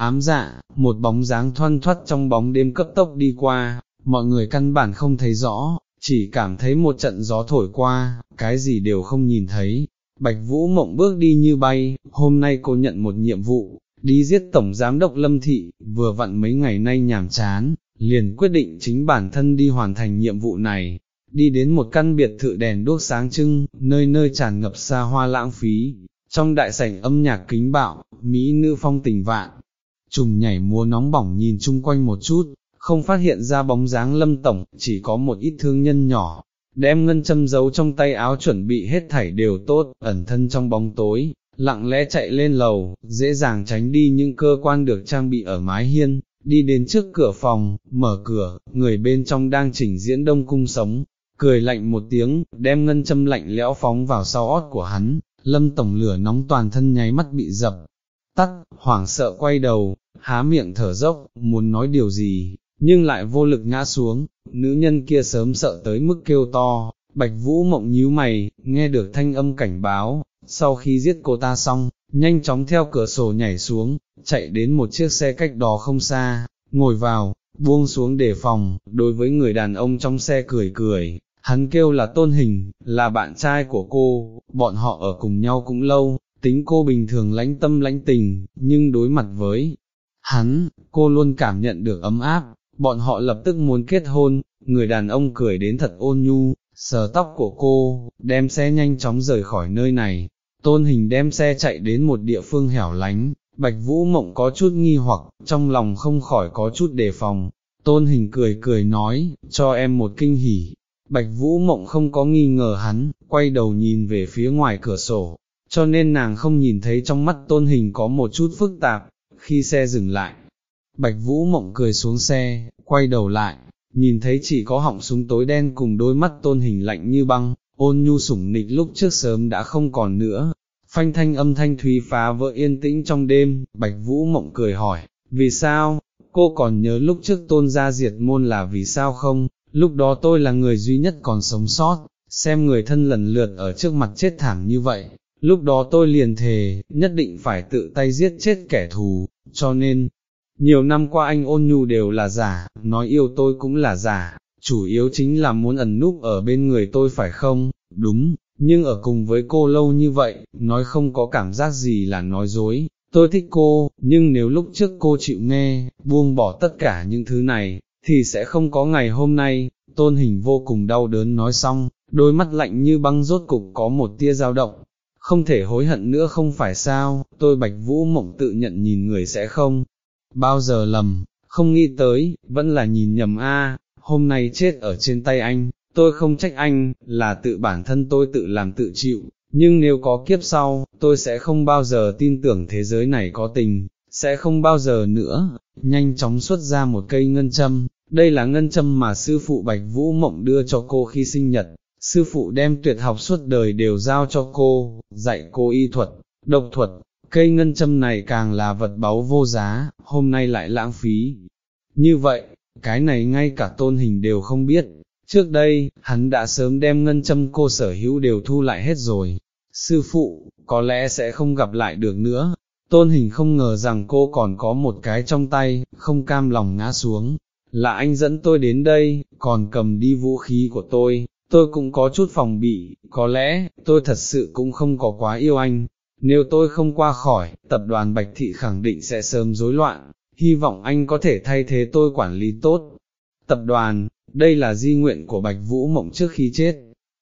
ám dạ, một bóng dáng thoăn thoắt trong bóng đêm cấp tốc đi qua, mọi người căn bản không thấy rõ, chỉ cảm thấy một trận gió thổi qua, cái gì đều không nhìn thấy. Bạch Vũ Mộng bước đi như bay, hôm nay cô nhận một nhiệm vụ, đi giết Tổng Giám đốc Lâm Thị, vừa vặn mấy ngày nay nhàm chán, liền quyết định chính bản thân đi hoàn thành nhiệm vụ này, đi đến một căn biệt thự đèn đuốc sáng trưng, nơi nơi tràn ngập xa hoa lãng phí, trong đại sảnh âm nhạc kính bạo, Mỹ nữ phong tình vạn, trùng nhảy múa nóng bỏng nhìn chung quanh một chút, không phát hiện ra bóng dáng lâm tổng, chỉ có một ít thương nhân nhỏ, đem ngân châm giấu trong tay áo chuẩn bị hết thảy đều tốt, ẩn thân trong bóng tối, lặng lẽ chạy lên lầu, dễ dàng tránh đi những cơ quan được trang bị ở mái hiên, đi đến trước cửa phòng, mở cửa, người bên trong đang chỉnh diễn đông cung sống, cười lạnh một tiếng, đem ngân châm lạnh lẽo phóng vào sau ót của hắn, lâm tổng lửa nóng toàn thân nháy mắt bị dập, tắc, hoảng sợ quay đầu, há miệng thở dốc, muốn nói điều gì, nhưng lại vô lực ngã xuống, nữ nhân kia sớm sợ tới mức kêu to, bạch vũ mộng nhíu mày, nghe được thanh âm cảnh báo, sau khi giết cô ta xong, nhanh chóng theo cửa sổ nhảy xuống, chạy đến một chiếc xe cách đó không xa, ngồi vào, buông xuống để phòng, đối với người đàn ông trong xe cười cười, hắn kêu là tôn hình, là bạn trai của cô, bọn họ ở cùng nhau cũng lâu, tính cô bình thường lãnh tâm lãnh tình, nhưng đối mặt với hắn, cô luôn cảm nhận được ấm áp, bọn họ lập tức muốn kết hôn, người đàn ông cười đến thật ôn nhu, sờ tóc của cô, đem xe nhanh chóng rời khỏi nơi này, tôn hình đem xe chạy đến một địa phương hẻo lánh, bạch vũ mộng có chút nghi hoặc, trong lòng không khỏi có chút đề phòng, tôn hình cười cười nói, cho em một kinh hỉ. Bạch Vũ Mộng không có nghi ngờ hắn, quay đầu nhìn về phía ngoài cửa sổ, cho nên nàng không nhìn thấy trong mắt tôn hình có một chút phức tạp, khi xe dừng lại. Bạch Vũ Mộng cười xuống xe, quay đầu lại, nhìn thấy chỉ có họng súng tối đen cùng đôi mắt tôn hình lạnh như băng, ôn nhu sủng nịch lúc trước sớm đã không còn nữa. Phanh thanh âm thanh thúy phá vỡ yên tĩnh trong đêm, Bạch Vũ Mộng cười hỏi, vì sao, cô còn nhớ lúc trước tôn gia diệt môn là vì sao không, lúc đó tôi là người duy nhất còn sống sót, xem người thân lần lượt ở trước mặt chết thảm như vậy, lúc đó tôi liền thề, nhất định phải tự tay giết chết kẻ thù, cho nên, nhiều năm qua anh ôn nhu đều là giả, nói yêu tôi cũng là giả, chủ yếu chính là muốn ẩn núp ở bên người tôi phải không, đúng, nhưng ở cùng với cô lâu như vậy, nói không có cảm giác gì là nói dối, tôi thích cô, nhưng nếu lúc trước cô chịu nghe, buông bỏ tất cả những thứ này, thì sẽ không có ngày hôm nay, tôn hình vô cùng đau đớn nói xong, đôi mắt lạnh như băng rốt cục có một tia dao động, không thể hối hận nữa không phải sao, tôi bạch vũ mộng tự nhận nhìn người sẽ không, bao giờ lầm, không nghĩ tới, vẫn là nhìn nhầm a. hôm nay chết ở trên tay anh, tôi không trách anh, là tự bản thân tôi tự làm tự chịu, nhưng nếu có kiếp sau, tôi sẽ không bao giờ tin tưởng thế giới này có tình, sẽ không bao giờ nữa, nhanh chóng xuất ra một cây ngân châm, đây là ngân châm mà sư phụ Bạch Vũ Mộng đưa cho cô khi sinh nhật, sư phụ đem tuyệt học suốt đời đều giao cho cô, dạy cô y thuật, độc thuật, cây ngân châm này càng là vật báu vô giá, hôm nay lại lãng phí. Như vậy, cái này ngay cả tôn hình đều không biết, trước đây, hắn đã sớm đem ngân châm cô sở hữu đều thu lại hết rồi. Sư phụ, có lẽ sẽ không gặp lại được nữa, tôn hình không ngờ rằng cô còn có một cái trong tay, không cam lòng ngã xuống, là anh dẫn tôi đến đây, còn cầm đi vũ khí của tôi, tôi cũng có chút phòng bị, có lẽ, tôi thật sự cũng không có quá yêu anh, nếu tôi không qua khỏi, tập đoàn Bạch Thị khẳng định sẽ sớm rối loạn, hy vọng anh có thể thay thế tôi quản lý tốt. Tập đoàn, đây là di nguyện của Bạch Vũ Mộng trước khi chết.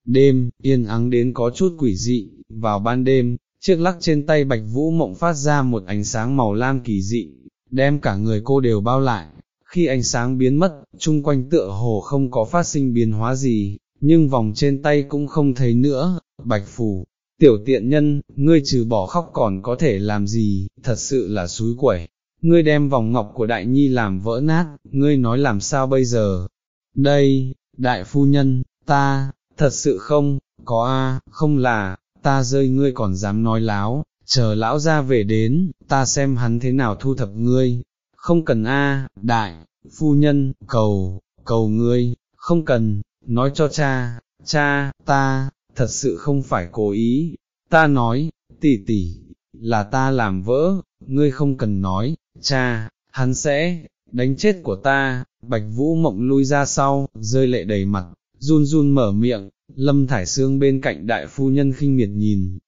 Đêm, yên ắng đến có chút quỷ dị, vào ban đêm, chiếc lắc trên tay Bạch Vũ Mộng phát ra một ánh sáng màu lam kỳ dị, đem cả người cô đều bao lại. Khi ánh sáng biến mất, chung quanh tựa hồ không có phát sinh biến hóa gì, nhưng vòng trên tay cũng không thấy nữa, Bạch Phủ, tiểu tiện nhân, ngươi trừ bỏ khóc còn có thể làm gì, thật sự là suối quẩy. Ngươi đem vòng ngọc của đại nhi làm vỡ nát, ngươi nói làm sao bây giờ? Đây, đại phu nhân, ta, thật sự không, có a, không là, ta rơi ngươi còn dám nói láo, chờ lão ra về đến, ta xem hắn thế nào thu thập ngươi, không cần a, đại, phu nhân, cầu, cầu ngươi, không cần, nói cho cha, cha, ta, thật sự không phải cố ý, ta nói, tỷ tỷ, là ta làm vỡ, ngươi không cần nói, cha, hắn sẽ, đánh chết của ta, bạch vũ mộng lui ra sau, rơi lệ đầy mặt, run run mở miệng, lâm thải xương bên cạnh đại phu nhân khinh miệt nhìn,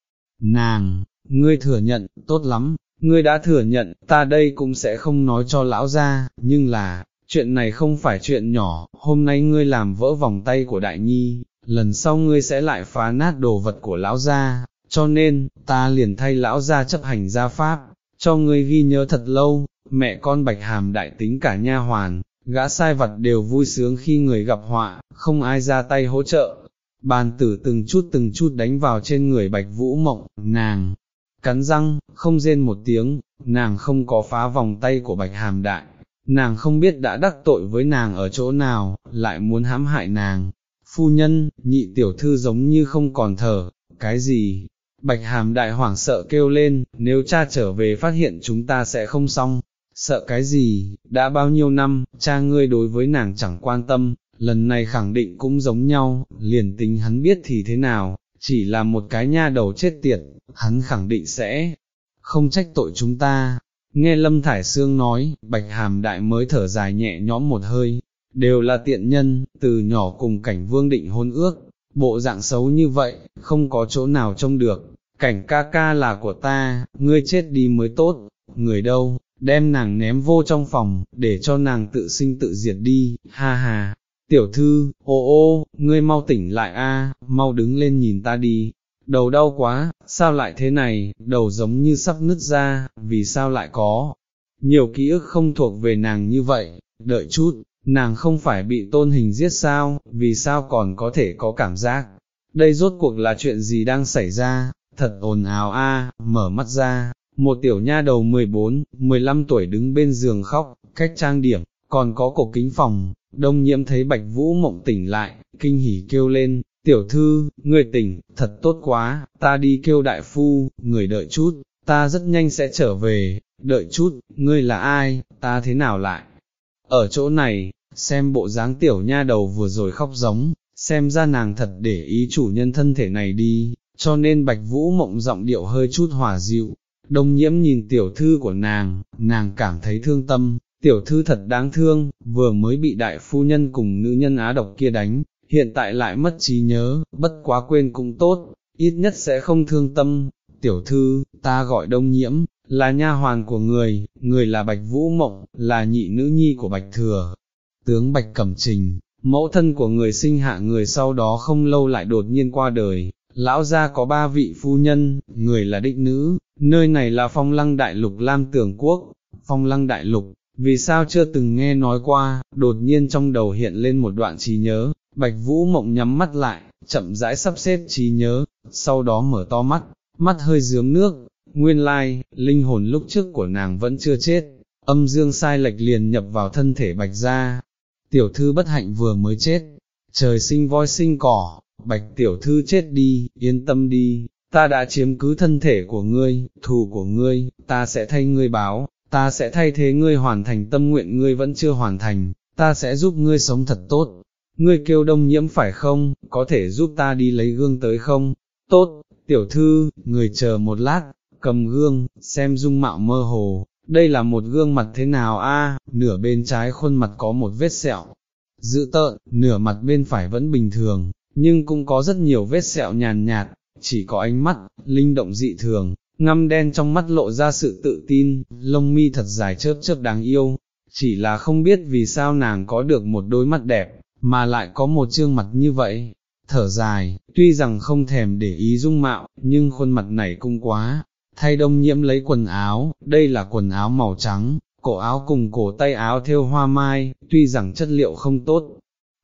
nàng, ngươi thừa nhận, tốt lắm, ngươi đã thừa nhận, ta đây cũng sẽ không nói cho lão ra, nhưng là, chuyện này không phải chuyện nhỏ, hôm nay ngươi làm vỡ vòng tay của đại nhi, lần sau ngươi sẽ lại phá nát đồ vật của lão gia, cho nên, ta liền thay lão gia chấp hành gia pháp, cho ngươi ghi nhớ thật lâu, mẹ con bạch hàm đại tính cả nha hoàn, gã sai vật đều vui sướng khi người gặp họa, không ai ra tay hỗ trợ. Bàn tử từng chút từng chút đánh vào trên người bạch vũ mộng, nàng, cắn răng, không rên một tiếng, nàng không có phá vòng tay của bạch hàm đại, nàng không biết đã đắc tội với nàng ở chỗ nào, lại muốn hãm hại nàng. Phu nhân, nhị tiểu thư giống như không còn thở, cái gì? Bạch hàm đại hoảng sợ kêu lên, nếu cha trở về phát hiện chúng ta sẽ không xong, sợ cái gì, đã bao nhiêu năm, cha ngươi đối với nàng chẳng quan tâm, lần này khẳng định cũng giống nhau, liền tính hắn biết thì thế nào, chỉ là một cái nha đầu chết tiệt, hắn khẳng định sẽ không trách tội chúng ta. Nghe Lâm Thải Sương nói, Bạch Hàm Đại mới thở dài nhẹ nhõm một hơi, đều là tiện nhân, từ nhỏ cùng cảnh vương định hôn ước, bộ dạng xấu như vậy, không có chỗ nào trông được, cảnh ca ca là của ta, ngươi chết đi mới tốt, người đâu, đem nàng ném vô trong phòng, để cho nàng tự sinh tự diệt đi, ha ha. Tiểu thư, ô ô, ngươi mau tỉnh lại a, mau đứng lên nhìn ta đi, đầu đau quá, sao lại thế này, đầu giống như sắp nứt ra, vì sao lại có, nhiều ký ức không thuộc về nàng như vậy, đợi chút, nàng không phải bị tôn hình giết sao, vì sao còn có thể có cảm giác, đây rốt cuộc là chuyện gì đang xảy ra, thật ồn ào a, mở mắt ra, một tiểu nha đầu 14, 15 tuổi đứng bên giường khóc, cách trang điểm, còn có cổ kính phòng, đông nhiễm thấy bạch vũ mộng tỉnh lại, kinh hỉ kêu lên, tiểu thư, người tỉnh, thật tốt quá, ta đi kêu đại phu, người đợi chút, ta rất nhanh sẽ trở về, đợi chút, ngươi là ai, ta thế nào lại? Ở chỗ này, xem bộ dáng tiểu nha đầu vừa rồi khóc giống, xem ra nàng thật để ý chủ nhân thân thể này đi, cho nên bạch vũ mộng giọng điệu hơi chút hòa dịu, đông nhiễm nhìn tiểu thư của nàng, nàng cảm thấy thương tâm, tiểu thư thật đáng thương, vừa mới bị đại phu nhân cùng nữ nhân á độc kia đánh, hiện tại lại mất trí nhớ, bất quá quên cũng tốt, ít nhất sẽ không thương tâm, tiểu thư, ta gọi đông nhiễm, là nha hoàn của người, người là bạch vũ mộng, là nhị nữ nhi của bạch thừa, tướng bạch cẩm trình, mẫu thân của người sinh hạ người sau đó không lâu lại đột nhiên qua đời, lão gia có ba vị phu nhân, người là đích nữ, nơi này là phong lăng đại lục Lam Tường Quốc, phong lăng đại lục, vì sao chưa từng nghe nói qua, đột nhiên trong đầu hiện lên một đoạn trí nhớ, bạch vũ mộng nhắm mắt lại, chậm rãi sắp xếp trí nhớ, sau đó mở to mắt, mắt hơi dướng nước, nguyên lai, linh hồn lúc trước của nàng vẫn chưa chết, âm dương sai lệch liền nhập vào thân thể bạch gia, tiểu thư bất hạnh vừa mới chết, trời sinh voi sinh cỏ, bạch tiểu thư chết đi, yên tâm đi, ta đã chiếm cứ thân thể của ngươi, thù của ngươi, ta sẽ thay ngươi báo, ta sẽ thay thế ngươi hoàn thành tâm nguyện ngươi vẫn chưa hoàn thành, ta sẽ giúp ngươi sống thật tốt. Ngươi kêu đông nhiễm phải không, có thể giúp ta đi lấy gương tới không? Tốt, tiểu thư, người chờ một lát, cầm gương, xem dung mạo mơ hồ, đây là một gương mặt thế nào a? nửa bên trái khuôn mặt có một vết sẹo, dự tợn, nửa mặt bên phải vẫn bình thường, nhưng cũng có rất nhiều vết sẹo nhàn nhạt, chỉ có ánh mắt, linh động dị thường, ngăm đen trong mắt lộ ra sự tự tin, lông mi thật dài chớp chớp đáng yêu, chỉ là không biết vì sao nàng có được một đôi mắt đẹp, mà lại có một trương mặt như vậy, thở dài, tuy rằng không thèm để ý dung mạo, nhưng khuôn mặt này cũng quá, thay đông nhiễm lấy quần áo, đây là quần áo màu trắng, cổ áo cùng cổ tay áo thêu hoa mai, tuy rằng chất liệu không tốt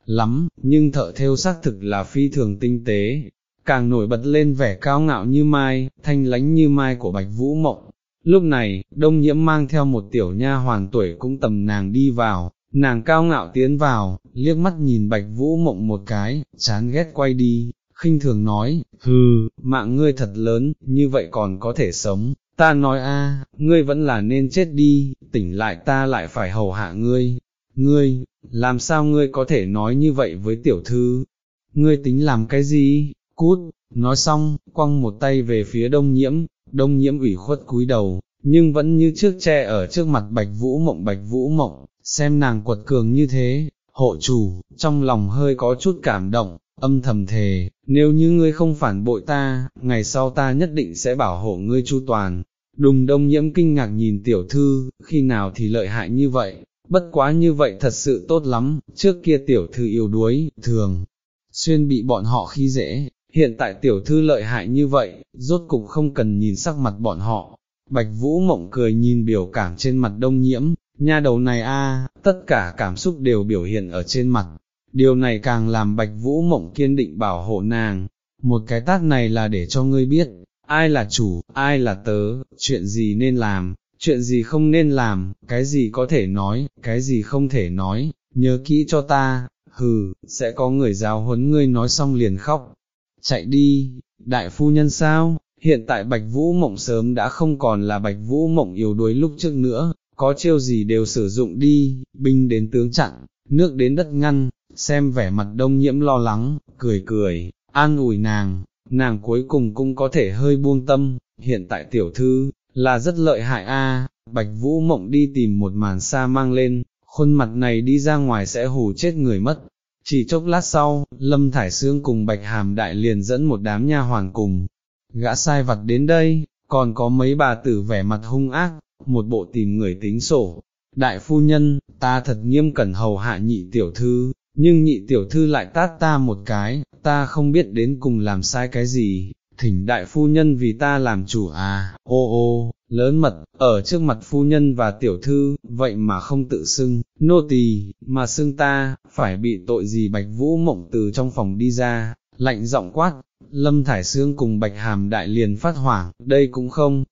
lắm, nhưng thợ thêu xác thực là phi thường tinh tế, càng nổi bật lên vẻ cao ngạo như mai, thanh lánh như mai của bạch vũ mộng. Lúc này, đông nhiễm mang theo một tiểu nha hoàn tuổi cũng tầm nàng đi vào, nàng cao ngạo tiến vào, liếc mắt nhìn bạch vũ mộng một cái, chán ghét quay đi, khinh thường nói, hừ, mạng ngươi thật lớn, như vậy còn có thể sống, ta nói a, ngươi vẫn là nên chết đi, tỉnh lại ta lại phải hầu hạ ngươi, ngươi, làm sao ngươi có thể nói như vậy với tiểu thư, ngươi tính làm cái gì, cút, nói xong, quăng một tay về phía đông nhiễm, đông nhiễm ủy khuất cúi đầu, nhưng vẫn như trước che ở trước mặt bạch vũ mộng. Bạch vũ mộng, xem nàng quật cường như thế, hộ chủ, trong lòng hơi có chút cảm động, âm thầm thề, nếu như ngươi không phản bội ta, ngày sau ta nhất định sẽ bảo hộ ngươi chu toàn. Đùng đông nhiễm kinh ngạc nhìn tiểu thư, khi nào thì lợi hại như vậy, bất quá như vậy thật sự tốt lắm, trước kia tiểu thư yếu đuối, thường, xuyên bị bọn họ khi dễ, hiện tại tiểu thư lợi hại như vậy, rốt cục không cần nhìn sắc mặt bọn họ. Bạch Vũ Mộng cười nhìn biểu cảm trên mặt đông nhiễm, nha đầu này a, tất cả cảm xúc đều biểu hiện ở trên mặt, điều này càng làm Bạch Vũ Mộng kiên định bảo hộ nàng, một cái tát này là để cho ngươi biết, ai là chủ, ai là tớ, chuyện gì nên làm, chuyện gì không nên làm, cái gì có thể nói, cái gì không thể nói, nhớ kỹ cho ta, hừ, sẽ có người giáo huấn ngươi nói xong liền khóc, chạy đi, đại phu nhân sao, hiện tại Bạch Vũ Mộng sớm đã không còn là Bạch Vũ Mộng yếu đuối lúc trước nữa, có chiêu gì đều sử dụng đi, binh đến tướng chặn, nước đến đất ngăn, xem vẻ mặt đông nhiễm lo lắng, cười cười, an ủi nàng, nàng cuối cùng cũng có thể hơi buông tâm, hiện tại tiểu thư, là rất lợi hại a. Bạch Vũ Mộng đi tìm một màn xa mang lên, khuôn mặt này đi ra ngoài sẽ hù chết người mất. Chỉ chốc lát sau, Lâm Thải Sương cùng Bạch Hàm Đại liền dẫn một đám nha hoàn cùng, gã sai vặt đến đây, còn có mấy bà tử vẻ mặt hung ác, một bộ tìm người tính sổ. Đại phu nhân, ta thật nghiêm cẩn hầu hạ nhị tiểu thư, nhưng nhị tiểu thư lại tát ta một cái, ta không biết đến cùng làm sai cái gì, thỉnh đại phu nhân vì ta làm chủ à, ô ô, lớn mật, ở trước mặt phu nhân và tiểu thư, vậy mà không tự xưng, nô tỳ, mà xưng ta, phải bị tội gì bạch vũ mộng từ trong phòng đi ra, lạnh giọng quát, lâm thải xương cùng bạch hàm đại liền phát hoảng, đây cũng không,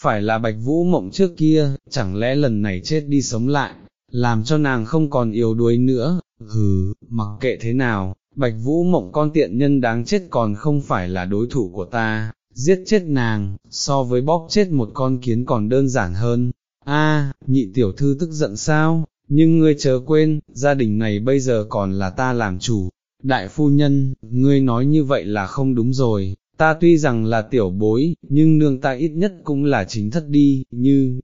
phải là bạch vũ mộng trước kia, chẳng lẽ lần này chết đi sống lại, làm cho nàng không còn yếu đuối nữa, hừ, mặc kệ thế nào, bạch vũ mộng con tiện nhân đáng chết còn không phải là đối thủ của ta, giết chết nàng, so với bóp chết một con kiến còn đơn giản hơn. A, nhị tiểu thư tức giận sao, nhưng ngươi chớ quên, gia đình này bây giờ còn là ta làm chủ. Đại phu nhân, ngươi nói như vậy là không đúng rồi, ta tuy rằng là tiểu bối, nhưng nương ta ít nhất cũng là chính thất đi, như,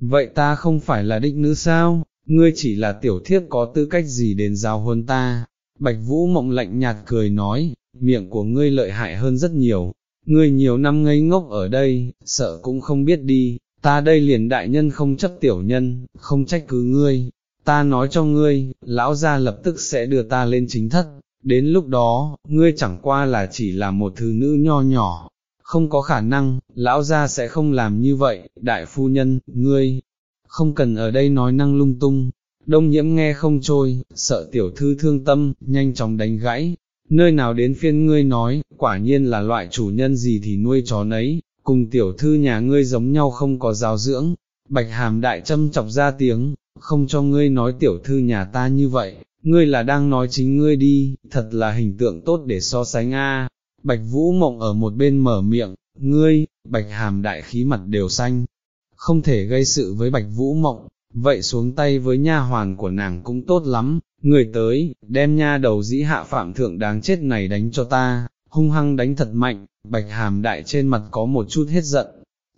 vậy ta không phải là đích nữ sao, ngươi chỉ là tiểu thiếp có tư cách gì đến giáo huấn ta, bạch vũ mộng lạnh nhạt cười nói, miệng của ngươi lợi hại hơn rất nhiều, ngươi nhiều năm ngây ngốc ở đây, sợ cũng không biết đi, ta đây liền đại nhân không chấp tiểu nhân, không trách cứ ngươi, ta nói cho ngươi, lão gia lập tức sẽ đưa ta lên chính thất, đến lúc đó, ngươi chẳng qua là chỉ là một thứ nữ nho nhỏ, không có khả năng, lão gia sẽ không làm như vậy, đại phu nhân, ngươi, không cần ở đây nói năng lung tung, đông nhiễm nghe không trôi, sợ tiểu thư thương tâm, nhanh chóng đánh gãy, nơi nào đến phiên ngươi nói, quả nhiên là loại chủ nhân gì thì nuôi chó nấy, cùng tiểu thư nhà ngươi giống nhau không có giáo dưỡng, bạch hàm đại châm chọc ra tiếng, không cho ngươi nói tiểu thư nhà ta như vậy, ngươi là đang nói chính ngươi đi, thật là hình tượng tốt để so sánh a. Bạch Vũ Mộng ở một bên mở miệng, ngươi, Bạch Hàm đại khí mặt đều xanh, không thể gây sự với Bạch Vũ Mộng, vậy xuống tay với nha hoàn của nàng cũng tốt lắm, người tới, đem nha đầu dĩ hạ phạm thượng đáng chết này đánh cho ta, hung hăng đánh thật mạnh, Bạch Hàm đại trên mặt có một chút hết giận,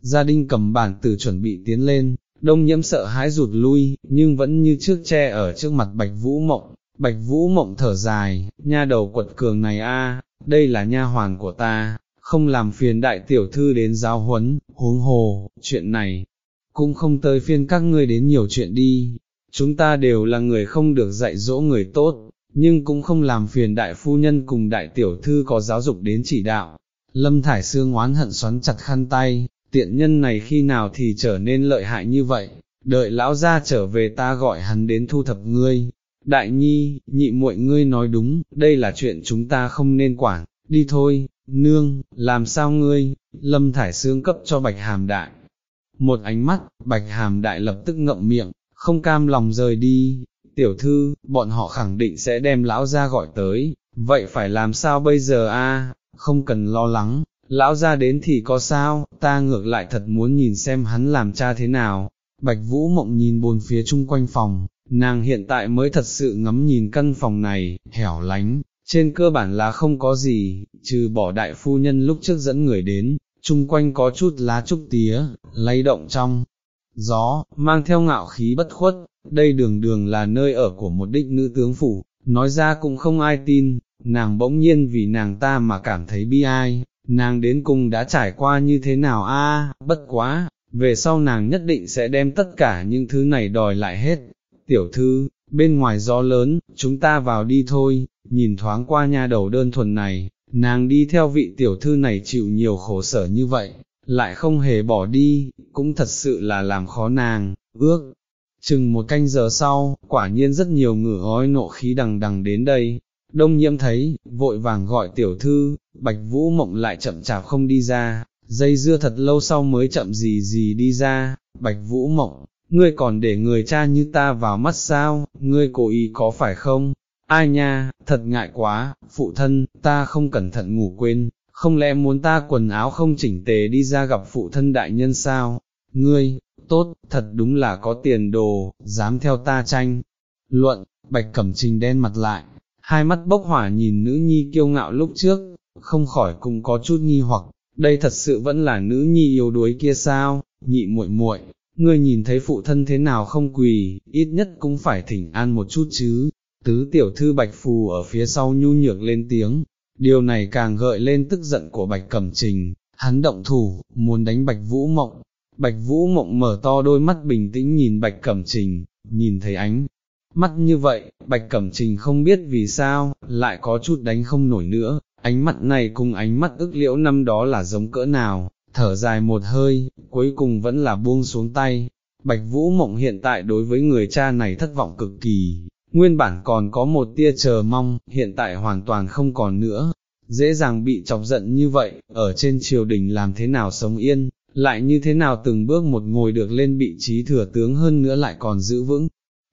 gia đình cầm bản từ chuẩn bị tiến lên, đông nhiễm sợ hãi rụt lui, nhưng vẫn như trước che ở trước mặt Bạch Vũ Mộng, Bạch Vũ Mộng thở dài, nha đầu quật cường này a, đây là nha hoàn của ta, không làm phiền đại tiểu thư đến giáo huấn, huống hồ, chuyện này, cũng không tới phiên các ngươi đến nhiều chuyện đi, chúng ta đều là người không được dạy dỗ người tốt, nhưng cũng không làm phiền đại phu nhân cùng đại tiểu thư có giáo dục đến chỉ đạo. Lâm Thải Sương oán hận xoắn chặt khăn tay, tiện nhân này khi nào thì trở nên lợi hại như vậy, đợi lão ra trở về ta gọi hắn đến thu thập ngươi. Đại nhi, nhị muội ngươi nói đúng, đây là chuyện chúng ta không nên quản, đi thôi, nương, làm sao ngươi, lâm thải xương cấp cho bạch hàm đại. Một ánh mắt, bạch hàm đại lập tức ngậm miệng, không cam lòng rời đi, tiểu thư, bọn họ khẳng định sẽ đem lão ra gọi tới, vậy phải làm sao bây giờ a? không cần lo lắng, lão ra đến thì có sao, ta ngược lại thật muốn nhìn xem hắn làm cha thế nào. Bạch Vũ Mộng nhìn bồn phía chung quanh phòng, nàng hiện tại mới thật sự ngắm nhìn căn phòng này, hẻo lánh, trên cơ bản là không có gì, trừ bỏ đại phu nhân lúc trước dẫn người đến, chung quanh có chút lá trúc tía, lay động trong gió, mang theo ngạo khí bất khuất, đây đường đường là nơi ở của một đích nữ tướng phủ, nói ra cũng không ai tin, nàng bỗng nhiên vì nàng ta mà cảm thấy bi ai, nàng đến cùng đã trải qua như thế nào a bất quá, về sau nàng nhất định sẽ đem tất cả những thứ này đòi lại hết. Tiểu thư, bên ngoài gió lớn, chúng ta vào đi thôi, nhìn thoáng qua nha đầu đơn thuần này, nàng đi theo vị tiểu thư này chịu nhiều khổ sở như vậy, lại không hề bỏ đi, cũng thật sự là làm khó nàng, ước. Chừng một canh giờ sau, quả nhiên rất nhiều ngửa ói nộ khí đằng đằng đến đây, đông nhiễm thấy, vội vàng gọi tiểu thư, bạch vũ mộng lại chậm chạp không đi ra, dây dưa thật lâu sau mới chậm gì gì đi ra, bạch vũ mộng, ngươi còn để người cha như ta vào mắt sao, ngươi cố ý có phải không? Ai nha, thật ngại quá, phụ thân, ta không cẩn thận ngủ quên, không lẽ muốn ta quần áo không chỉnh tề đi ra gặp phụ thân đại nhân sao? Ngươi, tốt, thật đúng là có tiền đồ, dám theo ta tranh. Luận, bạch cẩm trình đen mặt lại, hai mắt bốc hỏa nhìn nữ nhi kiêu ngạo lúc trước, không khỏi cũng có chút nghi hoặc, đây thật sự vẫn là nữ nhi yếu đuối kia sao, nhị muội muội, ngươi nhìn thấy phụ thân thế nào không quỳ, ít nhất cũng phải thỉnh an một chút chứ, tứ tiểu thư bạch phù ở phía sau nhu nhược lên tiếng, điều này càng gợi lên tức giận của bạch cẩm trình, hắn động thủ, muốn đánh bạch vũ mộng, bạch vũ mộng mở to đôi mắt bình tĩnh nhìn bạch cẩm trình, nhìn thấy ánh. Mắt như vậy, bạch cẩm trình không biết vì sao, lại có chút đánh không nổi nữa, ánh mắt này cùng ánh mắt ức liễu năm đó là giống cỡ nào, thở dài một hơi, cuối cùng vẫn là buông xuống tay. Bạch Vũ Mộng hiện tại đối với người cha này thất vọng cực kỳ, nguyên bản còn có một tia chờ mong, hiện tại hoàn toàn không còn nữa, dễ dàng bị chọc giận như vậy, ở trên triều đình làm thế nào sống yên, lại như thế nào từng bước một ngồi được lên vị trí thừa tướng hơn nữa lại còn giữ vững,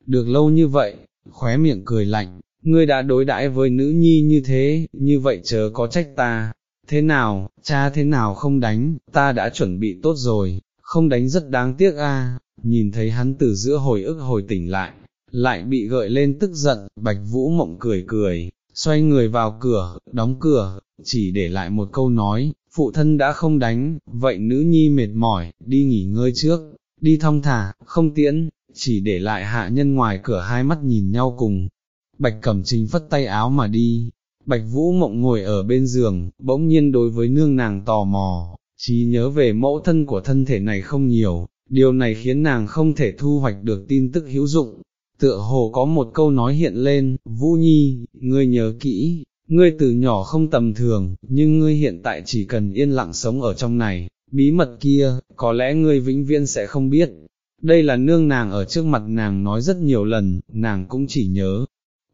được lâu như vậy, khóe miệng cười lạnh, ngươi đã đối đãi với nữ nhi như thế, như vậy chớ có trách ta, thế nào, cha thế nào không đánh, ta đã chuẩn bị tốt rồi, không đánh rất đáng tiếc a. nhìn thấy hắn từ giữa hồi ức hồi tỉnh lại, lại bị gợi lên tức giận, bạch vũ mộng cười cười, xoay người vào cửa, đóng cửa, chỉ để lại một câu nói, phụ thân đã không đánh, vậy nữ nhi mệt mỏi, đi nghỉ ngơi trước, đi thong thả, không tiễn, chỉ để lại hạ nhân ngoài cửa hai mắt nhìn nhau cùng. Bạch cẩm trình phất tay áo mà đi, bạch vũ mộng ngồi ở bên giường, bỗng nhiên đối với nương nàng tò mò, chỉ nhớ về mẫu thân của thân thể này không nhiều, điều này khiến nàng không thể thu hoạch được tin tức hữu dụng. Tựa hồ có một câu nói hiện lên, Vũ Nhi, ngươi nhớ kỹ, ngươi từ nhỏ không tầm thường, nhưng ngươi hiện tại chỉ cần yên lặng sống ở trong này, bí mật kia, có lẽ ngươi vĩnh viễn sẽ không biết, đây là nương nàng ở trước mặt nàng nói rất nhiều lần, nàng cũng chỉ nhớ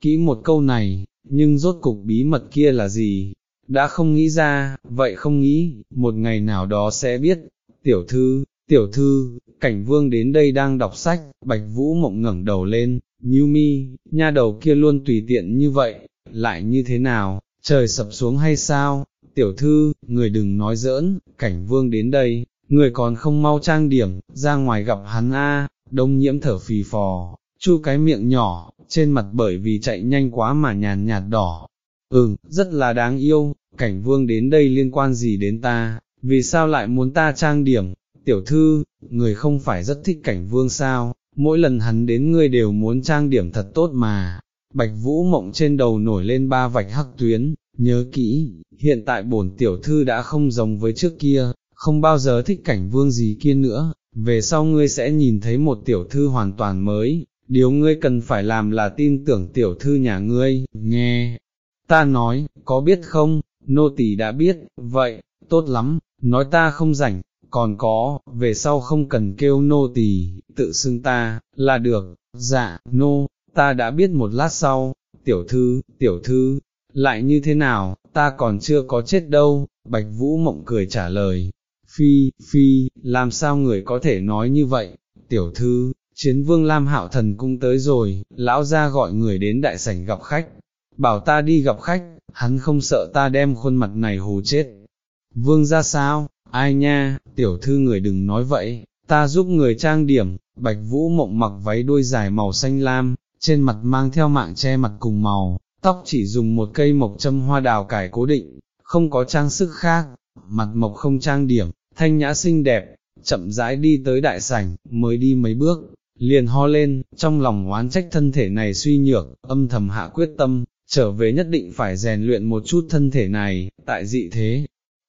kỹ một câu này, nhưng rốt cục bí mật kia là gì, đã không nghĩ ra, vậy không nghĩ, một ngày nào đó sẽ biết, tiểu thư, tiểu thư, cảnh vương đến đây đang đọc sách, bạch vũ mộng ngẩng đầu lên, như mi, nha đầu kia luôn tùy tiện như vậy, lại như thế nào, trời sập xuống hay sao, tiểu thư, người đừng nói giỡn, cảnh vương đến đây, người còn không mau trang điểm, ra ngoài gặp hắn a, đông nhiễm thở phì phò, chu cái miệng nhỏ, trên mặt bởi vì chạy nhanh quá mà nhàn nhạt đỏ. Ừm, rất là đáng yêu, cảnh vương đến đây liên quan gì đến ta, vì sao lại muốn ta trang điểm, tiểu thư, người không phải rất thích cảnh vương sao, mỗi lần hắn đến ngươi đều muốn trang điểm thật tốt mà. Bạch vũ mộng trên đầu nổi lên ba vạch hắc tuyến, nhớ kỹ, hiện tại bổn tiểu thư đã không giống với trước kia, không bao giờ thích cảnh vương gì kia nữa, về sau ngươi sẽ nhìn thấy một tiểu thư hoàn toàn mới, điều ngươi cần phải làm là tin tưởng tiểu thư nhà ngươi, nghe, ta nói, có biết không, nô tỳ đã biết, vậy, tốt lắm, nói ta không rảnh, còn có, về sau không cần kêu nô tỳ, tự xưng ta, là được, dạ, nô, ta đã biết một lát sau, tiểu thư, tiểu thư, lại như thế nào, ta còn chưa có chết đâu, bạch vũ mộng cười trả lời, phi, phi, làm sao người có thể nói như vậy, tiểu thư, chiến vương Lam Hạo Thần cũng tới rồi, lão ra gọi người đến đại sảnh gặp khách, bảo ta đi gặp khách, hắn không sợ ta đem khuôn mặt này hù chết. Vương ra sao, ai nha, tiểu thư người đừng nói vậy, ta giúp người trang điểm, bạch vũ mộng mặc váy đuôi dài màu xanh lam, trên mặt mang theo mạng che mặt cùng màu, tóc chỉ dùng một cây mộc châm hoa đào cải cố định, không có trang sức khác, mặt mộc không trang điểm, thanh nhã xinh đẹp, chậm rãi đi tới đại sảnh, mới đi mấy bước, liền ho lên, trong lòng oán trách thân thể này suy nhược, âm thầm hạ quyết tâm, trở về nhất định phải rèn luyện một chút thân thể này, tại dị thế,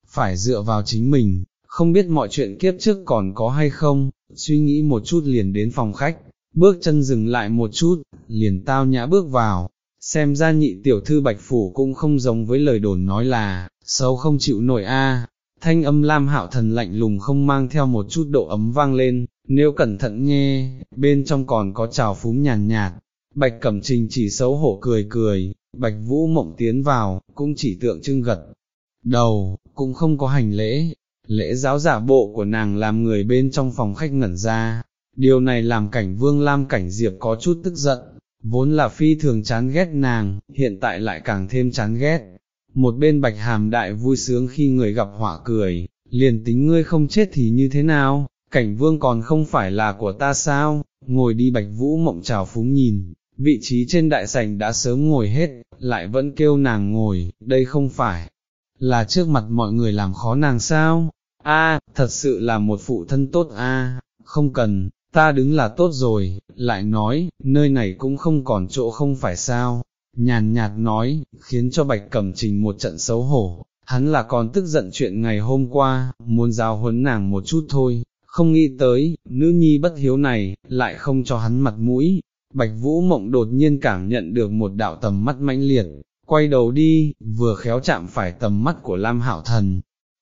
phải dựa vào chính mình, không biết mọi chuyện kiếp trước còn có hay không, suy nghĩ một chút liền đến phòng khách, bước chân dừng lại một chút, liền tao nhã bước vào, xem ra nhị tiểu thư bạch phủ cũng không giống với lời đồn nói là, xấu không chịu nổi a. Thanh âm lam hạo thần lạnh lùng không mang theo một chút độ ấm vang lên, nếu cẩn thận nghe, bên trong còn có trào phúng nhàn nhạt, bạch cẩm trình chỉ xấu hổ cười cười, bạch vũ mộng tiến vào, cũng chỉ tượng trưng gật, đầu, cũng không có hành lễ, lễ giáo giả bộ của nàng làm người bên trong phòng khách ngẩn ra, điều này làm cảnh vương lam cảnh diệp có chút tức giận, vốn là phi thường chán ghét nàng, hiện tại lại càng thêm chán ghét. Một bên bạch hàm đại vui sướng khi người gặp họa cười, liền tính ngươi không chết thì như thế nào, cảnh vương còn không phải là của ta sao, ngồi đi bạch vũ mộng trào phúng nhìn, vị trí trên đại sảnh đã sớm ngồi hết, lại vẫn kêu nàng ngồi, đây không phải là trước mặt mọi người làm khó nàng sao, a thật sự là một phụ thân tốt a không cần, ta đứng là tốt rồi, lại nói, nơi này cũng không còn chỗ không phải sao, nhàn nhạt nói, khiến cho bạch cẩm trình một trận xấu hổ, hắn là còn tức giận chuyện ngày hôm qua, muốn giáo huấn nàng một chút thôi, không nghĩ tới, nữ nhi bất hiếu này, lại không cho hắn mặt mũi. Bạch Vũ Mộng đột nhiên cảm nhận được một đạo tầm mắt mãnh liệt, quay đầu đi, vừa khéo chạm phải tầm mắt của Lam Hạo Thần.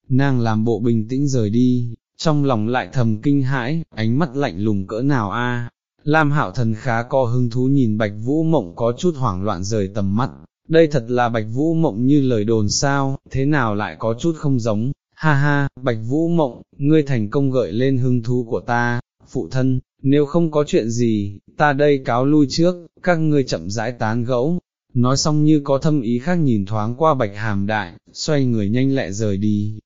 Nàng làm bộ bình tĩnh rời đi, trong lòng lại thầm kinh hãi, ánh mắt lạnh lùng cỡ nào a. Lam Hạo Thần khá co hứng thú nhìn Bạch Vũ Mộng có chút hoảng loạn rời tầm mắt, đây thật là Bạch Vũ Mộng như lời đồn sao, thế nào lại có chút không giống, ha ha, Bạch Vũ Mộng, ngươi thành công gợi lên hứng thú của ta, phụ thân, nếu không có chuyện gì, ta đây cáo lui trước, các ngươi chậm rãi tán gẫu. Nói xong như có thâm ý khác nhìn thoáng qua bạch hàm đại, xoay người nhanh lẹ rời đi,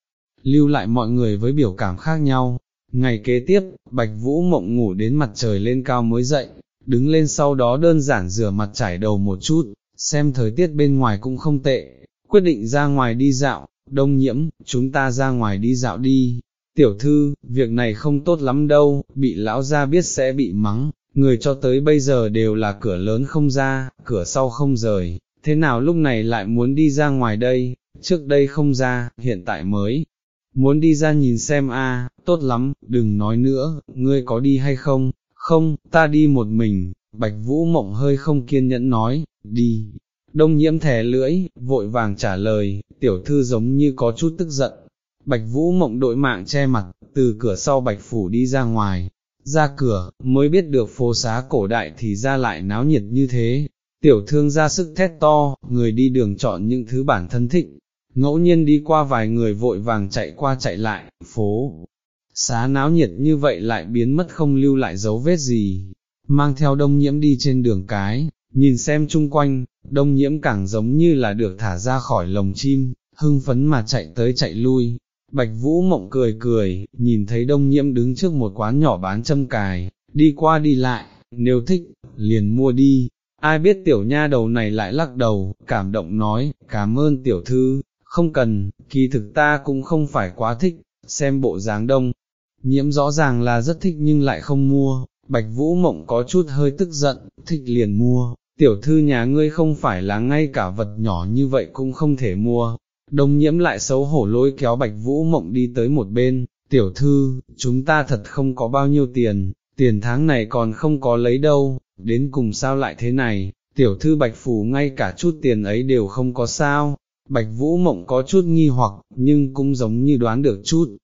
lưu lại mọi người với biểu cảm khác nhau. Ngày kế tiếp, Bạch Vũ mộng ngủ đến mặt trời lên cao mới dậy, đứng lên sau đó đơn giản rửa mặt trải đầu một chút, xem thời tiết bên ngoài cũng không tệ, quyết định ra ngoài đi dạo, đông nhiễm, chúng ta ra ngoài đi dạo đi. Tiểu thư, việc này không tốt lắm đâu, bị lão gia biết sẽ bị mắng, người cho tới bây giờ đều là cửa lớn không ra, cửa sau không rời, thế nào lúc này lại muốn đi ra ngoài đây, trước đây không ra, hiện tại mới, muốn đi ra nhìn xem a, tốt lắm, đừng nói nữa, ngươi có đi hay không, không, ta đi một mình, bạch vũ mộng hơi không kiên nhẫn nói, đi, đông nhiễm thẻ lưỡi, vội vàng trả lời, tiểu thư giống như có chút tức giận, bạch vũ mộng đội mạng che mặt, từ cửa sau bạch phủ đi ra ngoài, ra cửa, mới biết được phố xá cổ đại thì ra lại náo nhiệt như thế, tiểu thương ra sức thét to, người đi đường chọn những thứ bản thân thịnh, ngẫu nhiên đi qua vài người vội vàng chạy qua chạy lại, phố, xá náo nhiệt như vậy lại biến mất không lưu lại dấu vết gì, mang theo đông nhiễm đi trên đường cái, nhìn xem chung quanh, đông nhiễm càng giống như là được thả ra khỏi lồng chim, hưng phấn mà chạy tới chạy lui. Bạch Vũ mộng cười cười, nhìn thấy đông nhiễm đứng trước một quán nhỏ bán châm cài, đi qua đi lại, nếu thích, liền mua đi. Ai biết tiểu nha đầu này lại lắc đầu, cảm động nói, cảm ơn tiểu thư, không cần, kỳ thực ta cũng không phải quá thích, xem bộ dáng đông. Nhiễm rõ ràng là rất thích nhưng lại không mua, bạch vũ mộng có chút hơi tức giận, thích liền mua, tiểu thư nhà ngươi không phải là ngay cả vật nhỏ như vậy cũng không thể mua. Đông nhiễm lại xấu hổ lôi kéo bạch vũ mộng đi tới một bên, tiểu thư, chúng ta thật không có bao nhiêu tiền, tiền tháng này còn không có lấy đâu, đến cùng sao lại thế này, tiểu thư bạch phủ ngay cả chút tiền ấy đều không có sao, Bạch Vũ Mộng có chút nghi hoặc, nhưng cũng giống như đoán được chút,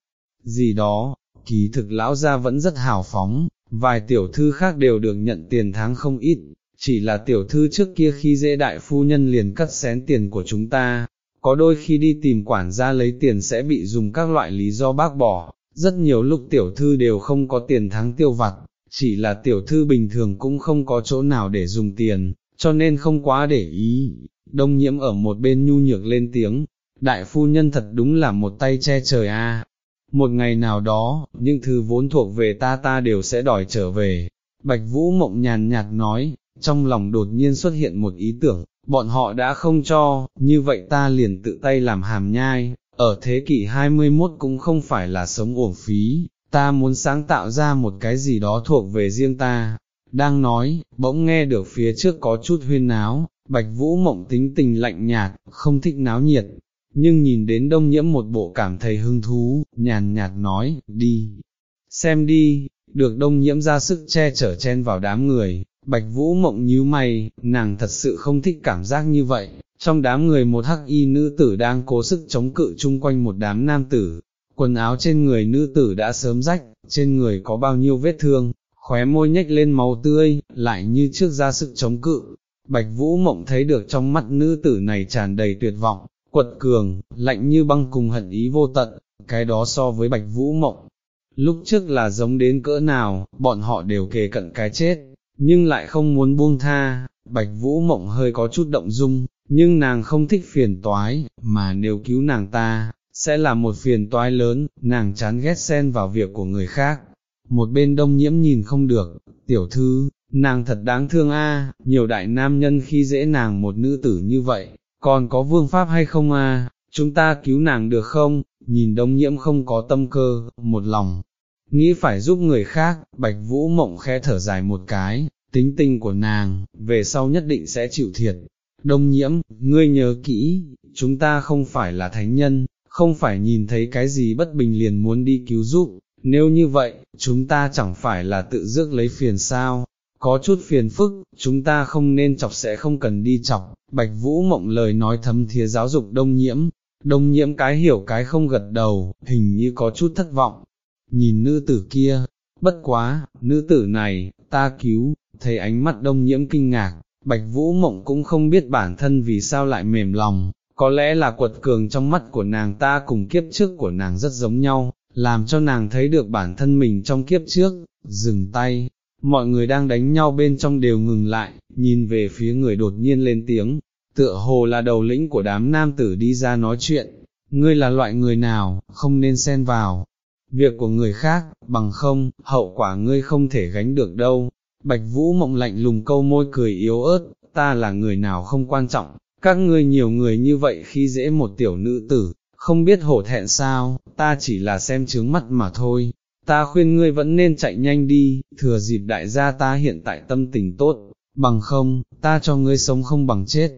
gì đó, kỳ thực lão gia vẫn rất hào phóng, vài tiểu thư khác đều được nhận tiền tháng không ít, chỉ là tiểu thư trước kia khi dễ đại phu nhân liền cắt xén tiền của chúng ta, có đôi khi đi tìm quản gia lấy tiền sẽ bị dùng các loại lý do bác bỏ, rất nhiều lúc tiểu thư đều không có tiền tháng tiêu vặt, chỉ là tiểu thư bình thường cũng không có chỗ nào để dùng tiền, cho nên không quá để ý, đông nhiễm ở một bên nhu nhược lên tiếng, đại phu nhân thật đúng là một tay che trời a. Một ngày nào đó, những thứ vốn thuộc về ta ta đều sẽ đòi trở về. Bạch Vũ mộng nhàn nhạt nói, trong lòng đột nhiên xuất hiện một ý tưởng, bọn họ đã không cho, như vậy ta liền tự tay làm hàm nhai, ở thế kỷ 21 cũng không phải là sống uổng phí, ta muốn sáng tạo ra một cái gì đó thuộc về riêng ta. Đang nói, bỗng nghe được phía trước có chút huyên náo, bạch vũ mộng tính tình lạnh nhạt, không thích náo nhiệt, nhưng nhìn đến đông nhiễm một bộ cảm thấy hứng thú, nhàn nhạt nói, đi, xem đi, được đông nhiễm ra sức che chở chen vào đám người, bạch vũ mộng nhíu mày, nàng thật sự không thích cảm giác như vậy, trong đám người một hắc y nữ tử đang cố sức chống cự chung quanh một đám nam tử, quần áo trên người nữ tử đã sớm rách, trên người có bao nhiêu vết thương, khóe môi nhếch lên máu tươi, lại như trước ra sức chống cự. Bạch Vũ Mộng thấy được trong mắt nữ tử này tràn đầy tuyệt vọng, quật cường, lạnh như băng cùng hận ý vô tận, cái đó so với Bạch Vũ Mộng. Lúc trước là giống đến cỡ nào, bọn họ đều kề cận cái chết, nhưng lại không muốn buông tha, Bạch Vũ Mộng hơi có chút động dung, nhưng nàng không thích phiền toái, mà nếu cứu nàng ta, sẽ là một phiền toái lớn, nàng chán ghét xen vào việc của người khác. Một bên đông nhiễm nhìn không được, tiểu thư, nàng thật đáng thương a, nhiều đại nam nhân khi dễ nàng một nữ tử như vậy, còn có vương pháp hay không a? chúng ta cứu nàng được không, nhìn đông nhiễm không có tâm cơ, một lòng, nghĩ phải giúp người khác, bạch vũ mộng khẽ thở dài một cái, tính tình của nàng, về sau nhất định sẽ chịu thiệt. Đông nhiễm, ngươi nhớ kỹ, chúng ta không phải là thánh nhân, không phải nhìn thấy cái gì bất bình liền muốn đi cứu giúp, nếu như vậy, chúng ta chẳng phải là tự dước lấy phiền sao, có chút phiền phức, chúng ta không nên chọc sẽ không cần đi chọc, bạch vũ mộng lời nói thấm thía giáo dục đông nhiễm, đông nhiễm cái hiểu cái không gật đầu, hình như có chút thất vọng, nhìn nữ tử kia, bất quá, nữ tử này, ta cứu, thấy ánh mắt đông nhiễm kinh ngạc, bạch vũ mộng cũng không biết bản thân vì sao lại mềm lòng, có lẽ là quật cường trong mắt của nàng ta cùng kiếp trước của nàng rất giống nhau, làm cho nàng thấy được bản thân mình trong kiếp trước, dừng tay, mọi người đang đánh nhau bên trong đều ngừng lại, nhìn về phía người đột nhiên lên tiếng, tựa hồ là đầu lĩnh của đám nam tử đi ra nói chuyện, ngươi là loại người nào, không nên xen vào. Việc của người khác, bằng không, hậu quả ngươi không thể gánh được đâu. Bạch Vũ mộng lạnh lùng câu môi cười yếu ớt, ta là người nào không quan trọng, các ngươi nhiều người như vậy khi dễ một tiểu nữ tử, không biết hổ thẹn sao, ta chỉ là xem chướng mắt mà thôi, ta khuyên ngươi vẫn nên chạy nhanh đi, thừa dịp đại gia ta hiện tại tâm tình tốt, bằng không, ta cho ngươi sống không bằng chết.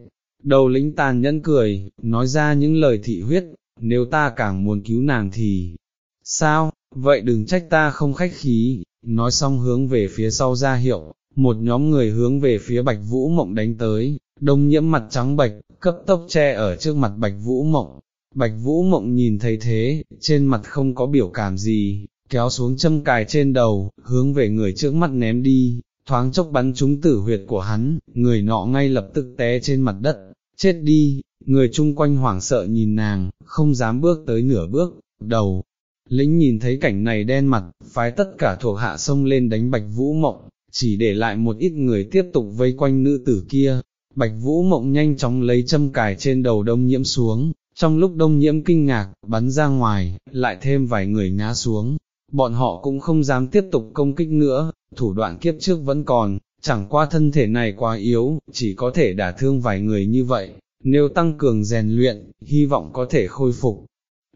Đầu lĩnh tàn nhẫn cười, nói ra những lời thị huyết, nếu ta càng muốn cứu nàng thì, sao, vậy đừng trách ta không khách khí, nói xong hướng về phía sau ra hiệu, một nhóm người hướng về phía bạch vũ mộng đánh tới, đông nhiễm mặt trắng bạch, cấp tốc che ở trước mặt bạch vũ mộng, bạch vũ mộng nhìn thấy thế, trên mặt không có biểu cảm gì, kéo xuống châm cài trên đầu, hướng về người trước mắt ném đi, thoáng chốc bắn trúng tử huyệt của hắn, người nọ ngay lập tức té trên mặt đất, chết đi, người chung quanh hoảng sợ nhìn nàng, không dám bước tới nửa bước, đầu. Lĩnh nhìn thấy cảnh này đen mặt, phái tất cả thuộc hạ sông lên đánh bạch vũ mộng, chỉ để lại một ít người tiếp tục vây quanh nữ tử kia, Bạch Vũ Mộng nhanh chóng lấy châm cài trên đầu đông nhiễm xuống, trong lúc đông nhiễm kinh ngạc, bắn ra ngoài, lại thêm vài người ngã xuống, bọn họ cũng không dám tiếp tục công kích nữa, thủ đoạn kiếp trước vẫn còn, chẳng qua thân thể này quá yếu, chỉ có thể đả thương vài người như vậy, nếu tăng cường rèn luyện, hy vọng có thể khôi phục.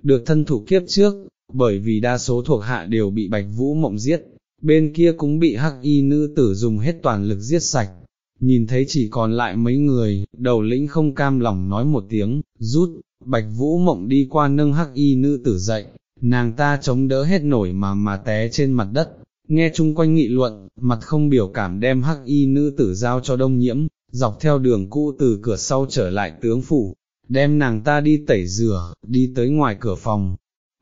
Được thân thủ kiếp trước, bởi vì đa số thuộc hạ đều bị Bạch Vũ Mộng giết, bên kia cũng bị hắc y nữ tử dùng hết toàn lực giết sạch, nhìn thấy chỉ còn lại mấy người, đầu lĩnh không cam lòng nói một tiếng, rút, bạch vũ mộng đi qua nâng hắc y nữ tử dậy, nàng ta chống đỡ hết nổi mà mà té trên mặt đất, nghe chung quanh nghị luận, mặt không biểu cảm đem hắc y nữ tử giao cho đông nhiễm, dọc theo đường cũ từ cửa sau trở lại tướng phủ, đem nàng ta đi tẩy rửa, đi tới ngoài cửa phòng.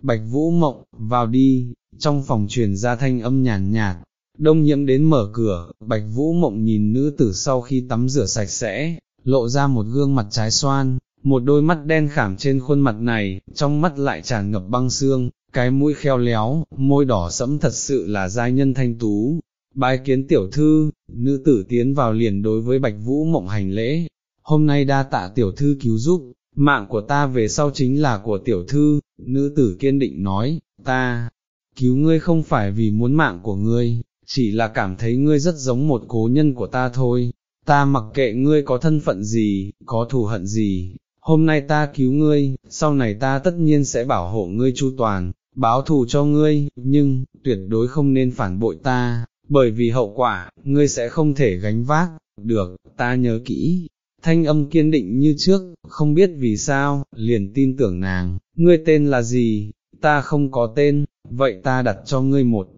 Bạch Vũ Mộng, vào đi, trong phòng truyền ra thanh âm nhàn nhạt, Đông nhiễm đến mở cửa, bạch vũ mộng nhìn nữ tử sau khi tắm rửa sạch sẽ, lộ ra một gương mặt trái xoan, một đôi mắt đen khảm trên khuôn mặt này, trong mắt lại tràn ngập băng xương, cái mũi kheo léo, môi đỏ sẫm thật sự là giai nhân thanh tú. Bái kiến tiểu thư, nữ tử tiến vào liền đối với bạch vũ mộng hành lễ, hôm nay đa tạ tiểu thư cứu giúp, mạng của ta về sau chính là của tiểu thư, nữ tử kiên định nói, ta, cứu ngươi không phải vì muốn mạng của ngươi, chỉ là cảm thấy ngươi rất giống một cố nhân của ta thôi, ta mặc kệ ngươi có thân phận gì, có thù hận gì, hôm nay ta cứu ngươi, sau này ta tất nhiên sẽ bảo hộ ngươi chu toàn, báo thù cho ngươi, nhưng, tuyệt đối không nên phản bội ta, bởi vì hậu quả, ngươi sẽ không thể gánh vác, được, ta nhớ kỹ. Thanh âm kiên định như trước, không biết vì sao, liền tin tưởng nàng, ngươi tên là gì, ta không có tên, vậy ta đặt cho ngươi một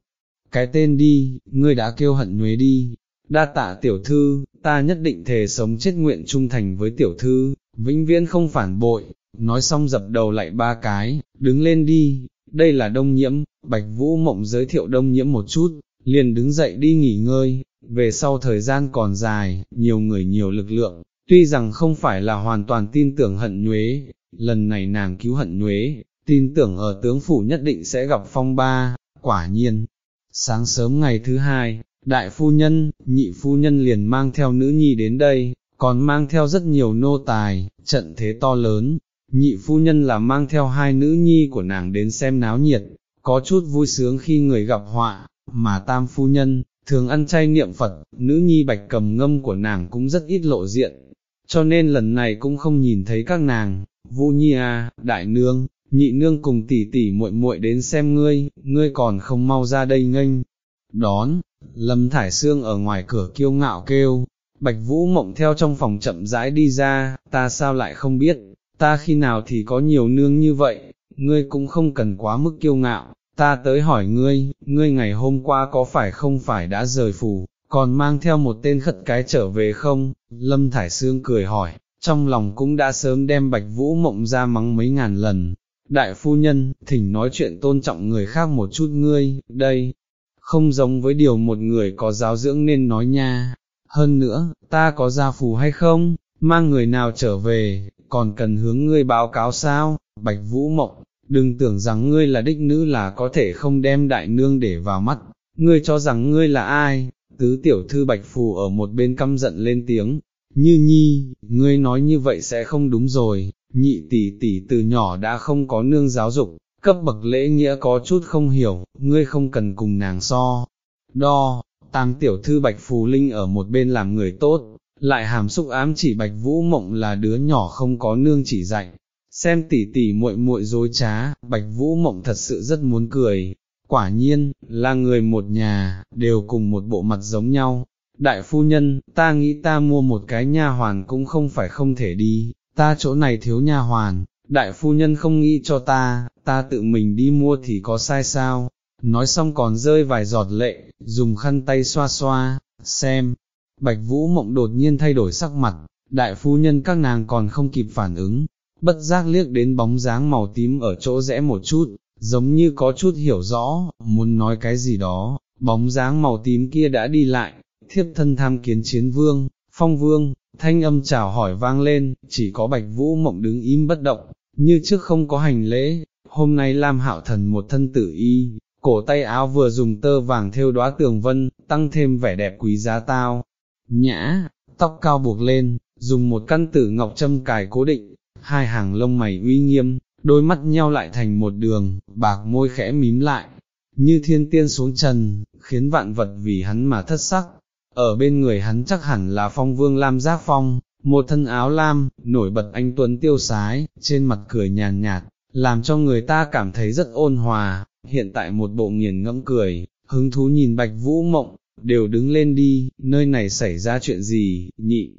cái tên đi, ngươi đã kêu hận nhuế đi, đa tạ tiểu thư, ta nhất định thề sống chết nguyện trung thành với tiểu thư, vĩnh viễn không phản bội, nói xong dập đầu lại ba cái, đứng lên đi, đây là đông nhiễm, bạch vũ mộng giới thiệu đông nhiễm một chút, liền đứng dậy đi nghỉ ngơi, về sau thời gian còn dài, nhiều người nhiều lực lượng, tuy rằng không phải là hoàn toàn tin tưởng hận nhuế, lần này nàng cứu hận nhuế, tin tưởng ở tướng phủ nhất định sẽ gặp phong ba, quả nhiên. Sáng sớm ngày thứ hai, đại phu nhân, nhị phu nhân liền mang theo nữ nhi đến đây, còn mang theo rất nhiều nô tài, trận thế to lớn, nhị phu nhân là mang theo hai nữ nhi của nàng đến xem náo nhiệt, có chút vui sướng khi người gặp họa, mà tam phu nhân, thường ăn chay niệm Phật, nữ nhi bạch cầm ngâm của nàng cũng rất ít lộ diện, cho nên lần này cũng không nhìn thấy các nàng, vũ Nhi à, đại nương, nhị nương cùng tỷ tỷ muội muội đến xem ngươi, ngươi còn không mau ra đây nghênh. Đón, Lâm Thải Sương ở ngoài cửa kiêu ngạo kêu, Bạch Vũ Mộng theo trong phòng chậm rãi đi ra, ta sao lại không biết, ta khi nào thì có nhiều nương như vậy, ngươi cũng không cần quá mức kiêu ngạo, ta tới hỏi ngươi, ngươi ngày hôm qua có phải không phải đã rời phủ, còn mang theo một tên khất cái trở về không? Lâm Thải Sương cười hỏi, trong lòng cũng đã sớm đem Bạch Vũ Mộng ra mắng mấy ngàn lần. Đại phu nhân, thỉnh nói chuyện tôn trọng người khác một chút ngươi, đây, không giống với điều một người có giáo dưỡng nên nói nha. Hơn nữa, ta có gia phù hay không, mang người nào trở về, còn cần hướng ngươi báo cáo sao, Bạch Vũ Mộng, đừng tưởng rằng ngươi là đích nữ là có thể không đem đại nương để vào mắt, ngươi cho rằng ngươi là ai, tứ tiểu thư bạch phù ở một bên căm giận lên tiếng, như nhi, ngươi nói như vậy sẽ không đúng rồi, nhị tỷ tỷ từ nhỏ đã không có nương giáo dục, cấp bậc lễ nghĩa có chút không hiểu, ngươi không cần cùng nàng so, đo, Tang tiểu thư bạch phù linh ở một bên làm người tốt, lại hàm xúc ám chỉ bạch vũ mộng là đứa nhỏ không có nương chỉ dạy, xem tỉ tỉ muội muội dối trá, bạch vũ mộng thật sự rất muốn cười, quả nhiên, là người một nhà, đều cùng một bộ mặt giống nhau. Đại phu nhân, ta nghĩ ta mua một cái nha hoàn cũng không phải không thể đi, ta chỗ này thiếu nha hoàn, đại phu nhân không nghĩ cho ta, ta tự mình đi mua thì có sai sao, nói xong còn rơi vài giọt lệ, dùng khăn tay xoa xoa, xem, bạch vũ mộng đột nhiên thay đổi sắc mặt, đại phu nhân các nàng còn không kịp phản ứng, bất giác liếc đến bóng dáng màu tím ở chỗ rẽ một chút, giống như có chút hiểu rõ, muốn nói cái gì đó, bóng dáng màu tím kia đã đi lại, thiếp thân tham kiến chiến vương, phong vương, thanh âm chào hỏi vang lên, chỉ có bạch vũ mộng đứng im bất động, như trước không có hành lễ, hôm nay Lam Hạo Thần một thân tử y, cổ tay áo vừa dùng tơ vàng thêu đóa tường vân, tăng thêm vẻ đẹp quý giá tao, nhã, tóc cao buộc lên, dùng một căn tử ngọc châm cài cố định, hai hàng lông mày uy nghiêm, đôi mắt nheo lại thành một đường, bạc môi khẽ mím lại, như thiên tiên xuống trần, khiến vạn vật vì hắn mà thất sắc. Ở bên người hắn chắc hẳn là phong vương Lam Giác Phong, một thân áo lam, nổi bật anh Tuấn tiêu sái, trên mặt cười nhàn nhạt, làm cho người ta cảm thấy rất ôn hòa, hiện tại một bộ nghiền ngẫm cười, hứng thú nhìn bạch vũ mộng, đều đứng lên đi, nơi này xảy ra chuyện gì, nhị.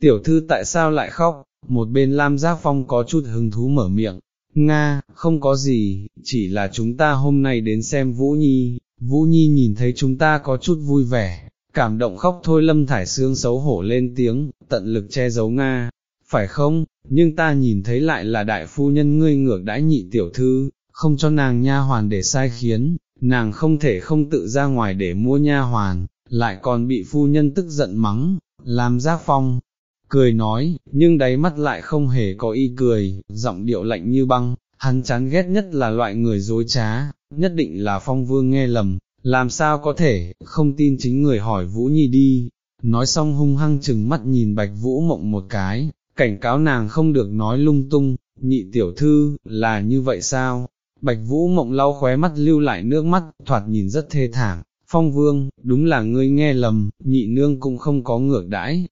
Tiểu thư tại sao lại khóc, một bên Lam Giác Phong có chút hứng thú mở miệng, Nga, không có gì, chỉ là chúng ta hôm nay đến xem Vũ Nhi, Vũ Nhi nhìn thấy chúng ta có chút vui vẻ, cảm động khóc thôi Lâm Thải Sương xấu hổ lên tiếng, tận lực che giấu Nga, phải không, nhưng ta nhìn thấy lại là đại phu nhân ngươi ngược đãi nhị tiểu thư, không cho nàng nha hoàn để sai khiến, nàng không thể không tự ra ngoài để mua nha hoàn, lại còn bị phu nhân tức giận mắng, làm giác phong, cười nói, nhưng đáy mắt lại không hề có y cười, giọng điệu lạnh như băng, hắn chán ghét nhất là loại người dối trá, nhất định là phong vương nghe lầm, làm sao có thể, không tin chính người hỏi Vũ Nhi đi, nói xong hung hăng chừng mắt nhìn bạch Vũ mộng một cái, cảnh cáo nàng không được nói lung tung, nhị tiểu thư, là như vậy sao? Bạch Vũ mộng lau khóe mắt lưu lại nước mắt, thoạt nhìn rất thê thảm, phong vương, đúng là ngươi nghe lầm, nhị nương cũng không có ngược đãi,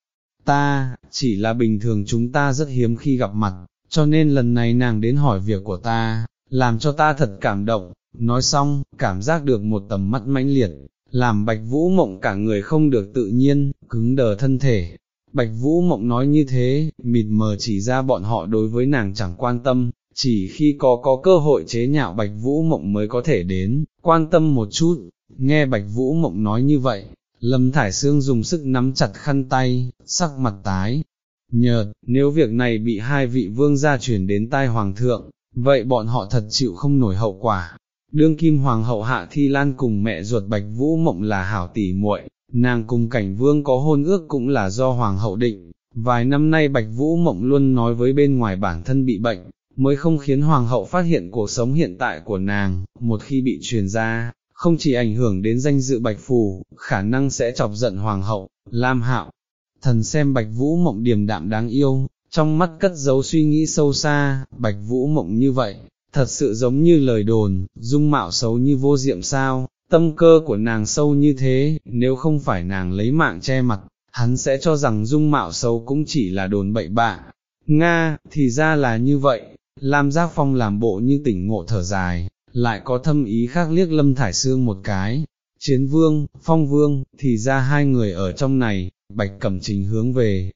ta, chỉ là bình thường chúng ta rất hiếm khi gặp mặt, cho nên lần này nàng đến hỏi việc của ta, làm cho ta thật cảm động, nói xong, cảm giác được một tầm mắt mãnh liệt, làm bạch vũ mộng cả người không được tự nhiên, cứng đờ thân thể. Bạch Vũ Mộng nói như thế, mịt mờ chỉ ra bọn họ đối với nàng chẳng quan tâm, chỉ khi có có cơ hội chế nhạo Bạch Vũ Mộng mới có thể đến, quan tâm một chút, nghe Bạch Vũ Mộng nói như vậy, Lâm Thải Sương dùng sức nắm chặt khăn tay, sắc mặt tái, nhợt, nếu việc này bị hai vị vương gia chuyển đến tai hoàng thượng, vậy bọn họ thật chịu không nổi hậu quả. Đương kim hoàng hậu hạ thi lan cùng mẹ ruột Bạch Vũ Mộng là hảo tỷ muội, nàng cùng cảnh vương có hôn ước cũng là do hoàng hậu định, vài năm nay Bạch Vũ Mộng luôn nói với bên ngoài bản thân bị bệnh, mới không khiến hoàng hậu phát hiện cuộc sống hiện tại của nàng, một khi bị truyền ra, không chỉ ảnh hưởng đến danh dự Bạch Phù, khả năng sẽ chọc giận hoàng hậu, Lam Hạo. Thần xem Bạch Vũ Mộng điềm đạm đáng yêu, trong mắt cất giấu suy nghĩ sâu xa, Bạch Vũ Mộng như vậy, thật sự giống như lời đồn, dung mạo xấu như vô diệm sao, tâm cơ của nàng sâu như thế, nếu không phải nàng lấy mạng che mặt, hắn sẽ cho rằng dung mạo xấu cũng chỉ là đồn bậy bạ. Nga, thì ra là như vậy, Lam Giác Phong làm bộ như tỉnh ngộ thở dài, lại có thâm ý khác liếc Lâm Thải Sương một cái. Chiến vương, phong vương, thì ra hai người ở trong này, bạch cẩm trình hướng về.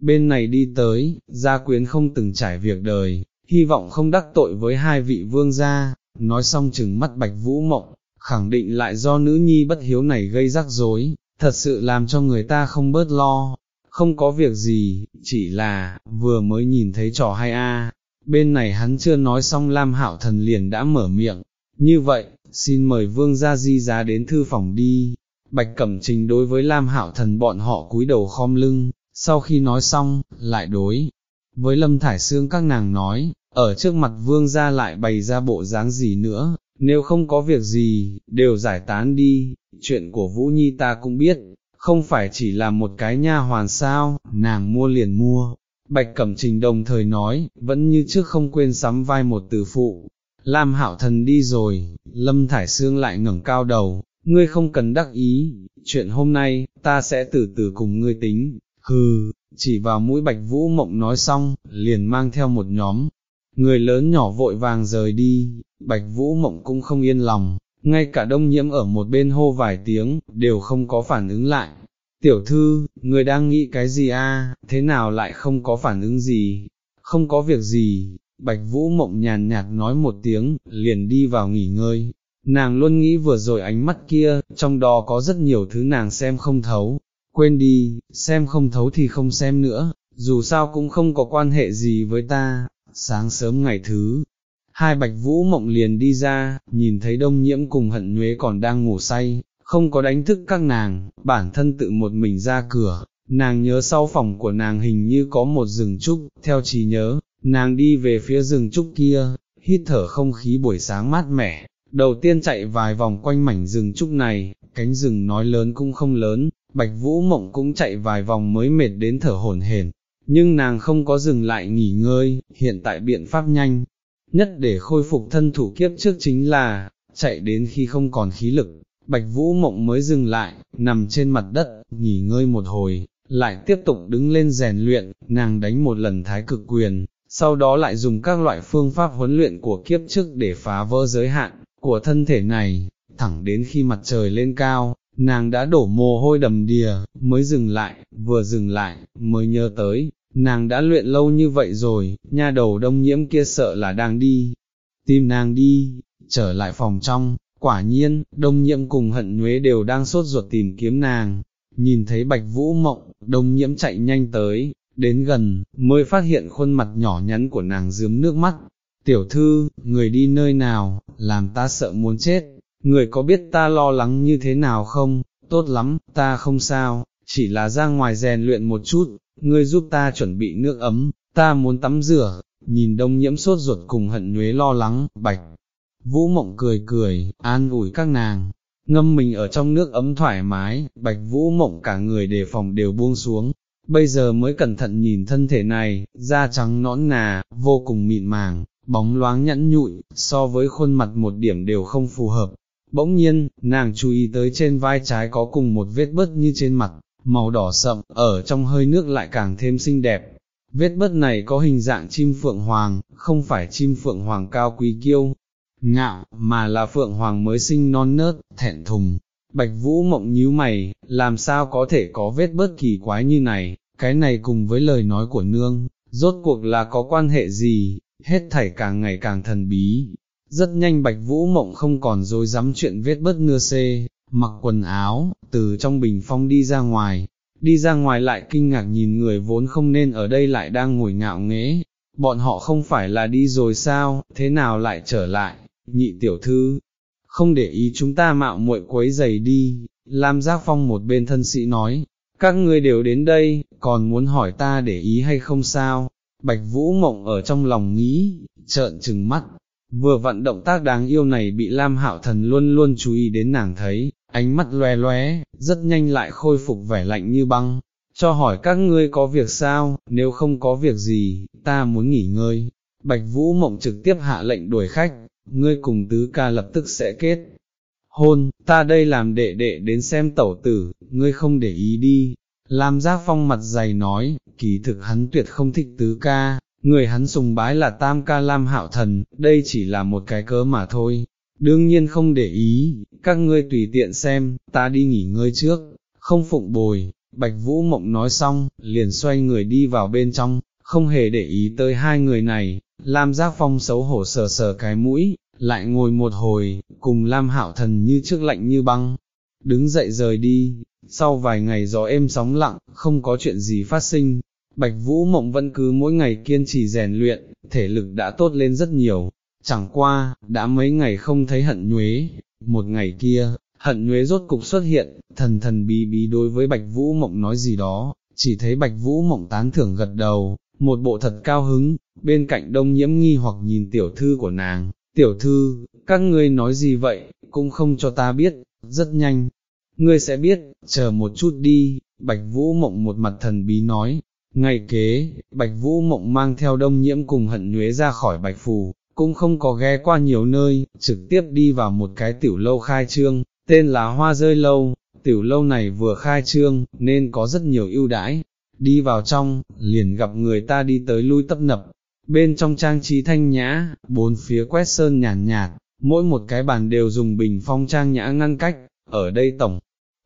Bên này đi tới, gia quyến không từng trải việc đời, hy vọng không đắc tội với hai vị vương gia, nói xong chừng mắt bạch vũ mộng, khẳng định lại do nữ nhi bất hiếu này gây rắc rối, thật sự làm cho người ta không bớt lo, không có việc gì, chỉ là, vừa mới nhìn thấy trò hay a bên này hắn chưa nói xong Lam Hạo Thần liền đã mở miệng, như vậy, xin mời vương gia di giá đến thư phòng đi, Bạch Cẩm Trình đối với Lam Hạo Thần bọn họ cúi đầu khom lưng, sau khi nói xong, lại đối. Với Lâm Thải Sương các nàng nói, ở trước mặt vương gia lại bày ra bộ dáng gì nữa, nếu không có việc gì, đều giải tán đi, chuyện của Vũ Nhi ta cũng biết, không phải chỉ là một cái nha hoàn sao, nàng mua liền mua. Bạch Cẩm Trình đồng thời nói, vẫn như trước không quên sắm vai một từ phụ. Lam Hạo Thần đi rồi, Lâm Thải Sương lại ngẩng cao đầu, ngươi không cần đắc ý, chuyện hôm nay, ta sẽ từ từ cùng ngươi tính, hừ, chỉ vào mũi Bạch Vũ Mộng nói xong, liền mang theo một nhóm, người lớn nhỏ vội vàng rời đi, Bạch Vũ Mộng cũng không yên lòng, ngay cả đông nhiễm ở một bên hô vài tiếng, đều không có phản ứng lại. Tiểu thư, người đang nghĩ cái gì a? thế nào lại không có phản ứng gì, không có việc gì, Bạch Vũ Mộng nhàn nhạt nói một tiếng, liền đi vào nghỉ ngơi. Nàng luôn nghĩ vừa rồi ánh mắt kia, trong đó có rất nhiều thứ nàng xem không thấu, quên đi, xem không thấu thì không xem nữa, dù sao cũng không có quan hệ gì với ta, sáng sớm ngày thứ, hai bạch vũ mộng liền đi ra, nhìn thấy đông nhiễm cùng hận nhuế còn đang ngủ say, không có đánh thức các nàng, bản thân tự một mình ra cửa, nàng nhớ sau phòng của nàng hình như có một rừng trúc, theo trí nhớ, nàng đi về phía rừng trúc kia, hít thở không khí buổi sáng mát mẻ, đầu tiên chạy vài vòng quanh mảnh rừng trúc này, cánh rừng nói lớn cũng không lớn, bạch vũ mộng cũng chạy vài vòng mới mệt đến thở hổn hển, nhưng nàng không có dừng lại nghỉ ngơi, hiện tại biện pháp nhanh, nhất để khôi phục thân thủ kiếp trước chính là, chạy đến khi không còn khí lực, bạch vũ mộng mới dừng lại, nằm trên mặt đất, nghỉ ngơi một hồi, lại tiếp tục đứng lên rèn luyện, nàng đánh một lần thái cực quyền, sau đó lại dùng các loại phương pháp huấn luyện của kiếp trước để phá vỡ giới hạn của thân thể này, thẳng đến khi mặt trời lên cao, nàng đã đổ mồ hôi đầm đìa, mới dừng lại, vừa dừng lại, mới nhớ tới, nàng đã luyện lâu như vậy rồi, nha đầu đông nhiễm kia sợ là đang đi, tìm nàng đi, trở lại phòng trong, quả nhiên, đông nhiễm cùng hận nhuế đều đang sốt ruột tìm kiếm nàng, nhìn thấy bạch vũ mộng, đông nhiễm chạy nhanh tới, đến gần, mới phát hiện khuôn mặt nhỏ nhắn của nàng dướm nước mắt, tiểu thư, người đi nơi nào, làm ta sợ muốn chết, người có biết ta lo lắng như thế nào không, tốt lắm, ta không sao, chỉ là ra ngoài rèn luyện một chút, ngươi giúp ta chuẩn bị nước ấm, ta muốn tắm rửa, nhìn đông nhiễm sốt ruột cùng hận nhuế lo lắng, bạch. Vũ mộng cười cười, an ủi các nàng, ngâm mình ở trong nước ấm thoải mái, bạch vũ mộng cả người đề phòng đều buông xuống, bây giờ mới cẩn thận nhìn thân thể này, da trắng nõn nà, vô cùng mịn màng, bóng loáng nhẫn nhụi, so với khuôn mặt một điểm đều không phù hợp. Bỗng nhiên, nàng chú ý tới trên vai trái có cùng một vết bớt như trên mặt, màu đỏ sậm, ở trong hơi nước lại càng thêm xinh đẹp. vết bớt này có hình dạng chim phượng hoàng, không phải chim phượng hoàng cao quý kiêu, ngạo, mà là phượng hoàng mới sinh non nớt, thẹn thùng. Bạch Vũ mộng nhíu mày, làm sao có thể có vết bớt kỳ quái như này, cái này cùng với lời nói của nương, rốt cuộc là có quan hệ gì, hết thảy càng ngày càng thần bí. Rất nhanh Bạch Vũ mộng không còn dối dám chuyện vết bớt ngưa xê, mặc quần áo, từ trong bình phong đi ra ngoài, đi ra ngoài lại kinh ngạc nhìn người vốn không nên ở đây lại đang ngồi ngạo nghễ, bọn họ không phải là đi rồi sao, thế nào lại trở lại, nhị tiểu thư, không để ý chúng ta mạo muội quấy giày đi, Lam Giác Phong một bên thân sĩ nói, các ngươi đều đến đây, còn muốn hỏi ta để ý hay không sao, Bạch Vũ Mộng ở trong lòng nghĩ, trợn trừng mắt, vừa vận động tác đáng yêu này bị Lam Hạo Thần luôn luôn chú ý đến nàng thấy, ánh mắt loe loé, rất nhanh lại khôi phục vẻ lạnh như băng, cho hỏi các ngươi có việc sao, nếu không có việc gì, ta muốn nghỉ ngơi. Bạch Vũ Mộng trực tiếp hạ lệnh đuổi khách, ngươi cùng tứ ca lập tức sẽ kết. Hôn, ta đây làm đệ đệ đến xem tẩu tử, ngươi không để ý đi. Lam Giác Phong mặt dày nói, kỳ thực hắn tuyệt không thích tứ ca, người hắn sùng bái là tam ca Lam Hạo Thần, đây chỉ là một cái cớ mà thôi. Đương nhiên không để ý, các ngươi tùy tiện xem, ta đi nghỉ ngơi trước, không phụng bồi, Bạch Vũ Mộng nói xong, liền xoay người đi vào bên trong, không hề để ý tới hai người này, Lam Giác Phong xấu hổ sờ sờ cái mũi, lại ngồi một hồi, cùng Lam Hạo Thần như trước lạnh như băng, đứng dậy rời đi, sau vài ngày gió êm sóng lặng, không có chuyện gì phát sinh, Bạch Vũ Mộng vẫn cứ mỗi ngày kiên trì rèn luyện, thể lực đã tốt lên rất nhiều, chẳng qua, đã mấy ngày không thấy hận nhuế, một ngày kia, hận nhuế rốt cục xuất hiện, thần thần bí bí đối với Bạch Vũ Mộng nói gì đó, chỉ thấy Bạch Vũ Mộng tán thưởng gật đầu, một bộ thật cao hứng, bên cạnh đông nhiễm nghi hoặc nhìn tiểu thư của nàng, tiểu thư, các ngươi nói gì vậy, cũng không cho ta biết, rất nhanh, ngươi sẽ biết, chờ một chút đi, Bạch Vũ Mộng một mặt thần bí nói, ngày kế, Bạch Vũ Mộng mang theo đông nhiễm cùng hận nhuế ra khỏi Bạch Phù, cũng không có ghé qua nhiều nơi, trực tiếp đi vào một cái tiểu lâu khai trương, tên là Hoa Rơi Lâu, tiểu lâu này vừa khai trương, nên có rất nhiều ưu đãi, đi vào trong, liền gặp người ta đi tới lui tấp nập, bên trong trang trí thanh nhã, bốn phía quét sơn nhàn nhạt, nhạt, mỗi một cái bàn đều dùng bình phong trang nhã ngăn cách, ở đây tổng,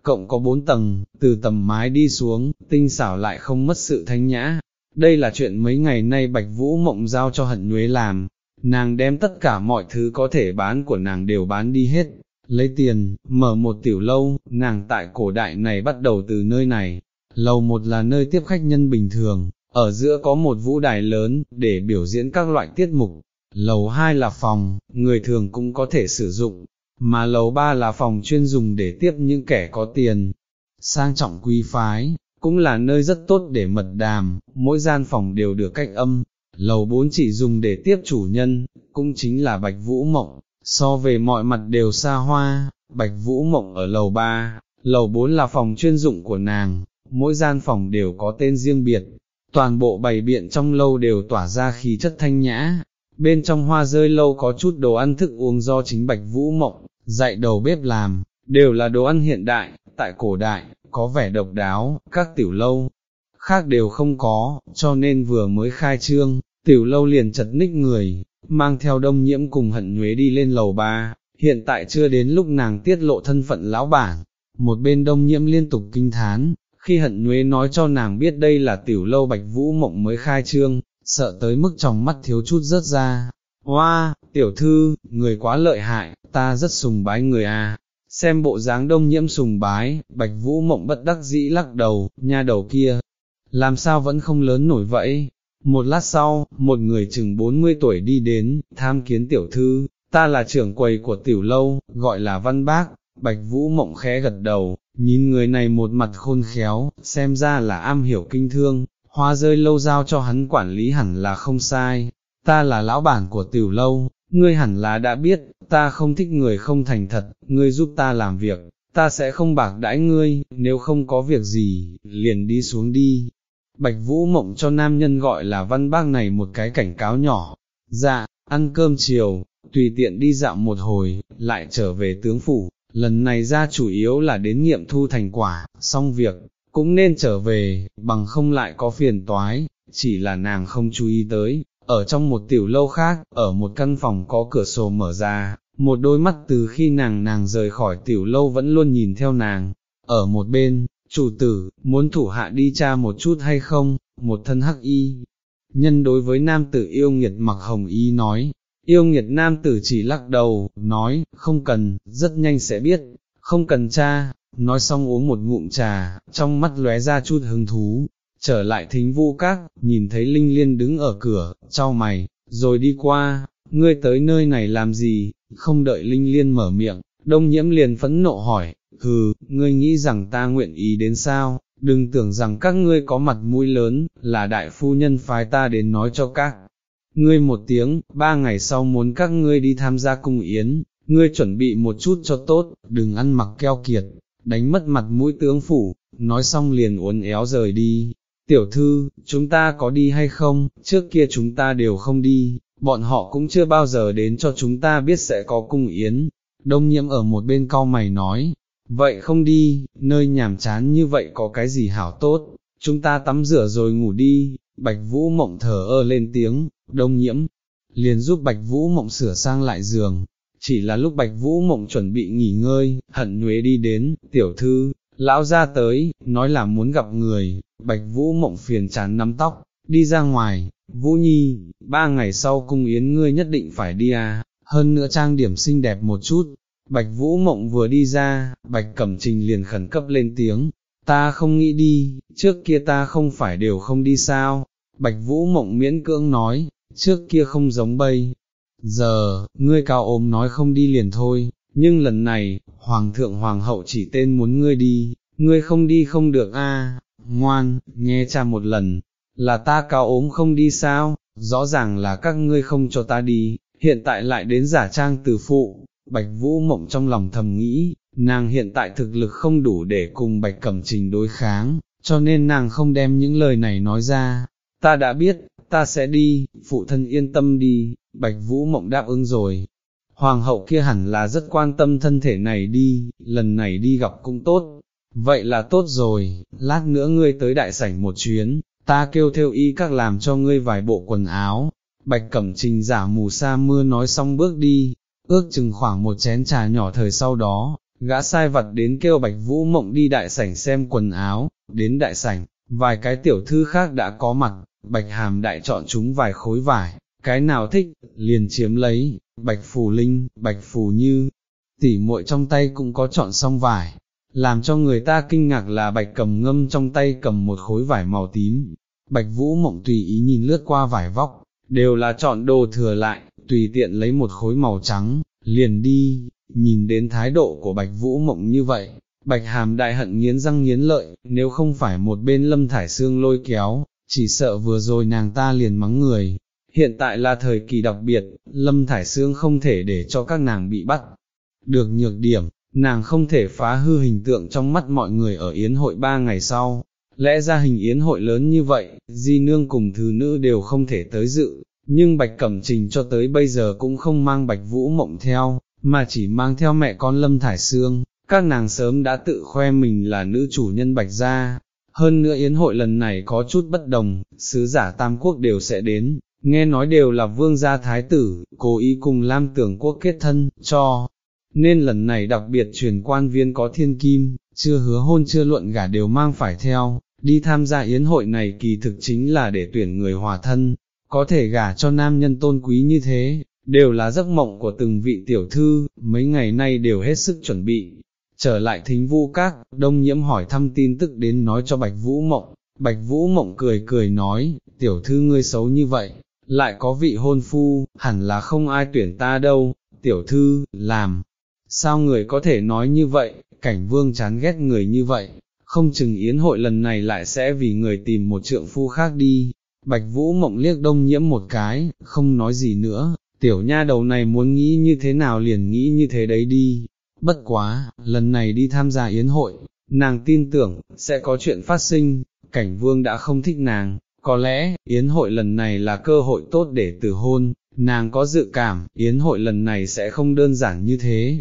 cộng có bốn tầng, từ tầm mái đi xuống, tinh xảo lại không mất sự thanh nhã. Đây là chuyện mấy ngày nay Bạch Vũ Mộng giao cho hận nhuế làm, nàng đem tất cả mọi thứ có thể bán của nàng đều bán đi hết, lấy tiền, mở một tiểu lâu, nàng tại cổ đại này bắt đầu từ nơi này, lầu một là nơi tiếp khách nhân bình thường, ở giữa có một vũ đài lớn, để biểu diễn các loại tiết mục, lầu hai là phòng, người thường cũng có thể sử dụng, mà lầu ba là phòng chuyên dùng để tiếp những kẻ có tiền, sang trọng quý phái, cũng là nơi rất tốt để mật đàm, mỗi gian phòng đều được cách âm, lầu bốn chỉ dùng để tiếp chủ nhân, cũng chính là bạch vũ mộng, so về mọi mặt đều xa hoa, bạch vũ mộng ở lầu ba, lầu bốn là phòng chuyên dụng của nàng, mỗi gian phòng đều có tên riêng biệt, toàn bộ bày biện trong lâu đều tỏa ra khí chất thanh nhã, bên trong hoa rơi lâu có chút đồ ăn thức uống do chính Bạch Vũ Mộng, dạy đầu bếp làm, đều là đồ ăn hiện đại, tại cổ đại, có vẻ độc đáo, các tiểu lâu khác đều không có, cho nên vừa mới khai trương, tiểu lâu liền chật ních người, mang theo đông nhiễm cùng hận nhuế đi lên lầu ba, hiện tại chưa đến lúc nàng tiết lộ thân phận lão bản, một bên đông nhiễm liên tục kinh thán, khi hận nhuế nói cho nàng biết đây là tiểu lâu bạch vũ mộng mới khai trương, sợ tới mức trong mắt thiếu chút rớt ra. Hoa, tiểu thư, người quá lợi hại, ta rất sùng bái người à. Xem bộ dáng đông nhiễm sùng bái, bạch vũ mộng bất đắc dĩ lắc đầu, nha đầu kia, làm sao vẫn không lớn nổi vậy? Một lát sau, một người chừng 40 tuổi đi đến, tham kiến tiểu thư, ta là trưởng quầy của tiểu lâu, gọi là văn bác, bạch vũ mộng khẽ gật đầu, nhìn người này một mặt khôn khéo, xem ra là am hiểu kinh thương, hoa rơi lâu giao cho hắn quản lý hẳn là không sai, ta là lão bản của tiểu lâu, ngươi hẳn là đã biết, ta không thích người không thành thật, ngươi giúp ta làm việc, ta sẽ không bạc đãi ngươi, nếu không có việc gì, liền đi xuống đi. Bạch Vũ Mộng cho nam nhân gọi là văn bác này một cái cảnh cáo nhỏ, dạ, ăn cơm chiều, tùy tiện đi dạo một hồi, lại trở về tướng phủ, lần này ra chủ yếu là đến nghiệm thu thành quả, xong việc, cũng nên trở về, bằng không lại có phiền toái, chỉ là nàng không chú ý tới, ở trong một tiểu lâu khác, ở một căn phòng có cửa sổ mở ra, một đôi mắt từ khi nàng nàng rời khỏi tiểu lâu vẫn luôn nhìn theo nàng, ở một bên, chủ tử, muốn thủ hạ đi cha một chút hay không, một thân hắc y. Nhân đối với nam tử yêu nghiệt mặc hồng y nói, yêu nghiệt nam tử chỉ lắc đầu, nói, không cần, rất nhanh sẽ biết, không cần cha, nói xong uống một ngụm trà, trong mắt lóe ra chút hứng thú, trở lại thính vu các, nhìn thấy Linh Liên đứng ở cửa, trao mày, rồi đi qua, ngươi tới nơi này làm gì, không đợi Linh Liên mở miệng, đông nhiễm liền phẫn nộ hỏi, hừ, ngươi nghĩ rằng ta nguyện ý đến sao, đừng tưởng rằng các ngươi có mặt mũi lớn, là đại phu nhân phái ta đến nói cho các. Ngươi một tiếng, ba ngày sau muốn các ngươi đi tham gia cung yến, ngươi chuẩn bị một chút cho tốt, đừng ăn mặc keo kiệt, đánh mất mặt mũi tướng phủ, nói xong liền uốn éo rời đi. Tiểu thư, chúng ta có đi hay không, trước kia chúng ta đều không đi, bọn họ cũng chưa bao giờ đến cho chúng ta biết sẽ có cung yến. Đông nhiễm ở một bên cau mày nói, vậy không đi, nơi nhàm chán như vậy có cái gì hảo tốt, chúng ta tắm rửa rồi ngủ đi, bạch vũ mộng thở ơ lên tiếng, đông nhiễm, liền giúp bạch vũ mộng sửa sang lại giường, chỉ là lúc bạch vũ mộng chuẩn bị nghỉ ngơi, hận nhuế đi đến, tiểu thư, lão ra tới, nói là muốn gặp người, bạch vũ mộng phiền chán nắm tóc, đi ra ngoài, vũ nhi, ba ngày sau cung yến ngươi nhất định phải đi à, hơn nữa trang điểm xinh đẹp một chút, bạch vũ mộng vừa đi ra, bạch cẩm trình liền khẩn cấp lên tiếng, ta không nghĩ đi, trước kia ta không phải đều không đi sao, bạch vũ mộng miễn cưỡng nói, trước kia không giống bây, giờ, ngươi cao ốm nói không đi liền thôi, nhưng lần này, hoàng thượng hoàng hậu chỉ tên muốn ngươi đi, ngươi không đi không được a, ngoan, nghe cha một lần, là ta cao ốm không đi sao, rõ ràng là các ngươi không cho ta đi, hiện tại lại đến giả trang từ phụ, bạch vũ mộng trong lòng thầm nghĩ, nàng hiện tại thực lực không đủ để cùng bạch cẩm trình đối kháng, cho nên nàng không đem những lời này nói ra, ta đã biết, ta sẽ đi, phụ thân yên tâm đi, bạch vũ mộng đáp ứng rồi. Hoàng hậu kia hẳn là rất quan tâm thân thể này đi, lần này đi gặp cũng tốt, vậy là tốt rồi, lát nữa ngươi tới đại sảnh một chuyến, ta kêu theo y các làm cho ngươi vài bộ quần áo. Bạch Cẩm Trình giả mù sa mưa nói xong bước đi, ước chừng khoảng một chén trà nhỏ thời sau đó, gã sai vật đến kêu Bạch Vũ Mộng đi đại sảnh xem quần áo, đến đại sảnh, vài cái tiểu thư khác đã có mặt, Bạch Hàm đại chọn chúng vài khối vải, cái nào thích, liền chiếm lấy, Bạch Phù Linh, Bạch Phù Như, tỉ muội trong tay cũng có chọn xong vải, làm cho người ta kinh ngạc là Bạch cầm ngâm trong tay cầm một khối vải màu tím, Bạch Vũ Mộng tùy ý nhìn lướt qua vải vóc, đều là chọn đồ thừa lại, tùy tiện lấy một khối màu trắng, liền đi, nhìn đến thái độ của Bạch Vũ Mộng như vậy, Bạch Hàm đại hận nghiến răng nghiến lợi, nếu không phải một bên lâm thải xương lôi kéo, chỉ sợ vừa rồi nàng ta liền mắng người. Hiện tại là thời kỳ đặc biệt, lâm thải xương không thể để cho các nàng bị bắt. Được nhược điểm, nàng không thể phá hư hình tượng trong mắt mọi người ở yến hội ba ngày sau. Lẽ ra hình yến hội lớn như vậy, di nương cùng thứ nữ đều không thể tới dự, nhưng Bạch Cẩm Trình cho tới bây giờ cũng không mang Bạch Vũ Mộng theo, mà chỉ mang theo mẹ con Lâm Thải Sương, các nàng sớm đã tự khoe mình là nữ chủ nhân Bạch Gia. Hơn nữa yến hội lần này có chút bất đồng, sứ giả Tam Quốc đều sẽ đến, nghe nói đều là vương gia thái tử, cố ý cùng Lam tưởng quốc kết thân, cho. Nên lần này đặc biệt truyền quan viên có thiên kim, chưa hứa hôn chưa luận gả đều mang phải theo, đi tham gia yến hội này kỳ thực chính là để tuyển người hòa thân, có thể gả cho nam nhân tôn quý như thế, đều là giấc mộng của từng vị tiểu thư, mấy ngày nay đều hết sức chuẩn bị. Trở lại thính vu các, đông nhiễm hỏi thăm tin tức đến nói cho Bạch Vũ Mộng, Bạch Vũ Mộng cười cười nói, tiểu thư ngươi xấu như vậy, lại có vị hôn phu, hẳn là không ai tuyển ta đâu, tiểu thư, làm, sao người có thể nói như vậy, cảnh vương chán ghét người như vậy, không chừng yến hội lần này lại sẽ vì người tìm một trượng phu khác đi, Bạch Vũ mộng liếc đông nhiễm một cái, không nói gì nữa, tiểu nha đầu này muốn nghĩ như thế nào liền nghĩ như thế đấy đi, bất quá, lần này đi tham gia yến hội, nàng tin tưởng, sẽ có chuyện phát sinh, cảnh vương đã không thích nàng, có lẽ, yến hội lần này là cơ hội tốt để từ hôn, nàng có dự cảm, yến hội lần này sẽ không đơn giản như thế,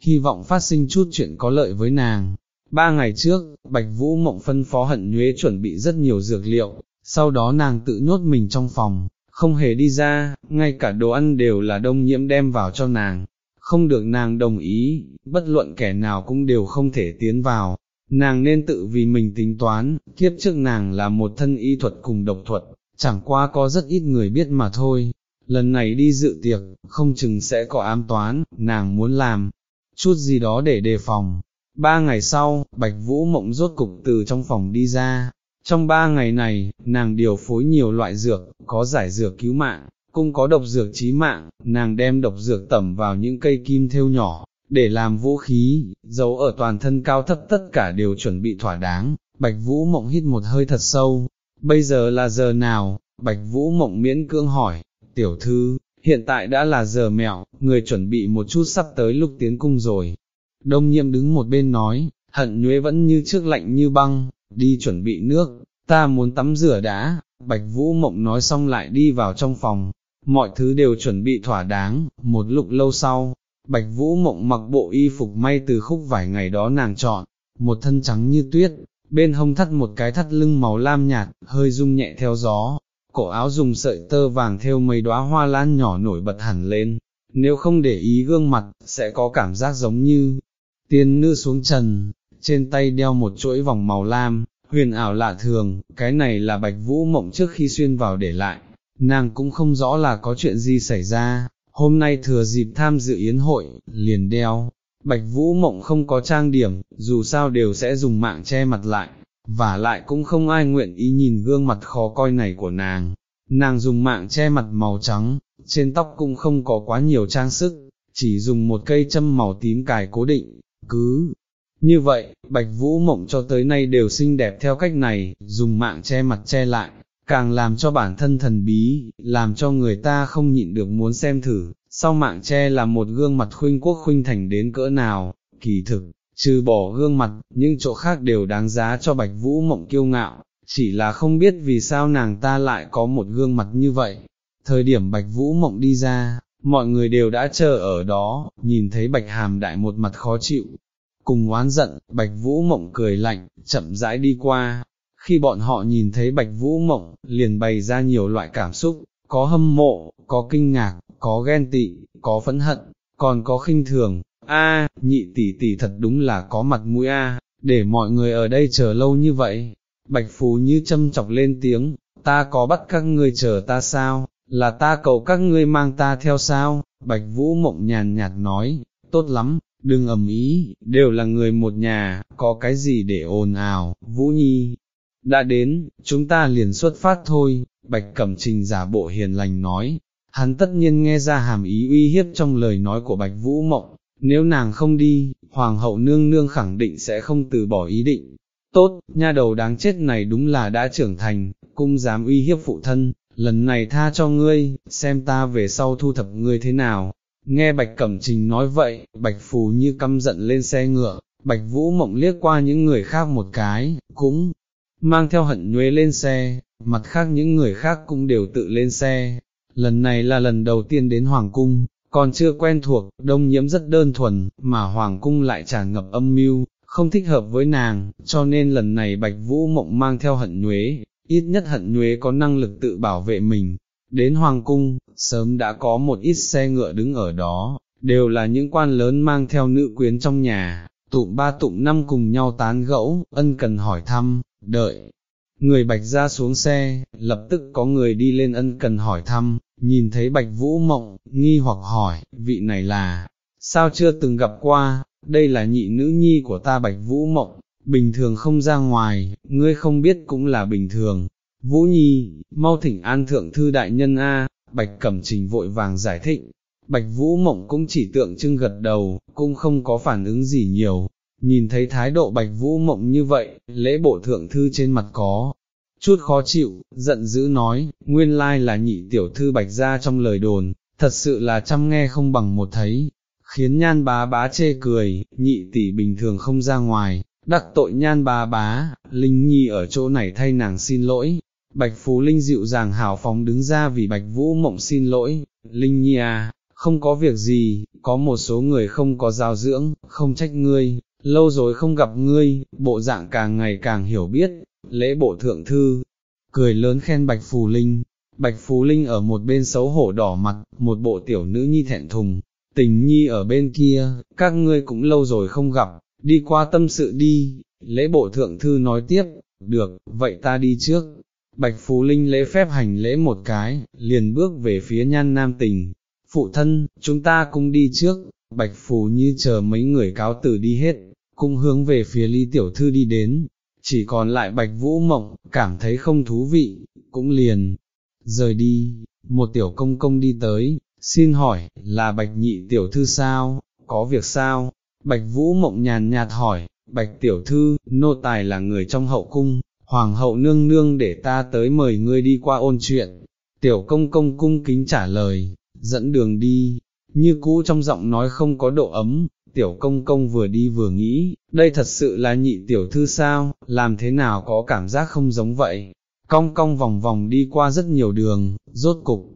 hy vọng phát sinh chút chuyện có lợi với nàng. Ba ngày trước, Bạch Vũ Mộng phân phó hận nhuế chuẩn bị rất nhiều dược liệu, sau đó nàng tự nhốt mình trong phòng, không hề đi ra, ngay cả đồ ăn đều là đông nhiễm đem vào cho nàng, không được nàng đồng ý, bất luận kẻ nào cũng đều không thể tiến vào, nàng nên tự vì mình tính toán, kiếp trước nàng là một thân y thuật cùng độc thuật, chẳng qua có rất ít người biết mà thôi, lần này đi dự tiệc, không chừng sẽ có ám toán, nàng muốn làm, chút gì đó để đề phòng. Ba ngày sau, Bạch Vũ Mộng rốt cục từ trong phòng đi ra, trong ba ngày này, nàng điều phối nhiều loại dược, có giải dược cứu mạng, cũng có độc dược chí mạng, nàng đem độc dược tẩm vào những cây kim thêu nhỏ, để làm vũ khí, giấu ở toàn thân cao thấp tất cả đều chuẩn bị thỏa đáng, Bạch Vũ Mộng hít một hơi thật sâu, bây giờ là giờ nào, Bạch Vũ Mộng miễn cưỡng hỏi, tiểu thư, hiện tại đã là giờ mẹo, người chuẩn bị một chút sắp tới lúc tiến cung rồi. Đông nhiễm đứng một bên nói, hận nhuế vẫn như trước lạnh như băng, đi chuẩn bị nước, ta muốn tắm rửa đã, Bạch Vũ Mộng nói xong lại đi vào trong phòng, mọi thứ đều chuẩn bị thỏa đáng, một lúc lâu sau, Bạch Vũ Mộng mặc bộ y phục may từ khúc vải ngày đó nàng chọn, một thân trắng như tuyết, bên hông thắt một cái thắt lưng màu lam nhạt, hơi rung nhẹ theo gió, cổ áo dùng sợi tơ vàng theo mấy đóa hoa lan nhỏ nổi bật hẳn lên, nếu không để ý gương mặt, sẽ có cảm giác giống như tiên nữ xuống trần, trên tay đeo một chuỗi vòng màu lam, huyền ảo lạ thường, cái này là bạch vũ mộng trước khi xuyên vào để lại, nàng cũng không rõ là có chuyện gì xảy ra, hôm nay thừa dịp tham dự yến hội, liền đeo, bạch vũ mộng không có trang điểm, dù sao đều sẽ dùng mạng che mặt lại, và lại cũng không ai nguyện ý nhìn gương mặt khó coi này của nàng, nàng dùng mạng che mặt màu trắng, trên tóc cũng không có quá nhiều trang sức, chỉ dùng một cây châm màu tím cài cố định, cứ như vậy, Bạch Vũ Mộng cho tới nay đều xinh đẹp theo cách này, dùng mạng che mặt che lại, càng làm cho bản thân thần bí, làm cho người ta không nhịn được muốn xem thử, sau mạng che là một gương mặt khuynh quốc khuynh thành đến cỡ nào, kỳ thực, trừ bỏ gương mặt, những chỗ khác đều đáng giá cho Bạch Vũ Mộng kiêu ngạo, chỉ là không biết vì sao nàng ta lại có một gương mặt như vậy. Thời điểm Bạch Vũ Mộng đi ra, mọi người đều đã chờ ở đó, nhìn thấy Bạch Hàm Đại một mặt khó chịu, cùng oán giận, Bạch Vũ Mộng cười lạnh, chậm rãi đi qua. Khi bọn họ nhìn thấy Bạch Vũ Mộng, liền bày ra nhiều loại cảm xúc, có hâm mộ, có kinh ngạc, có ghen tị, có phẫn hận, còn có khinh thường. A, nhị tỷ tỷ thật đúng là có mặt mũi a, để mọi người ở đây chờ lâu như vậy. Bạch Phú như châm chọc lên tiếng, ta có bắt các ngươi chờ ta sao, là ta cầu các ngươi mang ta theo sao, Bạch Vũ Mộng nhàn nhạt nói, tốt lắm, đừng ầm ý, đều là người một nhà, có cái gì để ồn ào, Vũ Nhi. Đã đến, chúng ta liền xuất phát thôi, Bạch Cẩm Trình giả bộ hiền lành nói, hắn tất nhiên nghe ra hàm ý uy hiếp trong lời nói của Bạch Vũ Mộng, nếu nàng không đi, Hoàng hậu nương nương khẳng định sẽ không từ bỏ ý định. Tốt, nha đầu đáng chết này đúng là đã trưởng thành, cung dám uy hiếp phụ thân, lần này tha cho ngươi, xem ta về sau thu thập ngươi thế nào. Nghe Bạch Cẩm Trình nói vậy, Bạch Phù như căm giận lên xe ngựa, Bạch Vũ Mộng liếc qua những người khác một cái, cũng mang theo hận nhuế lên xe, mặt khác những người khác cũng đều tự lên xe. Lần này là lần đầu tiên đến Hoàng Cung, còn chưa quen thuộc, đông nhiễm rất đơn thuần, mà Hoàng Cung lại tràn ngập âm mưu, không thích hợp với nàng, cho nên lần này Bạch Vũ Mộng mang theo hận nhuế, ít nhất hận nhuế có năng lực tự bảo vệ mình, Đến Hoàng Cung, sớm đã có một ít xe ngựa đứng ở đó, đều là những quan lớn mang theo nữ quyến trong nhà, tụm ba tụm năm cùng nhau tán gẫu, ân cần hỏi thăm, đợi. Người bạch ra xuống xe, lập tức có người đi lên ân cần hỏi thăm, nhìn thấy bạch vũ mộng, nghi hoặc hỏi, vị này là, sao chưa từng gặp qua, đây là nhị nữ nhi của ta bạch vũ mộng, bình thường không ra ngoài, ngươi không biết cũng là bình thường, Vũ Nhi, mau thỉnh an thượng thư đại nhân A, Bạch Cẩm Trình vội vàng giải thích, Bạch Vũ Mộng cũng chỉ tượng trưng gật đầu, cũng không có phản ứng gì nhiều, nhìn thấy thái độ Bạch Vũ Mộng như vậy, lễ bộ thượng thư trên mặt có, chút khó chịu, giận dữ nói, nguyên lai là nhị tiểu thư Bạch ra trong lời đồn, thật sự là chăm nghe không bằng một thấy, khiến nhan bá bá chê cười, nhị tỷ bình thường không ra ngoài, đắc tội nhan bá bá, Linh Nhi ở chỗ này thay nàng xin lỗi, Bạch Phú Linh dịu dàng hào phóng đứng ra vì Bạch Vũ Mộng xin lỗi, Linh Nhi à, không có việc gì, có một số người không có giáo dưỡng, không trách ngươi, lâu rồi không gặp ngươi, bộ dạng càng ngày càng hiểu biết, lễ bộ thượng thư, cười lớn khen Bạch Phù Linh. Bạch Phú Linh ở một bên xấu hổ đỏ mặt, một bộ tiểu nữ nhi thẹn thùng, tình nhi ở bên kia, các ngươi cũng lâu rồi không gặp, đi qua tâm sự đi, lễ bộ thượng thư nói tiếp, được, vậy ta đi trước. Bạch Phú Linh lễ phép hành lễ một cái, liền bước về phía nhan nam tình, phụ thân, chúng ta cũng đi trước, Bạch Phú như chờ mấy người cáo tử đi hết, cũng hướng về phía Lý Tiểu Thư đi đến, chỉ còn lại Bạch Vũ Mộng, cảm thấy không thú vị, cũng liền, rời đi, một tiểu công công đi tới, xin hỏi, là Bạch Nhị Tiểu Thư sao, có việc sao? Bạch Vũ Mộng nhàn nhạt hỏi, Bạch Tiểu Thư, nô tài là người trong hậu cung, Hoàng hậu nương nương để ta tới mời ngươi đi qua ôn chuyện. Tiểu công công cung kính trả lời, dẫn đường đi, như cũ trong giọng nói không có độ ấm, tiểu công công vừa đi vừa nghĩ, đây thật sự là nhị tiểu thư sao, làm thế nào có cảm giác không giống vậy, cong cong vòng vòng đi qua rất nhiều đường, rốt cục,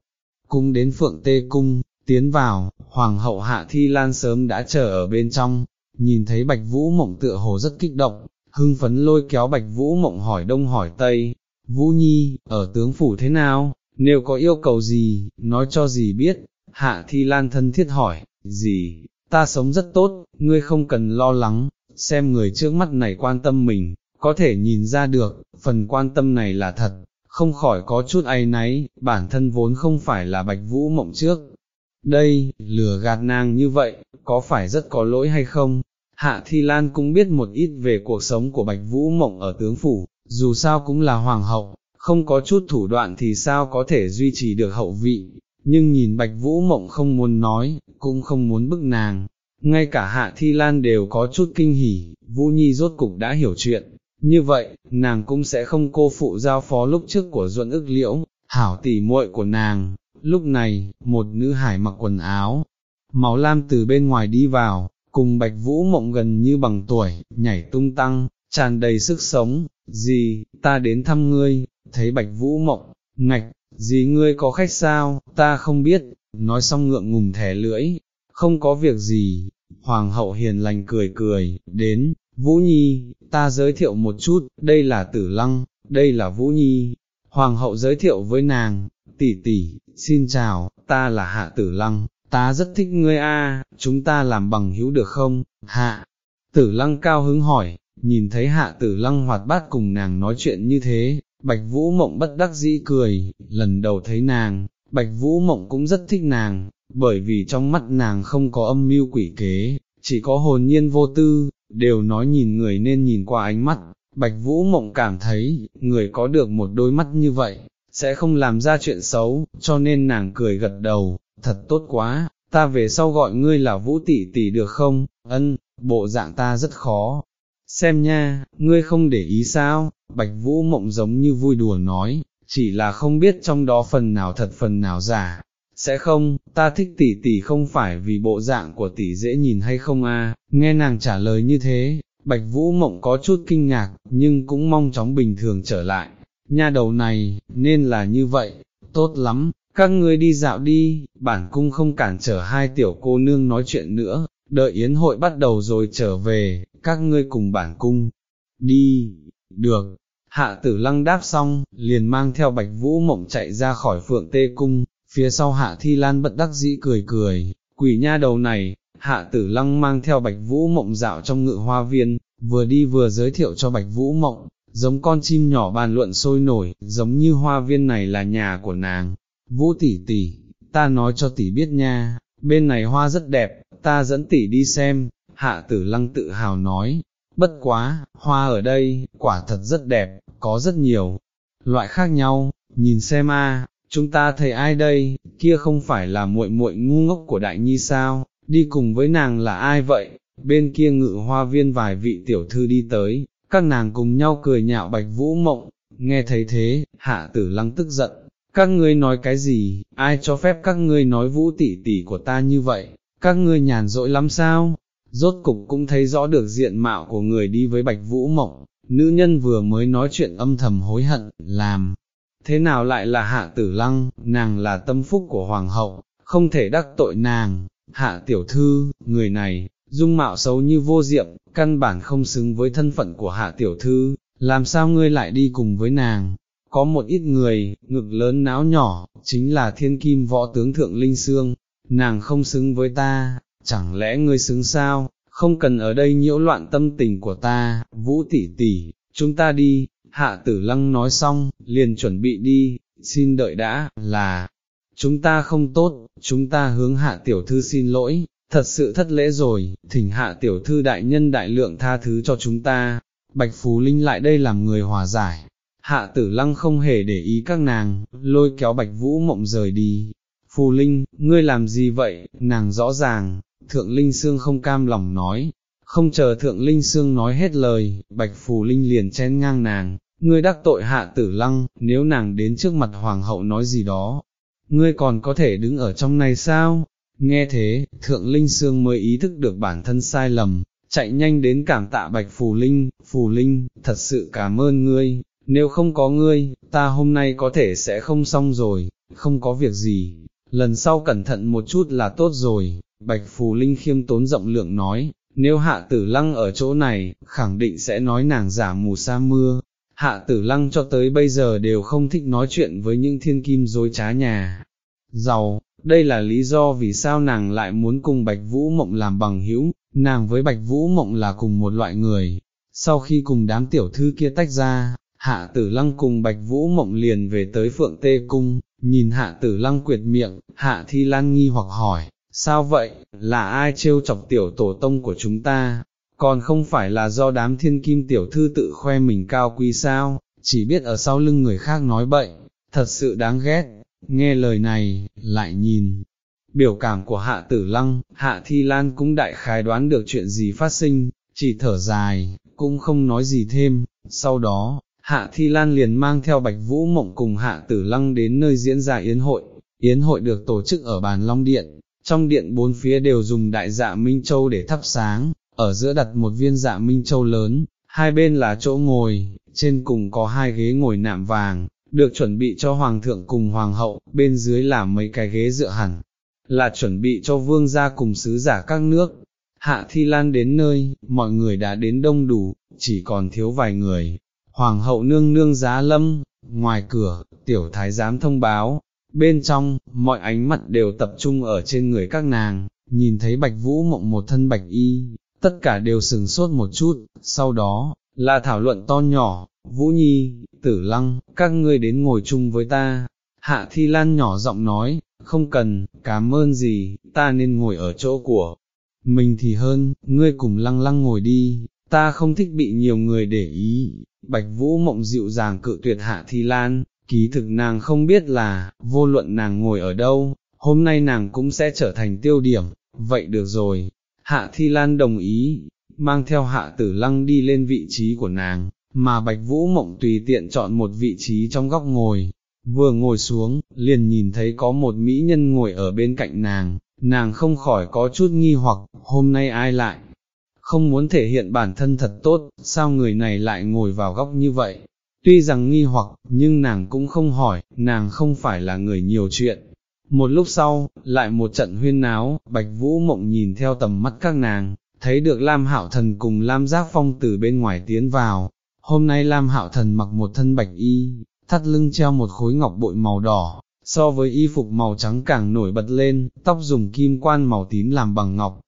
cung đến phượng tê cung, tiến vào, hoàng hậu hạ thi lan sớm đã chờ ở bên trong, nhìn thấy bạch vũ mộng tựa hồ rất kích động, hưng phấn lôi kéo bạch vũ mộng hỏi đông hỏi tây, vũ nhi, ở tướng phủ thế nào, nếu có yêu cầu gì, nói cho gì biết, hạ thi lan thân thiết hỏi, gì, ta sống rất tốt, ngươi không cần lo lắng, xem người trước mắt này quan tâm mình, có thể nhìn ra được, phần quan tâm này là thật, không khỏi có chút ai náy, bản thân vốn không phải là bạch vũ mộng trước. Đây, lừa gạt nàng như vậy, có phải rất có lỗi hay không? Hạ Thi Lan cũng biết một ít về cuộc sống của Bạch Vũ Mộng ở tướng phủ, dù sao cũng là hoàng hậu, không có chút thủ đoạn thì sao có thể duy trì được hậu vị, nhưng nhìn Bạch Vũ Mộng không muốn nói, cũng không muốn bức nàng, ngay cả Hạ Thi Lan đều có chút kinh hỉ, Vũ Nhi rốt cục đã hiểu chuyện, như vậy, nàng cũng sẽ không cô phụ giao phó lúc trước của duận ức liễu, hảo tỉ muội của nàng, lúc này, một nữ hải mặc quần áo, máu lam từ bên ngoài đi vào, cùng Bạch Vũ Mộng gần như bằng tuổi, nhảy tung tăng, tràn đầy sức sống, gì, ta đến thăm ngươi, thấy Bạch Vũ Mộng, ngạch, gì ngươi có khách sao, ta không biết, nói xong ngượng ngùng thẻ lưỡi, không có việc gì, Hoàng hậu hiền lành cười cười, đến, Vũ Nhi, ta giới thiệu một chút, đây là Tử Lăng, đây là Vũ Nhi, Hoàng hậu giới thiệu với nàng, tỷ tỷ, xin chào, ta là Hạ Tử Lăng, ta rất thích ngươi a, chúng ta làm bằng hữu được không, Hạ. Tử Lăng cao hứng hỏi, nhìn thấy Hạ Tử Lăng hoạt bát cùng nàng nói chuyện như thế, Bạch Vũ Mộng bất đắc dĩ cười, lần đầu thấy nàng, Bạch Vũ Mộng cũng rất thích nàng, bởi vì trong mắt nàng không có âm mưu quỷ kế, chỉ có hồn nhiên vô tư, đều nói nhìn người nên nhìn qua ánh mắt, Bạch Vũ Mộng cảm thấy, người có được một đôi mắt như vậy, sẽ không làm ra chuyện xấu, cho nên nàng cười gật đầu, thật tốt quá, ta về sau gọi ngươi là Vũ tỷ tỷ được không, ân, bộ dạng ta rất khó. Xem nha, ngươi không để ý sao, Bạch Vũ Mộng giống như vui đùa nói, chỉ là không biết trong đó phần nào thật phần nào giả, sẽ không, ta thích tỷ tỷ không phải vì bộ dạng của tỷ dễ nhìn hay không a? nghe nàng trả lời như thế, Bạch Vũ Mộng có chút kinh ngạc, nhưng cũng mong chóng bình thường trở lại, nha đầu này, nên là như vậy, tốt lắm, các ngươi đi dạo đi, bản cung không cản trở hai tiểu cô nương nói chuyện nữa, đợi yến hội bắt đầu rồi trở về, các ngươi cùng bản cung, đi, được. Hạ tử lăng đáp xong, liền mang theo bạch vũ mộng chạy ra khỏi phượng tê cung, phía sau hạ thi lan bất đắc dĩ cười cười, quỷ nha đầu này, hạ tử lăng mang theo bạch vũ mộng dạo trong ngự hoa viên, vừa đi vừa giới thiệu cho bạch vũ mộng, giống con chim nhỏ bàn luận sôi nổi, giống như hoa viên này là nhà của nàng, vũ tỷ tỷ, ta nói cho tỷ biết nha, bên này hoa rất đẹp, ta dẫn tỷ đi xem, hạ tử lăng tự hào nói, bất quá, hoa ở đây, quả thật rất đẹp, có rất nhiều, loại khác nhau, nhìn xem a, chúng ta thấy ai đây, kia không phải là muội muội ngu ngốc của đại nhi sao, đi cùng với nàng là ai vậy, bên kia ngự hoa viên vài vị tiểu thư đi tới, các nàng cùng nhau cười nhạo bạch vũ mộng, nghe thấy thế, hạ tử lăng tức giận, các ngươi nói cái gì, ai cho phép các ngươi nói vũ tỷ tỷ của ta như vậy, các ngươi nhàn rỗi lắm sao, rốt cục cũng thấy rõ được diện mạo của người đi với bạch vũ mộng, nữ nhân vừa mới nói chuyện âm thầm hối hận, làm, thế nào lại là hạ tử lăng, nàng là tâm phúc của hoàng hậu, không thể đắc tội nàng, hạ tiểu thư, người này, dung mạo xấu như vô diệm, căn bản không xứng với thân phận của hạ tiểu thư, làm sao ngươi lại đi cùng với nàng, có một ít người, ngực lớn náo nhỏ, chính là thiên kim võ tướng thượng linh xương, nàng không xứng với ta, chẳng lẽ ngươi xứng sao, không cần ở đây nhiễu loạn tâm tình của ta, vũ tỷ tỷ, chúng ta đi, hạ tử lăng nói xong, liền chuẩn bị đi, xin đợi đã, là, chúng ta không tốt, chúng ta hướng hạ tiểu thư xin lỗi, thật sự thất lễ rồi, thỉnh hạ tiểu thư đại nhân đại lượng tha thứ cho chúng ta, bạch phú linh lại đây làm người hòa giải. Hạ tử lăng không hề để ý các nàng, lôi kéo bạch vũ mộng rời đi. Phù Linh, ngươi làm gì vậy, nàng rõ ràng, Thượng Linh Sương không cam lòng nói, không chờ Thượng Linh Sương nói hết lời, Bạch Phù Linh liền chen ngang nàng, ngươi đắc tội hạ tử lăng, nếu nàng đến trước mặt Hoàng hậu nói gì đó, ngươi còn có thể đứng ở trong này sao? Nghe thế, Thượng Linh Sương mới ý thức được bản thân sai lầm, chạy nhanh đến cảm tạ Bạch Phù Linh, Phù Linh, thật sự cảm ơn ngươi, nếu không có ngươi, ta hôm nay có thể sẽ không xong rồi, không có việc gì, lần sau cẩn thận một chút là tốt rồi, Bạch Phù Linh khiêm tốn rộng lượng nói, nếu hạ tử lăng ở chỗ này, khẳng định sẽ nói nàng giả mù sa mưa, hạ tử lăng cho tới bây giờ đều không thích nói chuyện với những thiên kim dối trá nhà. Giàu, đây là lý do vì sao nàng lại muốn cùng Bạch Vũ Mộng làm bằng hữu, nàng với Bạch Vũ Mộng là cùng một loại người. Sau khi cùng đám tiểu thư kia tách ra, hạ tử lăng cùng Bạch Vũ Mộng liền về tới Phượng Tê Cung, nhìn hạ tử lăng quyệt miệng, hạ thi lan nghi hoặc hỏi, sao vậy, là ai trêu chọc tiểu tổ tông của chúng ta, còn không phải là do đám thiên kim tiểu thư tự khoe mình cao quý sao, chỉ biết ở sau lưng người khác nói bậy, thật sự đáng ghét, nghe lời này, lại nhìn. Biểu cảm của hạ tử lăng, hạ thi lan cũng đại khái đoán được chuyện gì phát sinh, chỉ thở dài, cũng không nói gì thêm, sau đó, Hạ Thi Lan liền mang theo Bạch Vũ Mộng cùng Hạ Tử Lăng đến nơi diễn ra yến hội, yến hội được tổ chức ở bàn Long Điện, trong điện bốn phía đều dùng đại dạ Minh Châu để thắp sáng, ở giữa đặt một viên dạ Minh Châu lớn, hai bên là chỗ ngồi, trên cùng có hai ghế ngồi nạm vàng, được chuẩn bị cho Hoàng thượng cùng Hoàng hậu, bên dưới là mấy cái ghế dựa hẳn, là chuẩn bị cho vương gia cùng sứ giả các nước. Hạ Thi Lan đến nơi, mọi người đã đến đông đủ, chỉ còn thiếu vài người, Hoàng hậu nương nương giá lâm, ngoài cửa, tiểu thái giám thông báo, bên trong, mọi ánh mặt đều tập trung ở trên người các nàng, nhìn thấy bạch vũ mộng một thân bạch y, tất cả đều sừng sốt một chút, sau đó, là thảo luận to nhỏ, Vũ Nhi, Tử Lăng, các ngươi đến ngồi chung với ta. Hạ Thi Lan nhỏ giọng nói, không cần, cảm ơn gì, ta nên ngồi ở chỗ của mình thì hơn, ngươi cùng lăng lăng ngồi đi, ta không thích bị nhiều người để ý, Bạch Vũ Mộng dịu dàng cự tuyệt Hạ Thi Lan, ký thực nàng không biết là, vô luận nàng ngồi ở đâu, hôm nay nàng cũng sẽ trở thành tiêu điểm, vậy được rồi. Hạ Thi Lan đồng ý, mang theo Hạ Tử Lăng đi lên vị trí của nàng, mà Bạch Vũ Mộng tùy tiện chọn một vị trí trong góc ngồi, vừa ngồi xuống, liền nhìn thấy có một mỹ nhân ngồi ở bên cạnh nàng, nàng không khỏi có chút nghi hoặc, hôm nay ai lại, không muốn thể hiện bản thân thật tốt, sao người này lại ngồi vào góc như vậy. Tuy rằng nghi hoặc, nhưng nàng cũng không hỏi, nàng không phải là người nhiều chuyện. Một lúc sau, lại một trận huyên náo, Bạch Vũ Mộng nhìn theo tầm mắt các nàng, thấy được Lam Hạo Thần cùng Lam Giác Phong từ bên ngoài tiến vào. Hôm nay Lam Hạo Thần mặc một thân bạch y, thắt lưng treo một khối ngọc bội màu đỏ, so với y phục màu trắng càng nổi bật lên, tóc dùng kim quan màu tím làm bằng ngọc,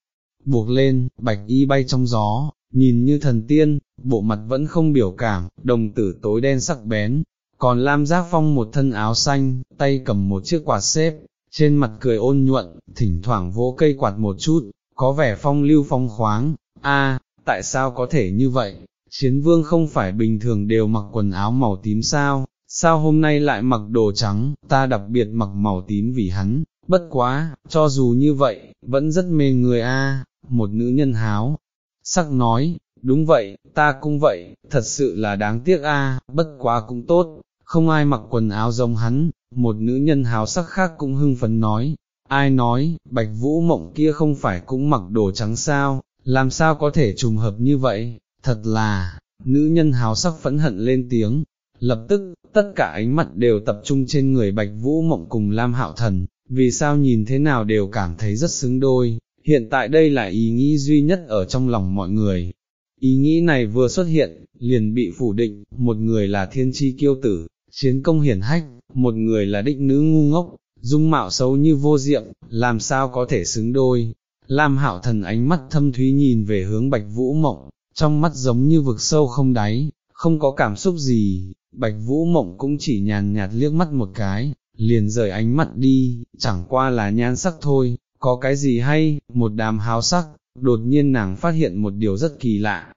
buộc lên, bạch y bay trong gió, nhìn như thần tiên, bộ mặt vẫn không biểu cảm, đồng tử tối đen sắc bén, còn Lam Giác Phong một thân áo xanh, tay cầm một chiếc quạt xếp, trên mặt cười ôn nhuận, thỉnh thoảng vỗ cây quạt một chút, có vẻ phong lưu phong khoáng, a, tại sao có thể như vậy, chiến vương không phải bình thường đều mặc quần áo màu tím sao, sao hôm nay lại mặc đồ trắng, ta đặc biệt mặc màu tím vì hắn, bất quá, cho dù như vậy, vẫn rất mê người a một nữ nhân háo, sắc nói, đúng vậy, ta cũng vậy, thật sự là đáng tiếc a, bất quá cũng tốt, không ai mặc quần áo giống hắn, một nữ nhân háo sắc khác cũng hưng phấn nói, ai nói, bạch vũ mộng kia không phải cũng mặc đồ trắng sao, làm sao có thể trùng hợp như vậy, thật là, nữ nhân háo sắc phẫn hận lên tiếng, lập tức, tất cả ánh mặt đều tập trung trên người bạch vũ mộng cùng Lam Hạo Thần, vì sao nhìn thế nào đều cảm thấy rất xứng đôi, hiện tại đây là ý nghĩ duy nhất ở trong lòng mọi người. Ý nghĩ này vừa xuất hiện, liền bị phủ định, một người là thiên chi kiêu tử, chiến công hiển hách, một người là định nữ ngu ngốc, dung mạo xấu như vô diệm, làm sao có thể xứng đôi. Lam hạo thần ánh mắt thâm thúy nhìn về hướng bạch vũ mộng, trong mắt giống như vực sâu không đáy, không có cảm xúc gì, bạch vũ mộng cũng chỉ nhàn nhạt liếc mắt một cái, liền rời ánh mắt đi, chẳng qua là nhan sắc thôi, có cái gì hay, một đám háo sắc, đột nhiên nàng phát hiện một điều rất kỳ lạ.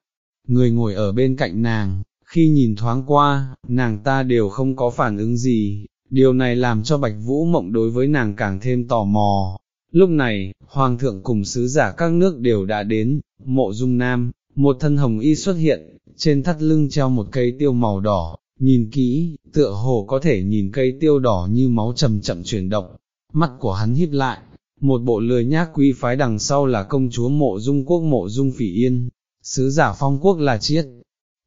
Người ngồi ở bên cạnh nàng, khi nhìn thoáng qua, nàng ta đều không có phản ứng gì, điều này làm cho Bạch Vũ Mộng đối với nàng càng thêm tò mò. Lúc này, Hoàng thượng cùng sứ giả các nước đều đã đến, mộ dung nam, một thân hồng y xuất hiện, trên thắt lưng treo một cây tiêu màu đỏ, nhìn kỹ, tựa hồ có thể nhìn cây tiêu đỏ như máu chậm chậm chuyển động, mắt của hắn híp lại, một bộ lười nhác quý phái đằng sau là công chúa mộ dung quốc mộ dung phỉ yên, sứ giả phong quốc là chiết.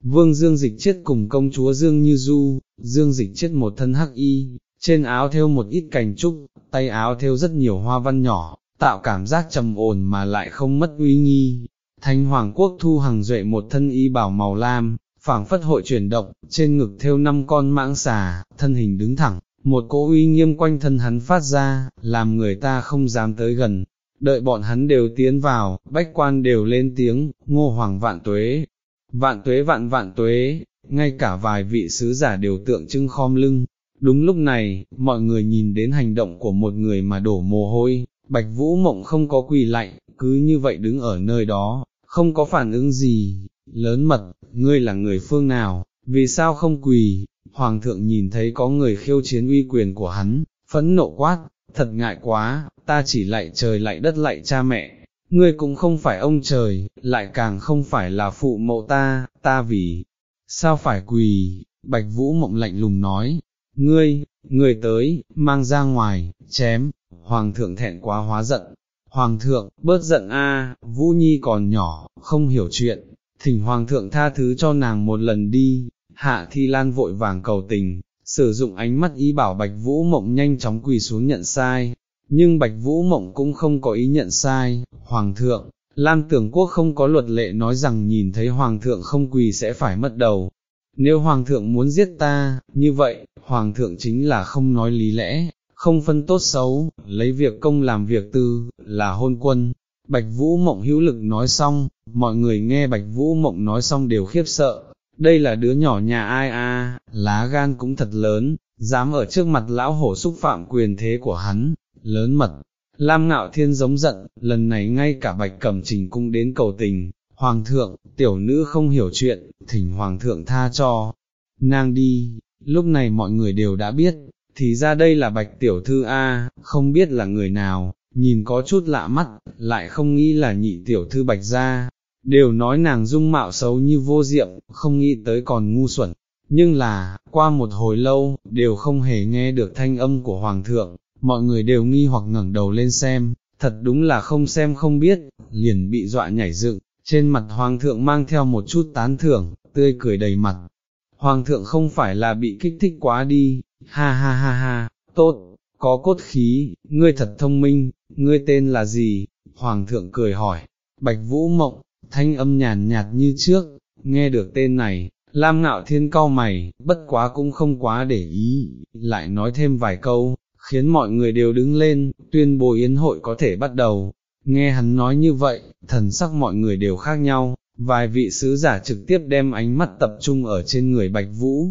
Vương Dương Dịch chết cùng công chúa Dương Như Du, Dương Dịch chết một thân hắc y, trên áo thêu một ít cành trúc, tay áo thêu rất nhiều hoa văn nhỏ, tạo cảm giác trầm ổn mà lại không mất uy nghi. Thanh Hoàng Quốc thu hàng duệ một thân y bảo màu lam, phảng phất hội chuyển động, trên ngực thêu năm con mãng xà, thân hình đứng thẳng, một cỗ uy nghiêm quanh thân hắn phát ra, làm người ta không dám tới gần. Đợi bọn hắn đều tiến vào, bách quan đều lên tiếng, ngô hoàng vạn tuế, vạn tuế vạn vạn tuế, ngay cả vài vị sứ giả đều tượng trưng khom lưng. Đúng lúc này, mọi người nhìn đến hành động của một người mà đổ mồ hôi, bạch vũ mộng không có quỳ lạy, cứ như vậy đứng ở nơi đó, không có phản ứng gì, lớn mật, ngươi là người phương nào, vì sao không quỳ, hoàng thượng nhìn thấy có người khiêu chiến uy quyền của hắn, phẫn nộ quát, thật ngại quá, ta chỉ lạy trời lạy đất lạy cha mẹ, ngươi cũng không phải ông trời, lại càng không phải là phụ mẫu ta, ta vì, sao phải quỳ, bạch vũ mộng lạnh lùng nói, ngươi, ngươi tới, mang ra ngoài, chém, hoàng thượng thẹn quá hóa giận, hoàng thượng, bớt giận a, vũ nhi còn nhỏ, không hiểu chuyện, thỉnh hoàng thượng tha thứ cho nàng một lần đi, hạ thi lan vội vàng cầu tình, sử dụng ánh mắt ý bảo bạch vũ mộng nhanh chóng quỳ xuống nhận sai, nhưng bạch vũ mộng cũng không có ý nhận sai, hoàng thượng, Lam tưởng quốc không có luật lệ nói rằng nhìn thấy hoàng thượng không quỳ sẽ phải mất đầu. Nếu hoàng thượng muốn giết ta, như vậy, hoàng thượng chính là không nói lý lẽ, không phân tốt xấu, lấy việc công làm việc tư, là hôn quân. Bạch Vũ Mộng hữu lực nói xong, mọi người nghe Bạch Vũ Mộng nói xong đều khiếp sợ, đây là đứa nhỏ nhà ai a, lá gan cũng thật lớn, dám ở trước mặt lão hổ xúc phạm quyền thế của hắn, lớn mật. Lam ngạo thiên giống giận, lần này ngay cả bạch cẩm trình cũng đến cầu tình, hoàng thượng, tiểu nữ không hiểu chuyện, thỉnh hoàng thượng tha cho, nàng đi, lúc này mọi người đều đã biết, thì ra đây là bạch tiểu thư A, không biết là người nào, nhìn có chút lạ mắt, lại không nghĩ là nhị tiểu thư bạch gia, đều nói nàng dung mạo xấu như vô diệm, không nghĩ tới còn ngu xuẩn, nhưng là, qua một hồi lâu, đều không hề nghe được thanh âm của Hoàng thượng, mọi người đều nghi hoặc ngẩng đầu lên xem, thật đúng là không xem không biết, liền bị dọa nhảy dựng, trên mặt Hoàng thượng mang theo một chút tán thưởng, tươi cười đầy mặt. Hoàng thượng không phải là bị kích thích quá đi, ha ha ha ha, tốt, có cốt khí, ngươi thật thông minh, ngươi tên là gì? Hoàng thượng cười hỏi, Bạch Vũ Mộng, thanh âm nhàn nhạt như trước, nghe được tên này, Lam ngạo thiên cau mày, bất quá cũng không quá để ý, lại nói thêm vài câu, khiến mọi người đều đứng lên, tuyên bố yến hội có thể bắt đầu. Nghe hắn nói như vậy, thần sắc mọi người đều khác nhau, vài vị sứ giả trực tiếp đem ánh mắt tập trung ở trên người Bạch Vũ.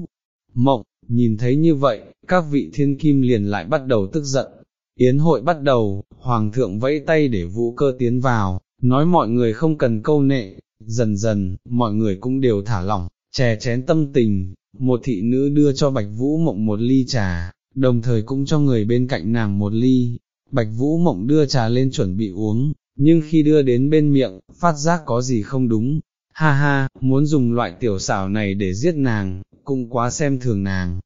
Mộng, nhìn thấy như vậy, các vị thiên kim liền lại bắt đầu tức giận. Yến hội bắt đầu, Hoàng thượng vẫy tay để Vũ cơ tiến vào, nói mọi người không cần câu nệ, dần dần, mọi người cũng đều thả lỏng, chè chén tâm tình, một thị nữ đưa cho Bạch Vũ Mộng một ly trà, đồng thời cũng cho người bên cạnh nàng một ly, Bạch Vũ Mộng đưa trà lên chuẩn bị uống, nhưng khi đưa đến bên miệng, phát giác có gì không đúng, ha ha, muốn dùng loại tiểu xảo này để giết nàng, cũng quá xem thường nàng.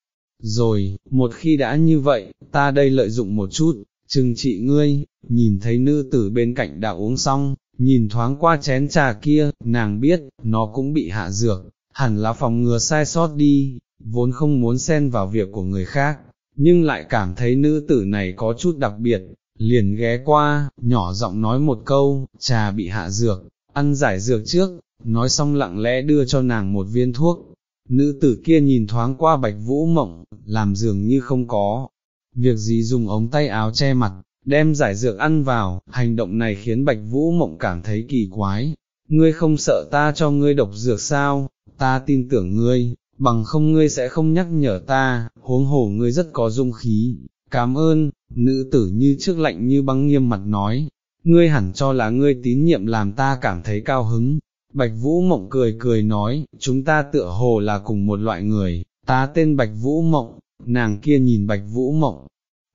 Rồi, một khi đã như vậy, ta đây lợi dụng một chút, chừng trị ngươi, nhìn thấy nữ tử bên cạnh đã uống xong, nhìn thoáng qua chén trà kia, nàng biết, nó cũng bị hạ dược, hẳn là phòng ngừa sai sót đi, vốn không muốn xen vào việc của người khác, nhưng lại cảm thấy nữ tử này có chút đặc biệt, liền ghé qua, nhỏ giọng nói một câu, trà bị hạ dược, ăn giải dược trước, nói xong lặng lẽ đưa cho nàng một viên thuốc. nữ tử kia nhìn thoáng qua bạch vũ mộng, làm dường như không có, việc gì dùng ống tay áo che mặt, đem giải dược ăn vào, hành động này khiến bạch vũ mộng cảm thấy kỳ quái, ngươi không sợ ta cho ngươi độc dược sao, ta tin tưởng ngươi, bằng không ngươi sẽ không nhắc nhở ta, huống hồ ngươi rất có dung khí, cảm ơn, nữ tử như trước lạnh như băng nghiêm mặt nói, ngươi hẳn cho là ngươi tín nhiệm làm ta cảm thấy cao hứng. Bạch Vũ Mộng cười cười nói, chúng ta tựa hồ là cùng một loại người, ta tên Bạch Vũ Mộng, nàng kia nhìn Bạch Vũ Mộng.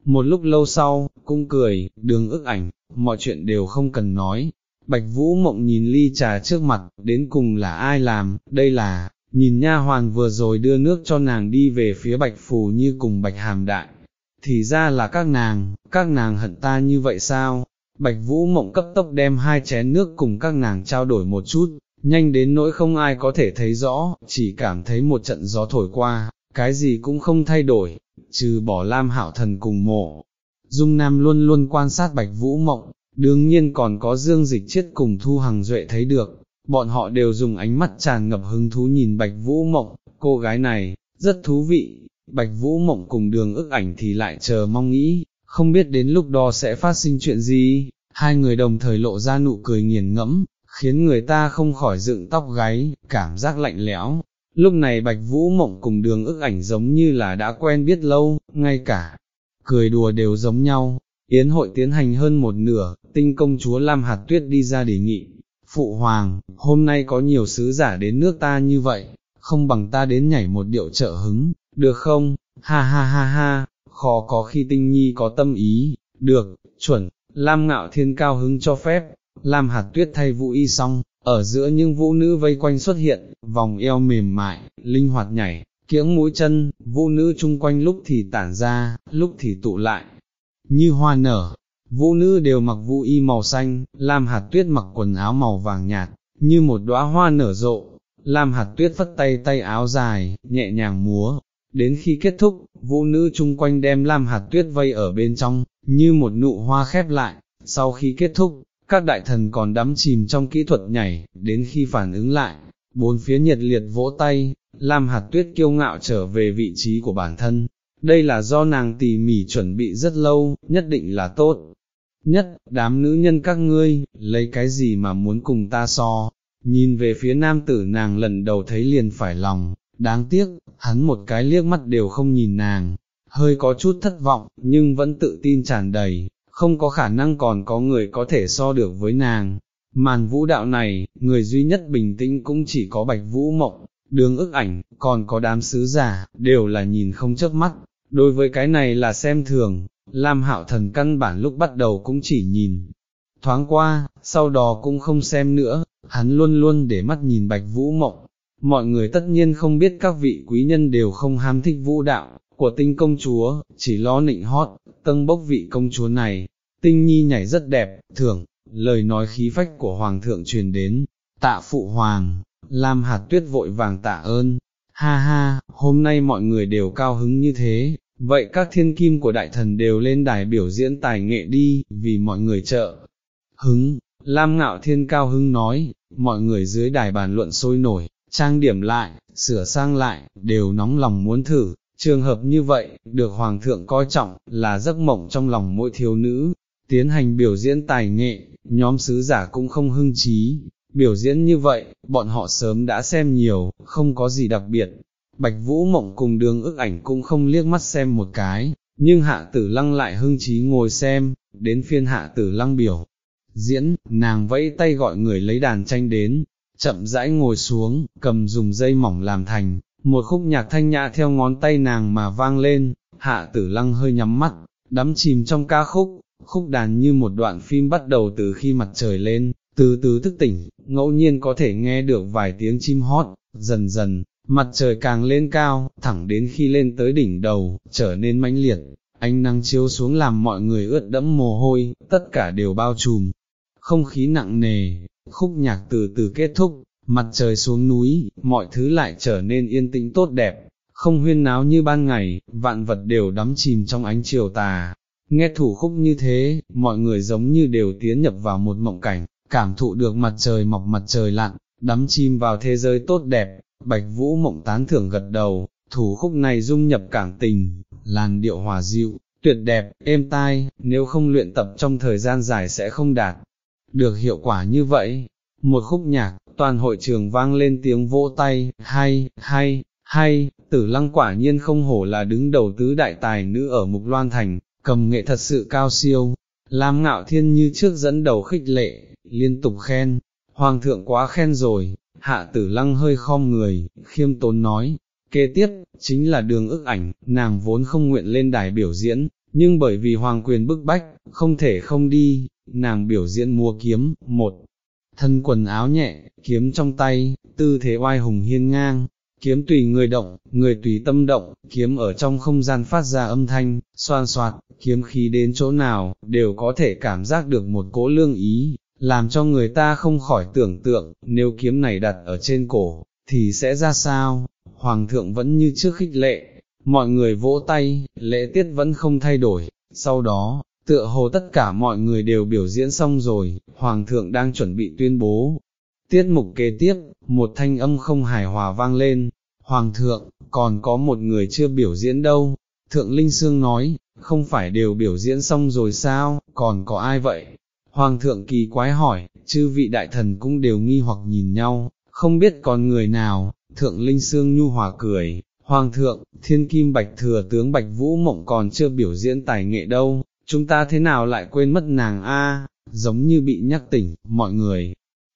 Một lúc lâu sau, cung cười, đường ức ảnh, mọi chuyện đều không cần nói. Bạch Vũ Mộng nhìn ly trà trước mặt, đến cùng là ai làm, đây là, nhìn nha hoàn vừa rồi đưa nước cho nàng đi về phía Bạch Phù như cùng Bạch Hàm Đại. Thì ra là các nàng, các nàng hận ta như vậy sao, Bạch Vũ mộng cấp tốc đem hai chén nước cùng các nàng trao đổi một chút, nhanh đến nỗi không ai có thể thấy rõ, chỉ cảm thấy một trận gió thổi qua, cái gì cũng không thay đổi, trừ bỏ Lam Hảo Thần cùng mộ. Dung Nam luôn luôn quan sát Bạch Vũ mộng, đương nhiên còn có Dương Dịch Chiết cùng Thu Hằng Duệ thấy được, bọn họ đều dùng ánh mắt tràn ngập hứng thú nhìn Bạch Vũ mộng, cô gái này, rất thú vị, Bạch Vũ mộng cùng đường ức ảnh thì lại chờ mong nghĩ, không biết đến lúc đó sẽ phát sinh chuyện gì, hai người đồng thời lộ ra nụ cười nghiền ngẫm, khiến người ta không khỏi dựng tóc gáy, cảm giác lạnh lẽo. Lúc này Bạch Vũ Mộng cùng đường ức ảnh giống như là đã quen biết lâu, ngay cả cười đùa đều giống nhau. Yến hội tiến hành hơn một nửa, tinh công chúa Lam Hạt Tuyết đi ra đề nghị. Phụ Hoàng, hôm nay có nhiều sứ giả đến nước ta như vậy, không bằng ta đến nhảy một điệu trợ hứng, được không? Ha ha ha ha, khó có khi tinh nhi có tâm ý, được, chuẩn, Lam ngạo thiên cao hứng cho phép, Lam hạt tuyết thay vũ y xong, ở giữa những vũ nữ vây quanh xuất hiện, vòng eo mềm mại, linh hoạt nhảy, kiếng mũi chân, vũ nữ chung quanh lúc thì tản ra, lúc thì tụ lại, như hoa nở. Vũ nữ đều mặc vũ y màu xanh, Lam hạt tuyết mặc quần áo màu vàng nhạt, như một đóa hoa nở rộ, Lam hạt tuyết phất tay tay áo dài, nhẹ nhàng múa, Đến khi kết thúc, vũ nữ chung quanh đem Lam hạt tuyết vây ở bên trong, như một nụ hoa khép lại, sau khi kết thúc, các đại thần còn đắm chìm trong kỹ thuật nhảy, đến khi phản ứng lại, bốn phía nhiệt liệt vỗ tay, Lam hạt tuyết kiêu ngạo trở về vị trí của bản thân, đây là do nàng tỉ mỉ chuẩn bị rất lâu, nhất định là tốt. Nhất, đám nữ nhân các ngươi, lấy cái gì mà muốn cùng ta so, nhìn về phía nam tử nàng lần đầu thấy liền phải lòng, đáng tiếc, hắn một cái liếc mắt đều không nhìn nàng, hơi có chút thất vọng, nhưng vẫn tự tin tràn đầy, không có khả năng còn có người có thể so được với nàng. Màn vũ đạo này, người duy nhất bình tĩnh cũng chỉ có bạch vũ mộng, đường ức ảnh, còn có đám sứ giả, đều là nhìn không chớp mắt, đối với cái này là xem thường, Lam hạo thần căn bản lúc bắt đầu cũng chỉ nhìn, thoáng qua, sau đó cũng không xem nữa, hắn luôn luôn để mắt nhìn bạch vũ mộng, mọi người tất nhiên không biết các vị quý nhân đều không ham thích vũ đạo, của tinh công chúa, chỉ lo nịnh hót, tân bốc vị công chúa này, tinh nhi nhảy rất đẹp, thưởng, lời nói khí phách của hoàng thượng truyền đến, tạ phụ hoàng, Lam hạt tuyết vội vàng tạ ơn, ha ha, hôm nay mọi người đều cao hứng như thế, vậy các thiên kim của đại thần đều lên đài biểu diễn tài nghệ đi, vì mọi người trợ. Hứng, Lam ngạo thiên cao hứng nói, mọi người dưới đài bàn luận sôi nổi, trang điểm lại, sửa sang lại, đều nóng lòng muốn thử, trường hợp như vậy, được Hoàng thượng coi trọng, là giấc mộng trong lòng mỗi thiếu nữ, tiến hành biểu diễn tài nghệ, nhóm sứ giả cũng không hưng trí, biểu diễn như vậy, bọn họ sớm đã xem nhiều, không có gì đặc biệt. Bạch Vũ Mộng cùng đường ức ảnh cũng không liếc mắt xem một cái, nhưng hạ tử lăng lại hưng trí ngồi xem, đến phiên hạ tử lăng biểu. Diễn, nàng vẫy tay gọi người lấy đàn tranh đến, chậm rãi ngồi xuống, cầm dùng dây mỏng làm thành, một khúc nhạc thanh nhã theo ngón tay nàng mà vang lên, hạ tử lăng hơi nhắm mắt, đắm chìm trong ca khúc, khúc đàn như một đoạn phim bắt đầu từ khi mặt trời lên, từ từ thức tỉnh, ngẫu nhiên có thể nghe được vài tiếng chim hót, dần dần, mặt trời càng lên cao, thẳng đến khi lên tới đỉnh đầu, trở nên mãnh liệt, ánh nắng chiếu xuống làm mọi người ướt đẫm mồ hôi, tất cả đều bao trùm, không khí nặng nề, khúc nhạc từ từ kết thúc, mặt trời xuống núi, mọi thứ lại trở nên yên tĩnh tốt đẹp, không huyên náo như ban ngày, vạn vật đều đắm chìm trong ánh chiều tà. Nghe thủ khúc như thế, mọi người giống như đều tiến nhập vào một mộng cảnh, cảm thụ được mặt trời mọc mặt trời lặn, đắm chìm vào thế giới tốt đẹp, Bạch Vũ Mộng tán thưởng gật đầu, thủ khúc này dung nhập cảm tình, làn điệu hòa dịu, tuyệt đẹp, êm tai, nếu không luyện tập trong thời gian dài sẽ không đạt được hiệu quả như vậy. Một khúc nhạc, toàn hội trường vang lên tiếng vỗ tay, hay, hay, hay, tử lăng quả nhiên không hổ là đứng đầu tứ đại tài nữ ở Mục Loan Thành, cầm nghệ thật sự cao siêu. Lam ngạo thiên như trước dẫn đầu khích lệ, liên tục khen, hoàng thượng quá khen rồi, hạ tử lăng hơi khom người, khiêm tốn nói, kế tiếp, chính là đường ức ảnh, nàng vốn không nguyện lên đài biểu diễn, nhưng bởi vì hoàng quyền bức bách, không thể không đi, nàng biểu diễn mua kiếm, một thân quần áo nhẹ, kiếm trong tay, tư thế oai hùng hiên ngang, kiếm tùy người động, người tùy tâm động, kiếm ở trong không gian phát ra âm thanh, xoan xoạt, kiếm khí đến chỗ nào, đều có thể cảm giác được một cỗ lương ý, làm cho người ta không khỏi tưởng tượng, nếu kiếm này đặt ở trên cổ, thì sẽ ra sao, hoàng thượng vẫn như trước khích lệ, mọi người vỗ tay, lễ tiết vẫn không thay đổi, sau đó, tựa hồ tất cả mọi người đều biểu diễn xong rồi, hoàng thượng đang chuẩn bị tuyên bố. Tiết mục kế tiếp, một thanh âm không hài hòa vang lên, Hoàng thượng, còn có một người chưa biểu diễn đâu, Thượng Linh Sương nói, không phải đều biểu diễn xong rồi sao, còn có ai vậy? Hoàng thượng kỳ quái hỏi, chư vị đại thần cũng đều nghi hoặc nhìn nhau, không biết còn người nào, Thượng Linh Sương nhu hòa cười, Hoàng thượng, thiên kim bạch thừa tướng bạch vũ mộng còn chưa biểu diễn tài nghệ đâu, chúng ta thế nào lại quên mất nàng a? giống như bị nhắc tỉnh, mọi người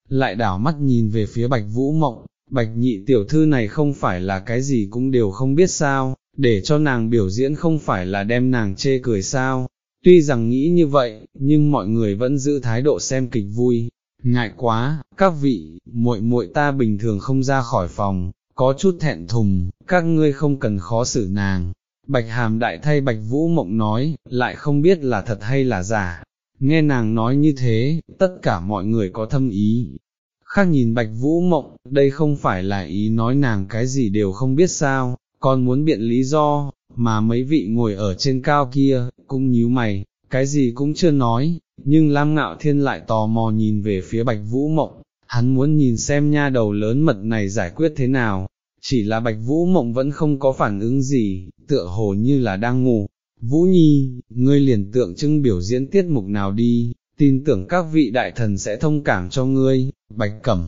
lại đảo mắt nhìn về phía bạch vũ mộng, bạch nhị tiểu thư này không phải là cái gì cũng đều không biết sao, để cho nàng biểu diễn không phải là đem nàng chê cười sao, tuy rằng nghĩ như vậy, nhưng mọi người vẫn giữ thái độ xem kịch vui, ngại quá, các vị, muội muội ta bình thường không ra khỏi phòng, có chút thẹn thùng, các ngươi không cần khó xử nàng. Bạch hàm đại thay bạch vũ mộng nói, lại không biết là thật hay là giả. Nghe nàng nói như thế, tất cả mọi người có thâm ý, khác nhìn bạch vũ mộng, đây không phải là ý nói nàng cái gì đều không biết sao, còn muốn biện lý do, mà mấy vị ngồi ở trên cao kia, cũng nhíu mày, cái gì cũng chưa nói, nhưng Lam Ngạo Thiên lại tò mò nhìn về phía bạch vũ mộng, hắn muốn nhìn xem nha đầu lớn mật này giải quyết thế nào, chỉ là bạch vũ mộng vẫn không có phản ứng gì, tựa hồ như là đang ngủ. Vũ Nhi, ngươi liền tượng trưng biểu diễn tiết mục nào đi, tin tưởng các vị đại thần sẽ thông cảm cho ngươi, bạch cẩm.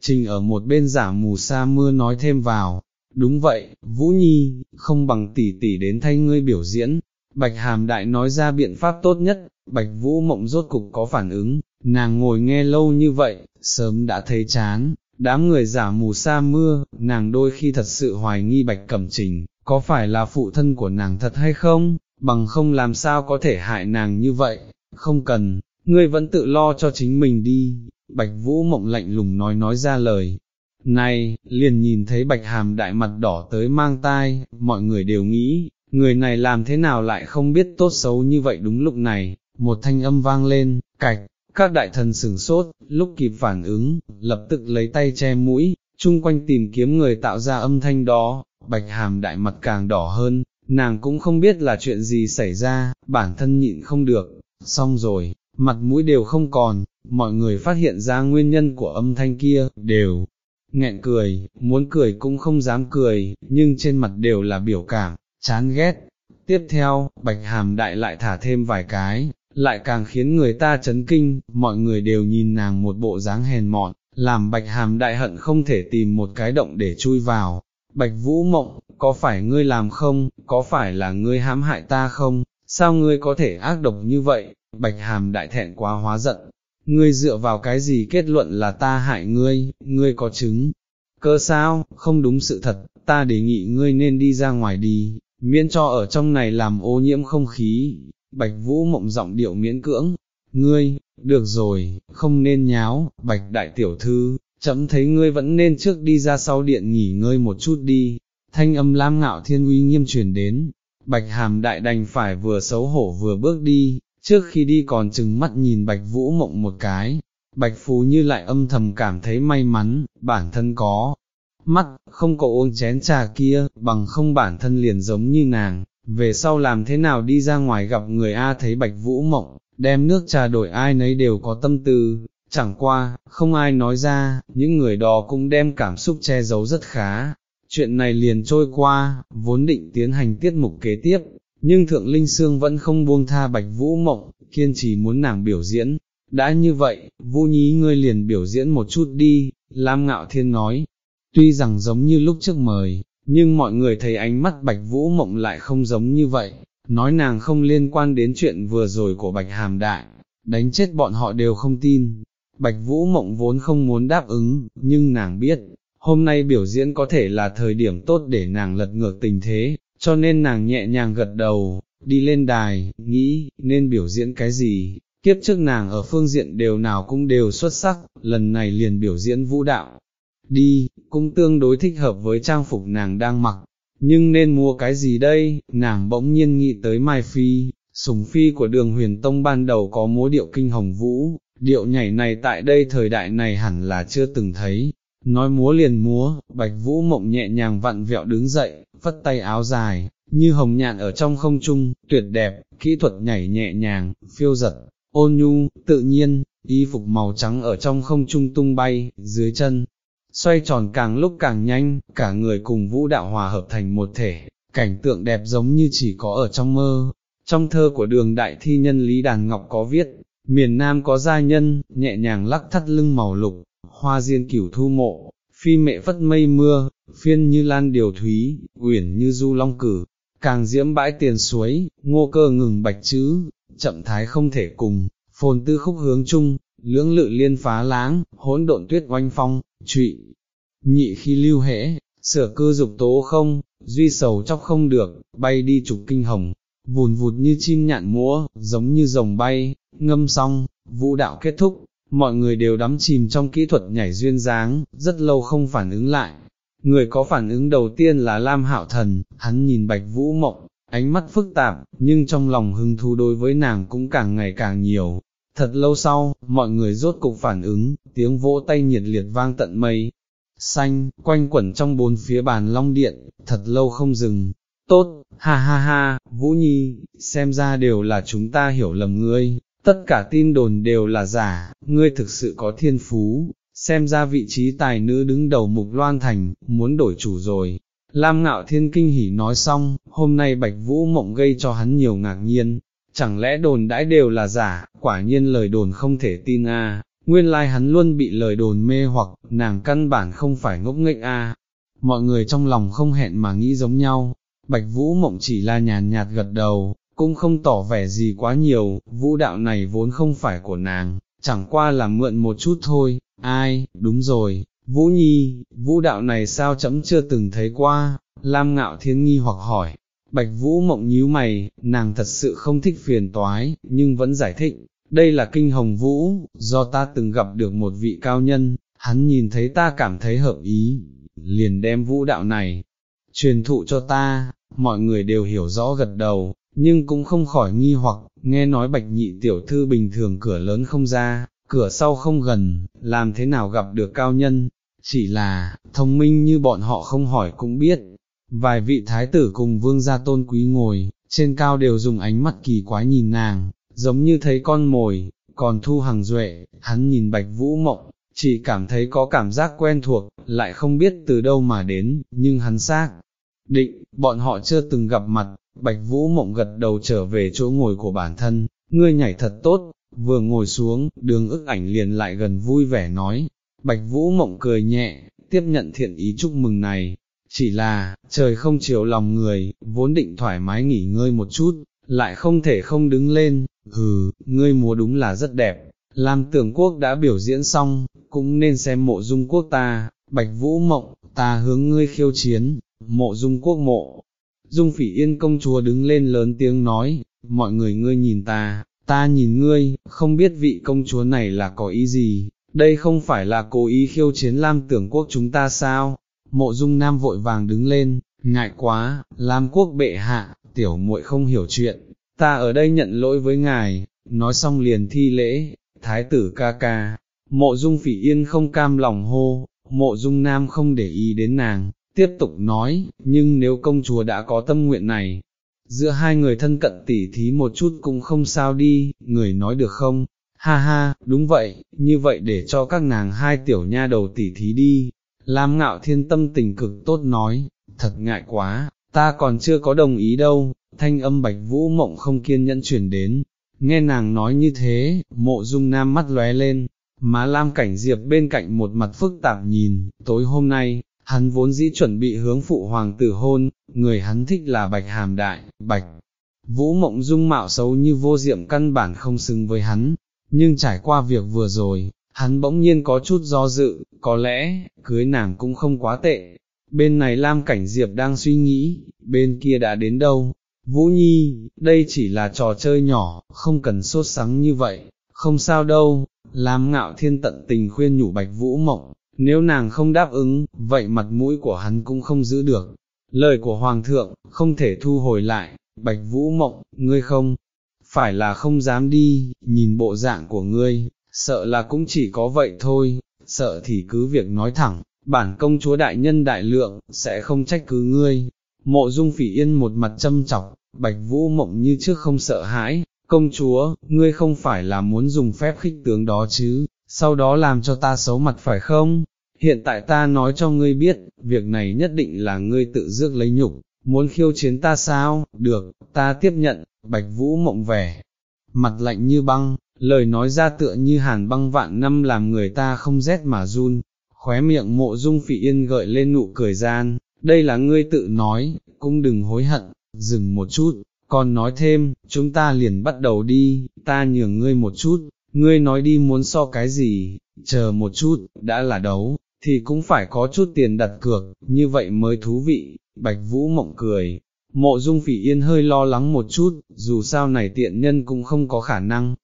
Trình ở một bên giả mù sa mưa nói thêm vào, đúng vậy, Vũ Nhi, không bằng tỷ tỷ đến thay ngươi biểu diễn, Bạch Hàm Đại nói ra biện pháp tốt nhất, Bạch Vũ Mộng rốt cục có phản ứng, nàng ngồi nghe lâu như vậy, sớm đã thấy chán, đám người giả mù sa mưa, nàng đôi khi thật sự hoài nghi Bạch Cẩm Trình, có phải là phụ thân của nàng thật hay không, bằng không làm sao có thể hại nàng như vậy, không cần, ngươi vẫn tự lo cho chính mình đi, bạch vũ mộng lạnh lùng nói nói ra lời. Này, liền nhìn thấy bạch hàm đại mặt đỏ tới mang tai, mọi người đều nghĩ, người này làm thế nào lại không biết tốt xấu như vậy đúng lúc này, một thanh âm vang lên, cạch, các đại thần sửng sốt, lúc kịp phản ứng, lập tức lấy tay che mũi, chung quanh tìm kiếm người tạo ra âm thanh đó, bạch hàm đại mặt càng đỏ hơn, nàng cũng không biết là chuyện gì xảy ra, bản thân nhịn không được, xong rồi, mặt mũi đều không còn, mọi người phát hiện ra nguyên nhân của âm thanh kia, đều nghẹn cười, muốn cười cũng không dám cười, nhưng trên mặt đều là biểu cảm, chán ghét. Tiếp theo, bạch hàm đại lại thả thêm vài cái, lại càng khiến người ta chấn kinh, mọi người đều nhìn nàng một bộ dáng hèn mọn, làm bạch hàm đại hận không thể tìm một cái động để chui vào. Bạch vũ mộng, có phải ngươi làm không, có phải là ngươi hãm hại ta không, sao ngươi có thể ác độc như vậy, bạch hàm đại thẹn quá hóa giận, ngươi dựa vào cái gì kết luận là ta hại ngươi, ngươi có chứng, cơ sao, không đúng sự thật, ta đề nghị ngươi nên đi ra ngoài đi, miễn cho ở trong này làm ô nhiễm không khí, bạch vũ mộng giọng điệu miễn cưỡng, ngươi, được rồi, không nên nháo, bạch đại tiểu thư, chấm thấy ngươi vẫn nên trước đi ra sau điện nghỉ ngơi một chút đi, thanh âm lam ngạo thiên uy nghiêm truyền đến, bạch hàm đại đành phải vừa xấu hổ vừa bước đi, trước khi đi còn chừng mắt nhìn bạch vũ mộng một cái, bạch phú như lại âm thầm cảm thấy may mắn, bản thân có, mắt, không có uống chén trà kia, bằng không bản thân liền giống như nàng, về sau làm thế nào đi ra ngoài gặp người A thấy bạch vũ mộng, đem nước trà đổi ai nấy đều có tâm tư, chẳng qua, không ai nói ra, những người đó cũng đem cảm xúc che giấu rất khá. Chuyện này liền trôi qua, vốn định tiến hành tiết mục kế tiếp, nhưng Thượng Linh Sương vẫn không buông tha Bạch Vũ Mộng, kiên trì muốn nàng biểu diễn. Đã như vậy, Vũ Nhí ngươi liền biểu diễn một chút đi, Lam Ngạo Thiên nói. Tuy rằng giống như lúc trước mời, nhưng mọi người thấy ánh mắt Bạch Vũ Mộng lại không giống như vậy, nói nàng không liên quan đến chuyện vừa rồi của Bạch Hàm Đại, đánh chết bọn họ đều không tin. Bạch Vũ Mộng vốn không muốn đáp ứng, nhưng nàng biết, hôm nay biểu diễn có thể là thời điểm tốt để nàng lật ngược tình thế, cho nên nàng nhẹ nhàng gật đầu, đi lên đài, nghĩ, nên biểu diễn cái gì, kiếp trước nàng ở phương diện đều nào cũng đều xuất sắc, lần này liền biểu diễn vũ đạo. Đi, cũng tương đối thích hợp với trang phục nàng đang mặc, nhưng nên mua cái gì đây, nàng bỗng nhiên nghĩ tới Mai Phi, sùng phi của đường huyền tông ban đầu có múa điệu kinh hồng vũ, điệu nhảy này tại đây thời đại này hẳn là chưa từng thấy, nói múa liền múa, bạch vũ mộng nhẹ nhàng vặn vẹo đứng dậy, phất tay áo dài, như hồng nhạn ở trong không trung, tuyệt đẹp, kỹ thuật nhảy nhẹ nhàng, phiêu giật, ôn nhu, tự nhiên, y phục màu trắng ở trong không trung tung bay, dưới chân, xoay tròn càng lúc càng nhanh, cả người cùng vũ đạo hòa hợp thành một thể, cảnh tượng đẹp giống như chỉ có ở trong mơ. Trong thơ của đường đại thi nhân Lý Đàn Ngọc có viết, miền Nam có gia nhân, nhẹ nhàng lắc thắt lưng màu lục, hoa diên cửu thu mộ, phi mẹ phất mây mưa, phiên như lan điều thúy, uyển như du long cử, càng diễm bãi tiền suối, ngô cơ ngừng bạch chữ, chậm thái không thể cùng, phồn tư khúc hướng chung, lưỡng lự liên phá láng, hỗn độn tuyết oanh phong, trụy, nhị khi lưu hễ, sửa cư dục tố không, duy sầu chóc không được, bay đi trục kinh hồng, vùn vụt như chim nhạn múa, giống như rồng bay, ngâm xong, vũ đạo kết thúc, mọi người đều đắm chìm trong kỹ thuật nhảy duyên dáng, rất lâu không phản ứng lại. Người có phản ứng đầu tiên là Lam Hạo Thần, hắn nhìn Bạch Vũ Mộng, ánh mắt phức tạp, nhưng trong lòng hứng thú đối với nàng cũng càng ngày càng nhiều. Thật lâu sau, mọi người rốt cục phản ứng, tiếng vỗ tay nhiệt liệt vang tận mây, xanh, quanh quẩn trong bốn phía bàn long điện, thật lâu không dừng. Tốt, ha ha ha, Vũ Nhi, xem ra đều là chúng ta hiểu lầm ngươi, tất cả tin đồn đều là giả, ngươi thực sự có thiên phú, xem ra vị trí tài nữ đứng đầu mục loan thành, muốn đổi chủ rồi. Lam ngạo thiên kinh hỉ nói xong, hôm nay bạch vũ mộng gây cho hắn nhiều ngạc nhiên, chẳng lẽ đồn đãi đều là giả, quả nhiên lời đồn không thể tin a. nguyên lai like hắn luôn bị lời đồn mê hoặc, nàng căn bản không phải ngốc nghếch a. Mọi người trong lòng không hẹn mà nghĩ giống nhau, bạch vũ mộng chỉ là nhàn nhạt gật đầu, cũng không tỏ vẻ gì quá nhiều, vũ đạo này vốn không phải của nàng, chẳng qua là mượn một chút thôi, ai, đúng rồi, Vũ Nhi, vũ đạo này sao chấm chưa từng thấy qua, Lam Ngạo Thiên nghi hoặc hỏi, Bạch Vũ mộng nhíu mày, nàng thật sự không thích phiền toái, nhưng vẫn giải thích, đây là kinh hồng vũ, do ta từng gặp được một vị cao nhân, hắn nhìn thấy ta cảm thấy hợp ý, liền đem vũ đạo này, truyền thụ cho ta, mọi người đều hiểu rõ gật đầu, nhưng cũng không khỏi nghi hoặc, nghe nói bạch nhị tiểu thư bình thường cửa lớn không ra, cửa sau không gần, làm thế nào gặp được cao nhân, chỉ là, thông minh như bọn họ không hỏi cũng biết. Vài vị thái tử cùng vương gia tôn quý ngồi, trên cao đều dùng ánh mắt kỳ quái nhìn nàng, giống như thấy con mồi, còn thu hàng duệ, hắn nhìn bạch vũ mộng, chỉ cảm thấy có cảm giác quen thuộc, lại không biết từ đâu mà đến, nhưng hắn xác định, bọn họ chưa từng gặp mặt, Bạch Vũ Mộng gật đầu trở về chỗ ngồi của bản thân, ngươi nhảy thật tốt, vừa ngồi xuống, đường ức ảnh liền lại gần vui vẻ nói, Bạch Vũ Mộng cười nhẹ, tiếp nhận thiện ý chúc mừng này, chỉ là, trời không chiều lòng người, vốn định thoải mái nghỉ ngơi một chút, lại không thể không đứng lên, hừ, ngươi múa đúng là rất đẹp, Lam tưởng quốc đã biểu diễn xong, cũng nên xem mộ dung quốc ta, Bạch Vũ Mộng, ta hướng ngươi khiêu chiến, mộ dung quốc mộ, Dung phỉ yên công chúa đứng lên lớn tiếng nói, mọi người ngươi nhìn ta, ta nhìn ngươi, không biết vị công chúa này là có ý gì, đây không phải là cố ý khiêu chiến Lam tưởng quốc chúng ta sao? Mộ dung nam vội vàng đứng lên, ngại quá, Lam quốc bệ hạ, tiểu muội không hiểu chuyện, ta ở đây nhận lỗi với ngài, nói xong liền thi lễ, thái tử ca ca, mộ dung phỉ yên không cam lòng hô, mộ dung nam không để ý đến nàng, tiếp tục nói, nhưng nếu công chúa đã có tâm nguyện này, giữa hai người thân cận tỉ thí một chút cũng không sao đi, người nói được không, ha ha, đúng vậy, như vậy để cho các nàng hai tiểu nha đầu tỉ thí đi. Lam ngạo thiên tâm tình cực tốt nói, thật ngại quá, ta còn chưa có đồng ý đâu, thanh âm bạch vũ mộng không kiên nhẫn chuyển đến, nghe nàng nói như thế, mộ dung nam mắt lóe lên, má Lam cảnh diệp bên cạnh một mặt phức tạp nhìn, tối hôm nay, hắn vốn dĩ chuẩn bị hướng phụ hoàng tử hôn, người hắn thích là bạch hàm đại, bạch. Vũ mộng dung mạo xấu như vô diệm căn bản không xứng với hắn, nhưng trải qua việc vừa rồi, hắn bỗng nhiên có chút do dự, có lẽ, cưới nàng cũng không quá tệ. Bên này Lam Cảnh Diệp đang suy nghĩ, bên kia đã đến đâu? Vũ Nhi, đây chỉ là trò chơi nhỏ, không cần sốt sắng như vậy, không sao đâu. Lam Ngạo Thiên tận tình khuyên nhủ Bạch Vũ Mộng, nếu nàng không đáp ứng, vậy mặt mũi của hắn cũng không giữ được. Lời của Hoàng thượng, không thể thu hồi lại, Bạch Vũ Mộng, ngươi không, phải là không dám đi, nhìn bộ dạng của ngươi, sợ là cũng chỉ có vậy thôi, sợ thì cứ việc nói thẳng, bản công chúa đại nhân đại lượng, sẽ không trách cứ ngươi. Mộ dung phỉ yên một mặt châm chọc, bạch vũ mộng như trước không sợ hãi, công chúa, ngươi không phải là muốn dùng phép khích tướng đó chứ, sau đó làm cho ta xấu mặt phải không? Hiện tại ta nói cho ngươi biết, việc này nhất định là ngươi tự dước lấy nhục, muốn khiêu chiến ta sao, được, ta tiếp nhận, bạch vũ mộng vẻ, mặt lạnh như băng, lời nói ra tựa như hàn băng vạn năm làm người ta không rét mà run, khóe miệng mộ dung phỉ yên gợi lên nụ cười gian, đây là ngươi tự nói, cũng đừng hối hận, dừng một chút, còn nói thêm, chúng ta liền bắt đầu đi, ta nhường ngươi một chút, ngươi nói đi muốn so cái gì, chờ một chút, đã là đấu, thì cũng phải có chút tiền đặt cược, như vậy mới thú vị, bạch vũ mộng cười. Mộ dung phỉ yên hơi lo lắng một chút, dù sao này tiện nhân cũng không có khả năng,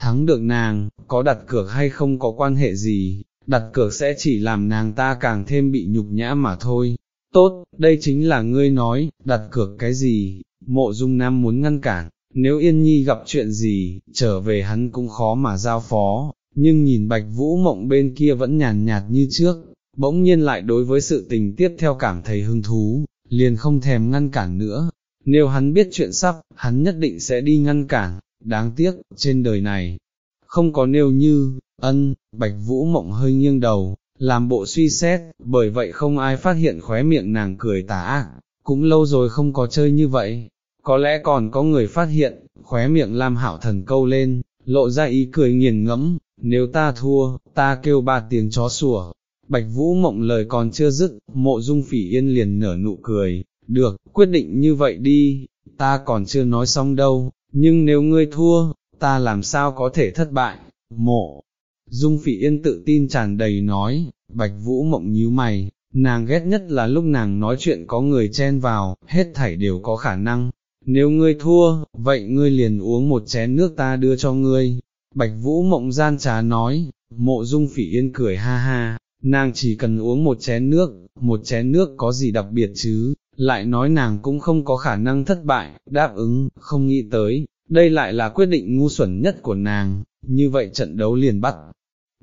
thắng được nàng, có đặt cược hay không có quan hệ gì, đặt cược sẽ chỉ làm nàng ta càng thêm bị nhục nhã mà thôi. Tốt, đây chính là ngươi nói, đặt cược cái gì, mộ dung nam muốn ngăn cản, nếu yên nhi gặp chuyện gì, trở về hắn cũng khó mà giao phó, nhưng nhìn bạch vũ mộng bên kia vẫn nhàn nhạt như trước, bỗng nhiên lại đối với sự tình tiếp theo cảm thấy hứng thú, liền không thèm ngăn cản nữa. Nếu hắn biết chuyện sắp, hắn nhất định sẽ đi ngăn cản, đáng tiếc, trên đời này, không có nêu như, ân, bạch vũ mộng hơi nghiêng đầu, làm bộ suy xét, bởi vậy không ai phát hiện khóe miệng nàng cười tà ác, cũng lâu rồi không có chơi như vậy, có lẽ còn có người phát hiện, khóe miệng Lam hảo Thần câu lên, lộ ra ý cười nghiền ngẫm, nếu ta thua, ta kêu ba tiếng chó sủa. Bạch Vũ mộng lời còn chưa dứt, mộ dung phỉ yên liền nở nụ cười, được, quyết định như vậy đi, ta còn chưa nói xong đâu, nhưng nếu ngươi thua, ta làm sao có thể thất bại, mộ. Dung phỉ yên tự tin tràn đầy nói, bạch vũ mộng nhíu mày, nàng ghét nhất là lúc nàng nói chuyện có người chen vào, hết thảy đều có khả năng. Nếu ngươi thua, vậy ngươi liền uống một chén nước ta đưa cho ngươi. Bạch Vũ mộng gian trá nói, mộ dung phỉ yên cười ha ha, nàng chỉ cần uống một chén nước, một chén nước có gì đặc biệt chứ, lại nói nàng cũng không có khả năng thất bại, đáp ứng, không nghĩ tới, đây lại là quyết định ngu xuẩn nhất của nàng, như vậy trận đấu liền bắt.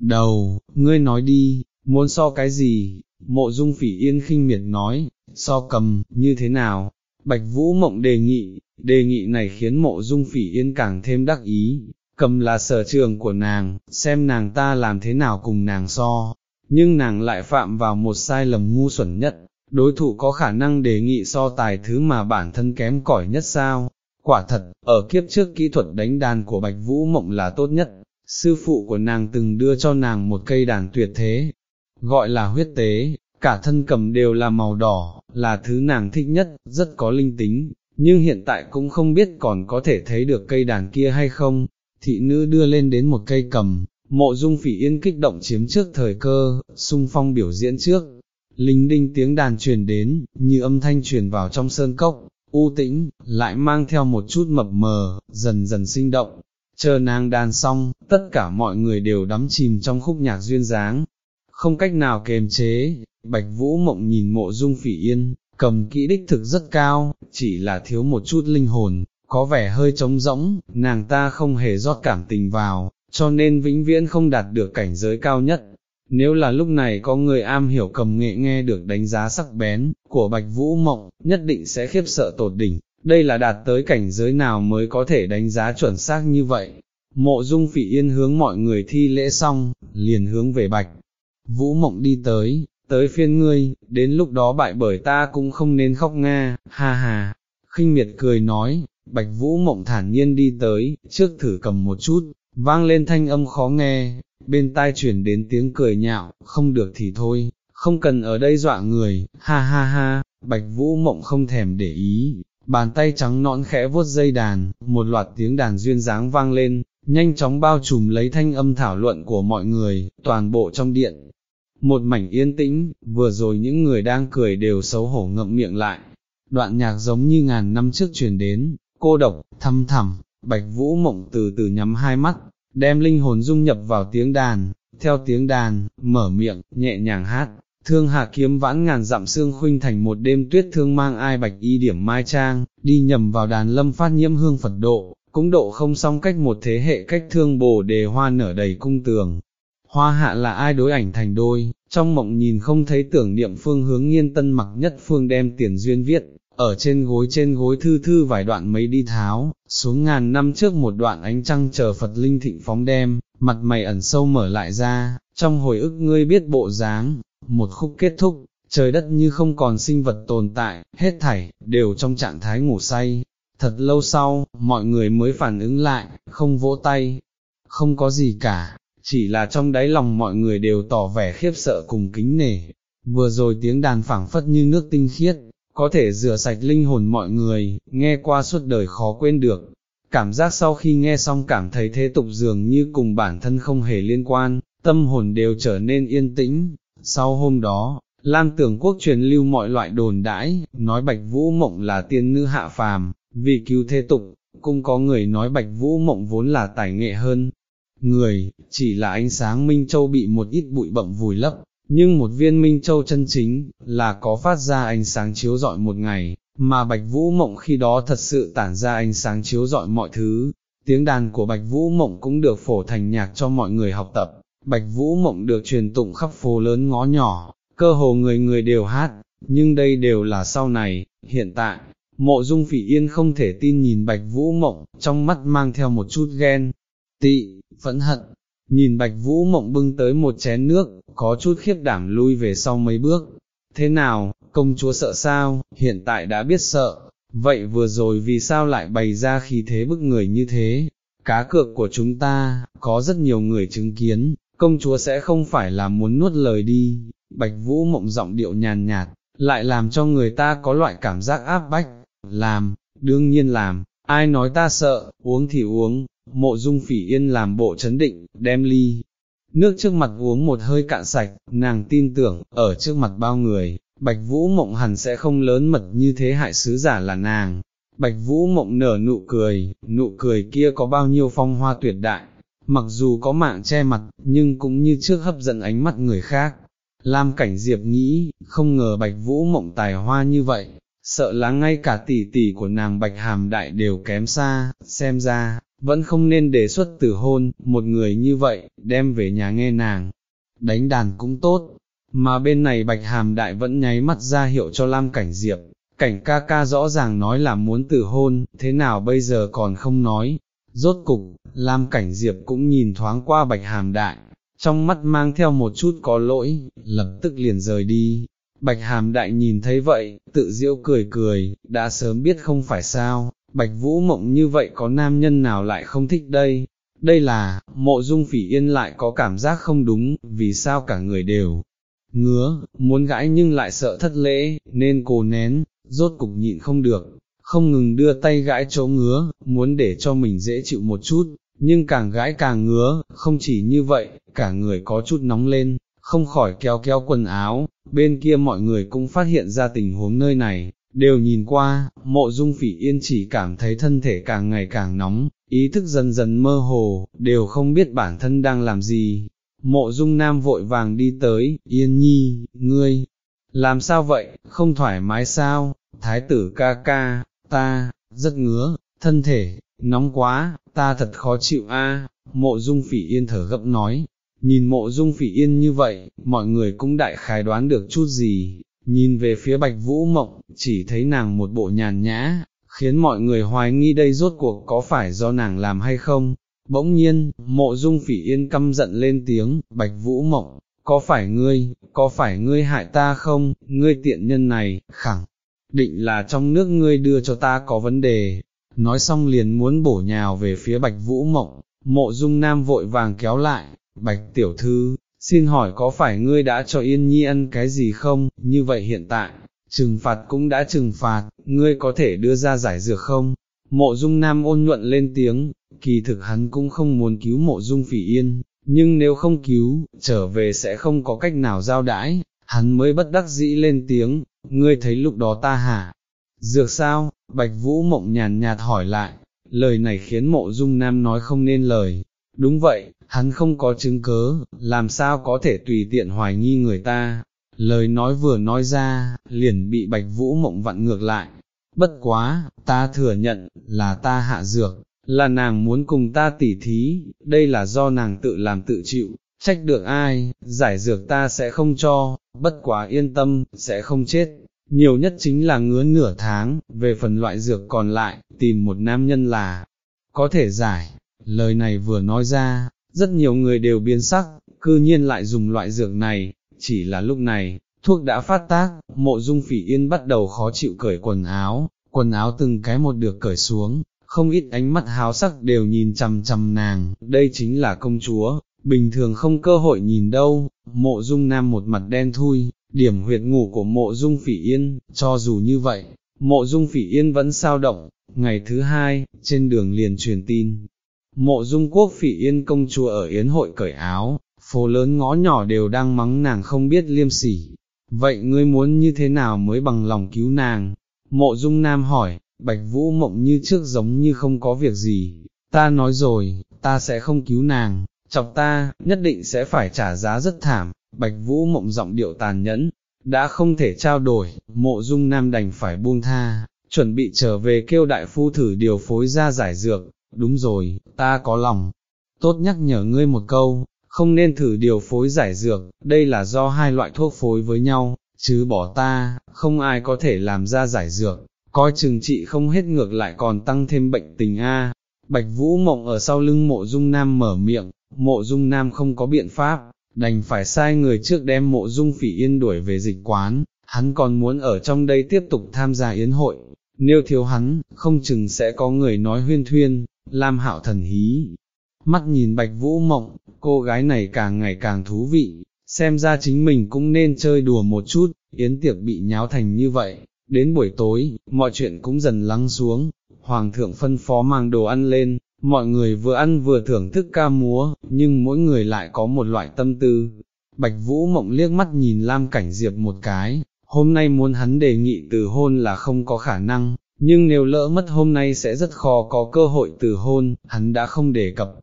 Đầu, ngươi nói đi, muốn so cái gì, mộ dung phỉ yên khinh miệt nói, so cầm, như thế nào, bạch vũ mộng đề nghị, đề nghị này khiến mộ dung phỉ yên càng thêm đắc ý, cầm là sở trường của nàng, xem nàng ta làm thế nào cùng nàng so, nhưng nàng lại phạm vào một sai lầm ngu xuẩn nhất, đối thủ có khả năng đề nghị so tài thứ mà bản thân kém cỏi nhất sao, quả thật, ở kiếp trước kỹ thuật đánh đàn của Bạch Vũ Mộng là tốt nhất, sư phụ của nàng từng đưa cho nàng một cây đàn tuyệt thế, gọi là huyết tế, cả thân cầm đều là màu đỏ, là thứ nàng thích nhất, rất có linh tính, nhưng hiện tại cũng không biết còn có thể thấy được cây đàn kia hay không, thị nữ đưa lên đến một cây cầm, mộ dung phỉ yên kích động chiếm trước thời cơ, sung phong biểu diễn trước, linh đinh tiếng đàn truyền đến, như âm thanh truyền vào trong sơn cốc, u tĩnh, lại mang theo một chút mập mờ, dần dần sinh động. Chờ nàng đàn xong, tất cả mọi người đều đắm chìm trong khúc nhạc duyên dáng, không cách nào kềm chế, bạch vũ mộng nhìn mộ dung phỉ yên, cầm kỹ đích thực rất cao, chỉ là thiếu một chút linh hồn, có vẻ hơi trống rỗng, nàng ta không hề rót cảm tình vào, cho nên vĩnh viễn không đạt được cảnh giới cao nhất, nếu là lúc này có người am hiểu cầm nghệ nghe được đánh giá sắc bén, của Bạch Vũ Mộng, nhất định sẽ khiếp sợ tột đỉnh, đây là đạt tới cảnh giới nào mới có thể đánh giá chuẩn xác như vậy. Mộ dung phỉ yên hướng mọi người thi lễ xong, liền hướng về bạch. Vũ mộng đi tới, tới phiên ngươi, đến lúc đó bại bởi ta cũng không nên khóc nga, ha ha. khinh miệt cười nói, bạch vũ mộng thản nhiên đi tới, trước thử cầm một chút, vang lên thanh âm khó nghe, bên tai chuyển đến tiếng cười nhạo, không được thì thôi, không cần ở đây dọa người, ha ha ha, bạch vũ mộng không thèm để ý, bàn tay trắng nõn khẽ vuốt dây đàn, một loạt tiếng đàn duyên dáng vang lên, nhanh chóng bao trùm lấy thanh âm thảo luận của mọi người, toàn bộ trong điện. Một mảnh yên tĩnh, vừa rồi những người đang cười đều xấu hổ ngậm miệng lại. Đoạn nhạc giống như ngàn năm trước truyền đến, cô độc, thăm thẳm, bạch vũ mộng từ từ nhắm hai mắt, đem linh hồn dung nhập vào tiếng đàn, theo tiếng đàn, mở miệng, nhẹ nhàng hát, thương hạ kiếm vãn ngàn dặm xương khuynh thành một đêm tuyết thương mang ai bạch y điểm mai trang, đi nhầm vào đàn lâm phát nhiễm hương Phật độ, cũng độ không xong cách một thế hệ cách thương bồ đề hoa nở đầy cung tường. Hoa hạ là ai đối ảnh thành đôi, trong mộng nhìn không thấy tưởng niệm phương hướng nghiên tân mặc nhất phương đem tiền duyên viết, ở trên gối trên gối thư thư vài đoạn mấy đi tháo, xuống ngàn năm trước một đoạn ánh trăng chờ Phật linh thịnh phóng đem, mặt mày ẩn sâu mở lại ra, trong hồi ức ngươi biết bộ dáng, một khúc kết thúc, trời đất như không còn sinh vật tồn tại, hết thảy, đều trong trạng thái ngủ say. Thật lâu sau, mọi người mới phản ứng lại, không vỗ tay, không có gì cả, chỉ là trong đáy lòng mọi người đều tỏ vẻ khiếp sợ cùng kính nể. Vừa rồi tiếng đàn phảng phất như nước tinh khiết, có thể rửa sạch linh hồn mọi người, nghe qua suốt đời khó quên được. Cảm giác sau khi nghe xong cảm thấy thế tục dường như cùng bản thân không hề liên quan, tâm hồn đều trở nên yên tĩnh. Sau hôm đó, Lam tưởng quốc truyền lưu mọi loại đồn đãi, nói Bạch Vũ Mộng là tiên nữ hạ phàm, vì cứu thế tục, cũng có người nói Bạch Vũ Mộng vốn là tài nghệ hơn. Người, chỉ là ánh sáng Minh Châu bị một ít bụi bậm vùi lấp, nhưng một viên minh châu chân chính, là có phát ra ánh sáng chiếu rọi một ngày, mà Bạch Vũ Mộng khi đó thật sự tản ra ánh sáng chiếu rọi mọi thứ, tiếng đàn của Bạch Vũ Mộng cũng được phổ thành nhạc cho mọi người học tập, Bạch Vũ Mộng được truyền tụng khắp phố lớn ngõ nhỏ, cơ hồ người người đều hát, nhưng đây đều là sau này, hiện tại, mộ dung phỉ yên không thể tin nhìn Bạch Vũ Mộng, trong mắt mang theo một chút ghen, tị, phẫn hận, nhìn Bạch Vũ Mộng bưng tới một chén nước, có chút khiếp đảm lui về sau mấy bước. Thế nào, công chúa sợ sao, hiện tại đã biết sợ, vậy vừa rồi vì sao lại bày ra khí thế bức người như thế? Cá cược của chúng ta, có rất nhiều người chứng kiến, công chúa sẽ không phải là muốn nuốt lời đi, Bạch Vũ Mộng giọng điệu nhàn nhạt, lại làm cho người ta có loại cảm giác áp bách, làm, đương nhiên làm, ai nói ta sợ, uống thì uống, mộ dung phỉ yên làm bộ chấn định, đem ly. Nước trước mặt uống một hơi cạn sạch, nàng tin tưởng, ở trước mặt bao người, Bạch Vũ Mộng hẳn sẽ không lớn mật như thế hại sứ giả là nàng. Bạch Vũ Mộng nở nụ cười, nụ cười kia có bao nhiêu phong hoa tuyệt đại, mặc dù có mạng che mặt, nhưng cũng như trước hấp dẫn ánh mắt người khác. Lam Cảnh Diệp nghĩ, không ngờ Bạch Vũ Mộng tài hoa như vậy, sợ là ngay cả tỷ tỷ của nàng Bạch Hàm Đại đều kém xa, xem ra, vẫn không nên đề xuất tử hôn, một người như vậy, đem về nhà nghe nàng, đánh đàn cũng tốt, mà bên này bạch hàm đại vẫn nháy mắt ra hiệu cho Lam Cảnh Diệp, cảnh ca ca rõ ràng nói là muốn tử hôn, thế nào bây giờ còn không nói, rốt cục, Lam Cảnh Diệp cũng nhìn thoáng qua bạch hàm đại, trong mắt mang theo một chút có lỗi, lập tức liền rời đi. Bạch hàm đại nhìn thấy vậy, tự diễu cười cười, đã sớm biết không phải sao, Bạch Vũ Mộng như vậy có nam nhân nào lại không thích đây? Đây là, mộ dung phỉ yên lại có cảm giác không đúng, vì sao cả người đều ngứa, muốn gãi nhưng lại sợ thất lễ, nên cô nén, rốt cục nhịn không được, không ngừng đưa tay gãi chỗ ngứa, muốn để cho mình dễ chịu một chút, nhưng càng gãi càng ngứa, không chỉ như vậy, cả người có chút nóng lên, không khỏi kéo kéo quần áo, bên kia mọi người cũng phát hiện ra tình huống nơi này, đều nhìn qua, mộ dung phỉ yên chỉ cảm thấy thân thể càng ngày càng nóng, ý thức dần dần mơ hồ, đều không biết bản thân đang làm gì. Mộ dung nam vội vàng đi tới, yên nhi, ngươi, làm sao vậy, không thoải mái sao, thái tử ca ca, ta, rất ngứa, thân thể, nóng quá, ta thật khó chịu a. mộ dung phỉ yên thở gấp nói, nhìn mộ dung phỉ yên như vậy, mọi người cũng đại khái đoán được chút gì, nhìn về phía bạch vũ mộng, chỉ thấy nàng một bộ nhàn nhã, khiến mọi người hoài nghi đây rốt cuộc có phải do nàng làm hay không, Bỗng nhiên, mộ dung phỉ yên căm giận lên tiếng, bạch vũ mộng, có phải ngươi, có phải ngươi hại ta không, ngươi tiện nhân này, khẳng định là trong nước ngươi đưa cho ta có vấn đề, nói xong liền muốn bổ nhào về phía bạch vũ mộng, mộ dung nam vội vàng kéo lại, bạch tiểu thư, xin hỏi có phải ngươi đã cho yên nhi ăn cái gì không, như vậy hiện tại, trừng phạt cũng đã trừng phạt, ngươi có thể đưa ra giải dược không? Mộ dung nam ôn nhuận lên tiếng, kỳ thực hắn cũng không muốn cứu mộ dung phỉ yên, nhưng nếu không cứu, trở về sẽ không có cách nào giao đãi, hắn mới bất đắc dĩ lên tiếng, ngươi thấy lúc đó ta hả? Dược sao? Bạch Vũ mộng nhàn nhạt hỏi lại, lời này khiến mộ dung nam nói không nên lời. Đúng vậy, hắn không có chứng cớ, làm sao có thể tùy tiện hoài nghi người ta. Lời nói vừa nói ra, liền bị Bạch Vũ mộng vặn ngược lại. Bất quá, ta thừa nhận, là ta hạ dược, là nàng muốn cùng ta tỉ thí, đây là do nàng tự làm tự chịu, trách được ai, giải dược ta sẽ không cho, bất quá yên tâm, sẽ không chết, nhiều nhất chính là ngứa nửa tháng, về phần loại dược còn lại, tìm một nam nhân là, có thể giải, lời này vừa nói ra, rất nhiều người đều biến sắc, cư nhiên lại dùng loại dược này, chỉ là lúc này, thuốc đã phát tác, mộ dung phỉ yên bắt đầu khó chịu cởi quần áo, quần áo từng cái một được cởi xuống, không ít ánh mắt háo sắc đều nhìn chằm chằm nàng, đây chính là công chúa, bình thường không cơ hội nhìn đâu, mộ dung nam một mặt đen thui, điểm huyệt ngủ của mộ dung phỉ yên, cho dù như vậy, mộ dung phỉ yên vẫn sao động, ngày thứ hai, trên đường liền truyền tin. Mộ dung quốc phỉ yên công chúa ở yến hội cởi áo, phố lớn ngõ nhỏ đều đang mắng nàng không biết liêm sỉ. Vậy ngươi muốn như thế nào mới bằng lòng cứu nàng? Mộ dung nam hỏi, bạch vũ mộng như trước giống như không có việc gì. Ta nói rồi, ta sẽ không cứu nàng, chọc ta, nhất định sẽ phải trả giá rất thảm, bạch vũ mộng giọng điệu tàn nhẫn, đã không thể trao đổi, mộ dung nam đành phải buông tha, chuẩn bị trở về kêu đại phu thử điều phối ra giải dược, đúng rồi, ta có lòng, tốt nhắc nhở ngươi một câu, không nên thử điều phối giải dược, đây là do hai loại thuốc phối với nhau, chứ bỏ ta, không ai có thể làm ra giải dược, coi chừng trị không hết ngược lại còn tăng thêm bệnh tình A. Bạch Vũ Mộng ở sau lưng mộ dung nam mở miệng, mộ dung nam không có biện pháp, đành phải sai người trước đem mộ dung phỉ yên đuổi về dịch quán, hắn còn muốn ở trong đây tiếp tục tham gia yến hội, nếu thiếu hắn, không chừng sẽ có người nói huyên thuyên, Lam hạo thần hí. Mắt nhìn bạch vũ mộng, cô gái này càng ngày càng thú vị, xem ra chính mình cũng nên chơi đùa một chút, yến tiệc bị nháo thành như vậy, đến buổi tối, mọi chuyện cũng dần lắng xuống, hoàng thượng phân phó mang đồ ăn lên, mọi người vừa ăn vừa thưởng thức ca múa, nhưng mỗi người lại có một loại tâm tư. Bạch Vũ Mộng liếc mắt nhìn Lam Cảnh Diệp một cái, hôm nay muốn hắn đề nghị từ hôn là không có khả năng, nhưng nếu lỡ mất hôm nay sẽ rất khó có cơ hội từ hôn, hắn đã không đề cập.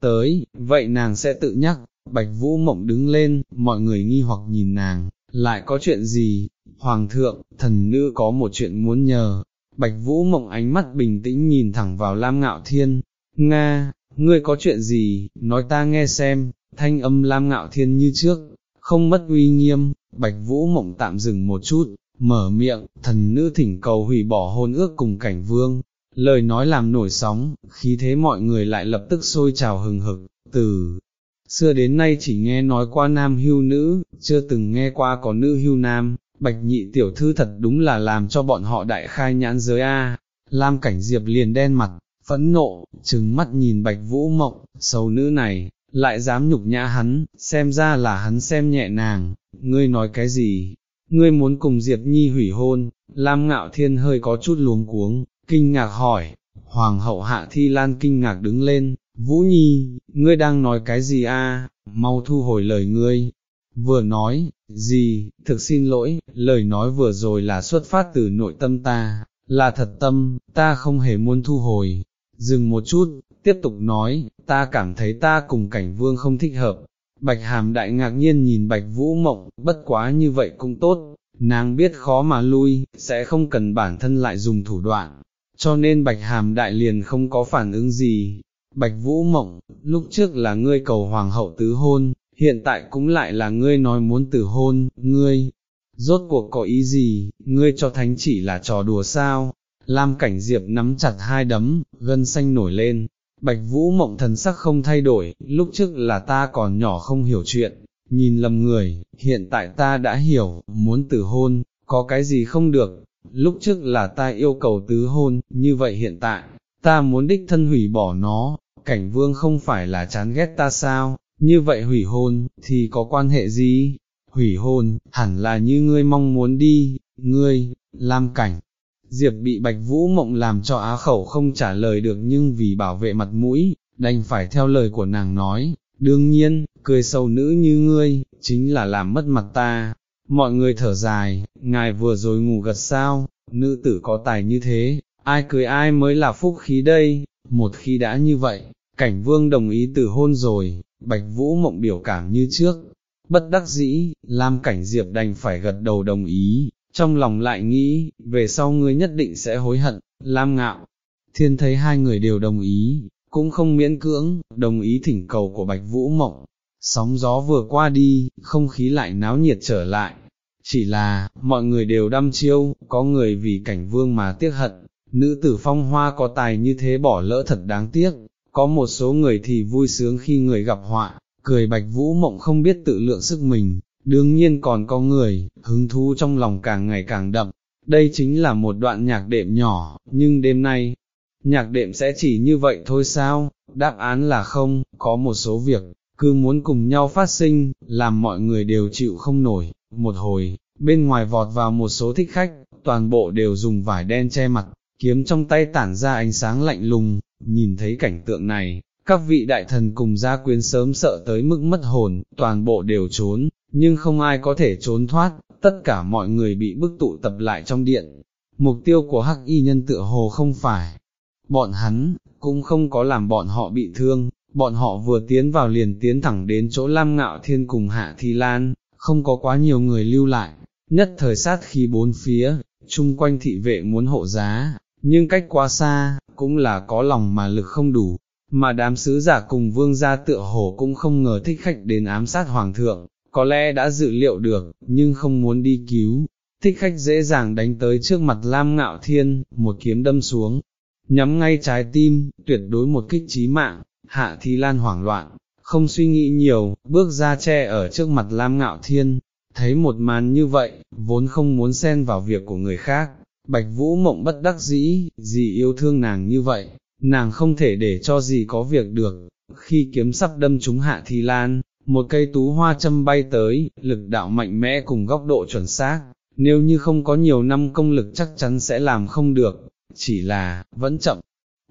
Tới, vậy nàng sẽ tự nhắc, Bạch Vũ Mộng đứng lên, mọi người nghi hoặc nhìn nàng, lại có chuyện gì, Hoàng thượng, thần nữ có một chuyện muốn nhờ. Bạch Vũ Mộng ánh mắt bình tĩnh nhìn thẳng vào Lam Ngạo Thiên, Nga, ngươi có chuyện gì, nói ta nghe xem, thanh âm lam ngạo thiên như trước, không mất uy nghiêm, bạch vũ mộng tạm dừng một chút, mở miệng, thần nữ thỉnh cầu hủy bỏ hôn ước cùng cảnh vương, lời nói làm nổi sóng, khí thế mọi người lại lập tức sôi trào hừng hực, từ xưa đến nay chỉ nghe nói qua nam hưu nữ, chưa từng nghe qua có nữ hưu nam, bạch nhị tiểu thư thật đúng là làm cho bọn họ đại khai nhãn giới A, Lam cảnh diệp liền đen mặt, phẫn nộ, trừng mắt nhìn bạch vũ mộng, xấu nữ này, lại dám nhục nhã hắn, xem ra là hắn xem nhẹ nàng, ngươi nói cái gì, ngươi muốn cùng Diệp Nhi hủy hôn, Lam Ngạo Thiên hơi có chút luống cuống, kinh ngạc hỏi, Hoàng hậu Hạ Thi Lan kinh ngạc đứng lên, Vũ Nhi, ngươi đang nói cái gì a? mau thu hồi lời ngươi, vừa nói, gì, thực xin lỗi, lời nói vừa rồi là xuất phát từ nội tâm ta, là thật tâm, ta không hề muốn thu hồi, Dừng một chút, tiếp tục nói, ta cảm thấy ta cùng cảnh vương không thích hợp. Bạch hàm đại ngạc nhiên nhìn bạch vũ mộng, bất quá như vậy cũng tốt, nàng biết khó mà lui, sẽ không cần bản thân lại dùng thủ đoạn, cho nên bạch hàm đại liền không có phản ứng gì. Bạch vũ mộng, lúc trước là ngươi cầu hoàng hậu tứ hôn, hiện tại cũng lại là ngươi nói muốn tử hôn, ngươi, rốt cuộc có ý gì, ngươi cho thánh chỉ là trò đùa sao, Lam Cảnh Diệp nắm chặt hai đấm, gân xanh nổi lên, Bạch Vũ mộng thần sắc không thay đổi, lúc trước là ta còn nhỏ không hiểu chuyện, nhìn lầm người, hiện tại ta đã hiểu, muốn tử hôn, có cái gì không được, lúc trước là ta yêu cầu tứ hôn, như vậy hiện tại, ta muốn đích thân hủy bỏ nó, cảnh vương không phải là chán ghét ta sao, như vậy hủy hôn, thì có quan hệ gì? Hủy hôn, hẳn là như ngươi mong muốn đi, ngươi, Lam Cảnh. Diệp bị Bạch Vũ Mộng làm cho á khẩu không trả lời được nhưng vì bảo vệ mặt mũi, đành phải theo lời của nàng nói, đương nhiên, cười sâu nữ như ngươi, chính là làm mất mặt ta. Mọi người thở dài, ngài vừa rồi ngủ gật sao, nữ tử có tài như thế, ai cười ai mới là phúc khí đây, một khi đã như vậy, cảnh vương đồng ý từ hôn rồi, bạch vũ mộng biểu cảm như trước, bất đắc dĩ, Lam cảnh diệp đành phải gật đầu đồng ý, trong lòng lại nghĩ, về sau ngươi nhất định sẽ hối hận, Lam ngạo, thiên thấy hai người đều đồng ý, cũng không miễn cưỡng, đồng ý thỉnh cầu của bạch vũ mộng, sóng gió vừa qua đi, không khí lại náo nhiệt trở lại, chỉ là, mọi người đều đăm chiêu, có người vì cảnh vương mà tiếc hận, nữ tử phong hoa có tài như thế bỏ lỡ thật đáng tiếc, có một số người thì vui sướng khi người gặp họa, cười bạch vũ mộng không biết tự lượng sức mình, đương nhiên còn có người, hứng thú trong lòng càng ngày càng đậm, đây chính là một đoạn nhạc đệm nhỏ, nhưng đêm nay, nhạc đệm sẽ chỉ như vậy thôi sao, đáp án là không, có một số việc, cứ muốn cùng nhau phát sinh, làm mọi người đều chịu không nổi, một hồi, bên ngoài vọt vào một số thích khách, toàn bộ đều dùng vải đen che mặt, kiếm trong tay tản ra ánh sáng lạnh lùng, nhìn thấy cảnh tượng này, các vị đại thần cùng gia quyến sớm sợ tới mức mất hồn, toàn bộ đều trốn, nhưng không ai có thể trốn thoát, tất cả mọi người bị bức tụ tập lại trong điện. Mục tiêu của hắc y nhân tựa hồ không phải, bọn hắn, cũng không có làm bọn họ bị thương, bọn họ vừa tiến vào liền tiến thẳng đến chỗ Lam Ngạo Thiên cùng Hạ Thi Lan, không có quá nhiều người lưu lại, nhất thời sát khi bốn phía, chung quanh thị vệ muốn hộ giá, nhưng cách quá xa, cũng là có lòng mà lực không đủ, mà đám sứ giả cùng vương gia tựa hồ cũng không ngờ thích khách đến ám sát hoàng thượng, có lẽ đã dự liệu được, nhưng không muốn đi cứu, thích khách dễ dàng đánh tới trước mặt Lam Ngạo Thiên, một kiếm đâm xuống, nhắm ngay trái tim, tuyệt đối một kích chí mạng, hạ thi lan hoảng loạn, không suy nghĩ nhiều, bước ra che ở trước mặt Lam Ngạo Thiên, thấy một màn như vậy, vốn không muốn xen vào việc của người khác, Bạch Vũ mộng bất đắc dĩ, gì yêu thương nàng như vậy, nàng không thể để cho gì có việc được, khi kiếm sắp đâm trúng hạ thi lan, một cây tú hoa châm bay tới, lực đạo mạnh mẽ cùng góc độ chuẩn xác, nếu như không có nhiều năm công lực chắc chắn sẽ làm không được, chỉ là, vẫn chậm.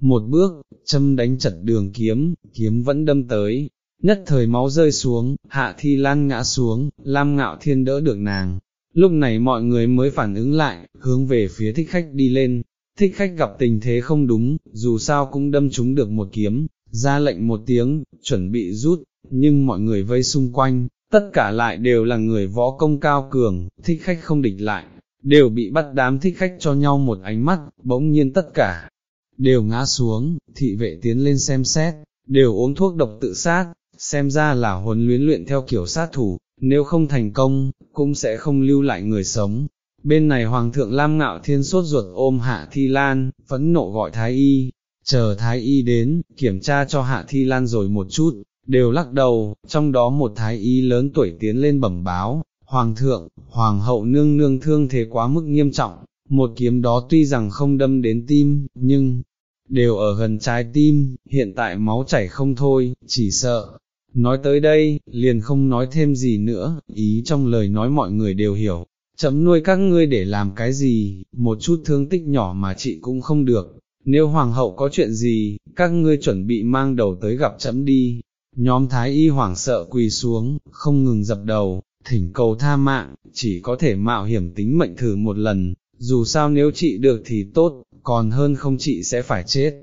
Một bước, châm đánh chật đường kiếm, kiếm vẫn đâm tới, nhất thời máu rơi xuống, hạ thi lan ngã xuống, lam ngạo thiên đỡ được nàng. Lúc này mọi người mới phản ứng lại, hướng về phía thích khách đi lên, thích khách gặp tình thế không đúng, dù sao cũng đâm chúng được một kiếm, ra lệnh một tiếng, chuẩn bị rút, nhưng mọi người vây xung quanh, tất cả lại đều là người võ công cao cường, thích khách không địch lại, đều bị bắt đám thích khách cho nhau một ánh mắt, bỗng nhiên tất cả, đều ngã xuống, thị vệ tiến lên xem xét, đều uống thuốc độc tự sát, xem ra là huấn luyện luyện theo kiểu sát thủ, nếu không thành công, cũng sẽ không lưu lại người sống. Bên này Hoàng thượng Lam Ngạo Thiên sốt ruột ôm Hạ Thi Lan, phẫn nộ gọi Thái Y, chờ Thái Y đến, kiểm tra cho Hạ Thi Lan rồi một chút, đều lắc đầu, trong đó một Thái Y lớn tuổi tiến lên bẩm báo, Hoàng thượng, Hoàng hậu nương nương thương thế quá mức nghiêm trọng, một kiếm đó tuy rằng không đâm đến tim, nhưng, đều ở gần trái tim, hiện tại máu chảy không thôi, chỉ sợ. Nói tới đây, liền không nói thêm gì nữa, ý trong lời nói mọi người đều hiểu, chấm nuôi các ngươi để làm cái gì, một chút thương tích nhỏ mà chị cũng không được, nếu hoàng hậu có chuyện gì, các ngươi chuẩn bị mang đầu tới gặp chấm đi. Nhóm thái y hoảng sợ quỳ xuống, không ngừng dập đầu, thỉnh cầu tha mạng, chỉ có thể mạo hiểm tính mệnh thử một lần, dù sao nếu chị được thì tốt, còn hơn không chị sẽ phải chết.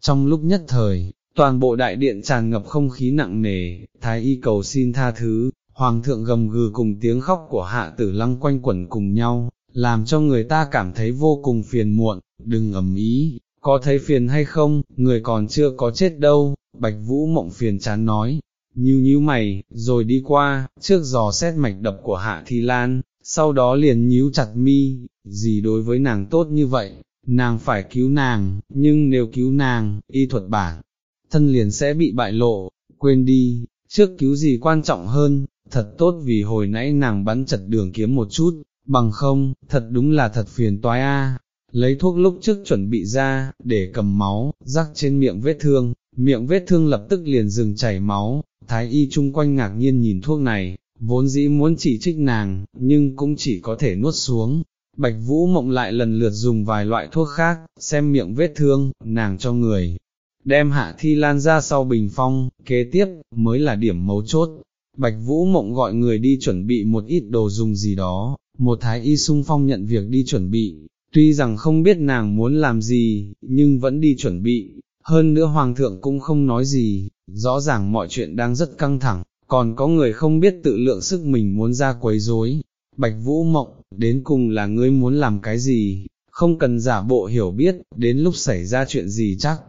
Trong lúc nhất thời, toàn bộ đại điện tràn ngập không khí nặng nề, thái y cầu xin tha thứ, hoàng thượng gầm gừ cùng tiếng khóc của hạ tử lăng quanh quẩn cùng nhau, làm cho người ta cảm thấy vô cùng phiền muộn, đừng ầm ý, có thấy phiền hay không, người còn chưa có chết đâu, bạch vũ mộng phiền chán nói, nhíu nhíu mày, rồi đi qua, trước dò xét mạch đập của hạ thi lan, sau đó liền nhíu chặt mi, gì đối với nàng tốt như vậy, nàng phải cứu nàng, nhưng nếu cứu nàng, y thuật bản, thân liền sẽ bị bại lộ, quên đi, trước cứu gì quan trọng hơn, thật tốt vì hồi nãy nàng bắn chật đường kiếm một chút, bằng không, thật đúng là thật phiền toái a. Lấy thuốc lúc trước chuẩn bị ra, để cầm máu, rắc trên miệng vết thương, miệng vết thương lập tức liền dừng chảy máu, thái y chung quanh ngạc nhiên nhìn thuốc này, vốn dĩ muốn chỉ trích nàng, nhưng cũng chỉ có thể nuốt xuống. Bạch Vũ Mộng lại lần lượt dùng vài loại thuốc khác, xem miệng vết thương, nàng cho người, đem hạ thi lan ra sau bình phong, kế tiếp, mới là điểm mấu chốt. Bạch Vũ Mộng gọi người đi chuẩn bị một ít đồ dùng gì đó, một thái y sung phong nhận việc đi chuẩn bị, tuy rằng không biết nàng muốn làm gì, nhưng vẫn đi chuẩn bị, hơn nữa Hoàng thượng cũng không nói gì, rõ ràng mọi chuyện đang rất căng thẳng, còn có người không biết tự lượng sức mình muốn ra quấy rối. Bạch Vũ Mộng, đến cùng là ngươi muốn làm cái gì, không cần giả bộ hiểu biết, đến lúc xảy ra chuyện gì chắc,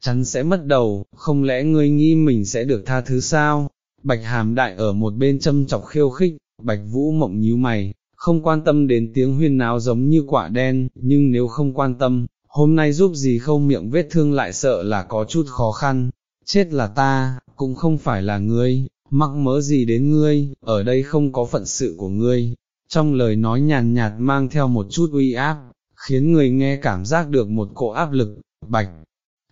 chắn sẽ mất đầu, không lẽ ngươi nghi mình sẽ được tha thứ sao? Bạch Hàm Đại ở một bên châm chọc khiêu khích, Bạch Vũ Mộng nhíu mày, không quan tâm đến tiếng huyên náo giống như quả đen, nhưng nếu không quan tâm, hôm nay giúp gì không miệng vết thương lại sợ là có chút khó khăn, chết là ta, cũng không phải là ngươi, mắc mớ gì đến ngươi, ở đây không có phận sự của ngươi, trong lời nói nhàn nhạt mang theo một chút uy áp, khiến người nghe cảm giác được một cỗ áp lực, bạch.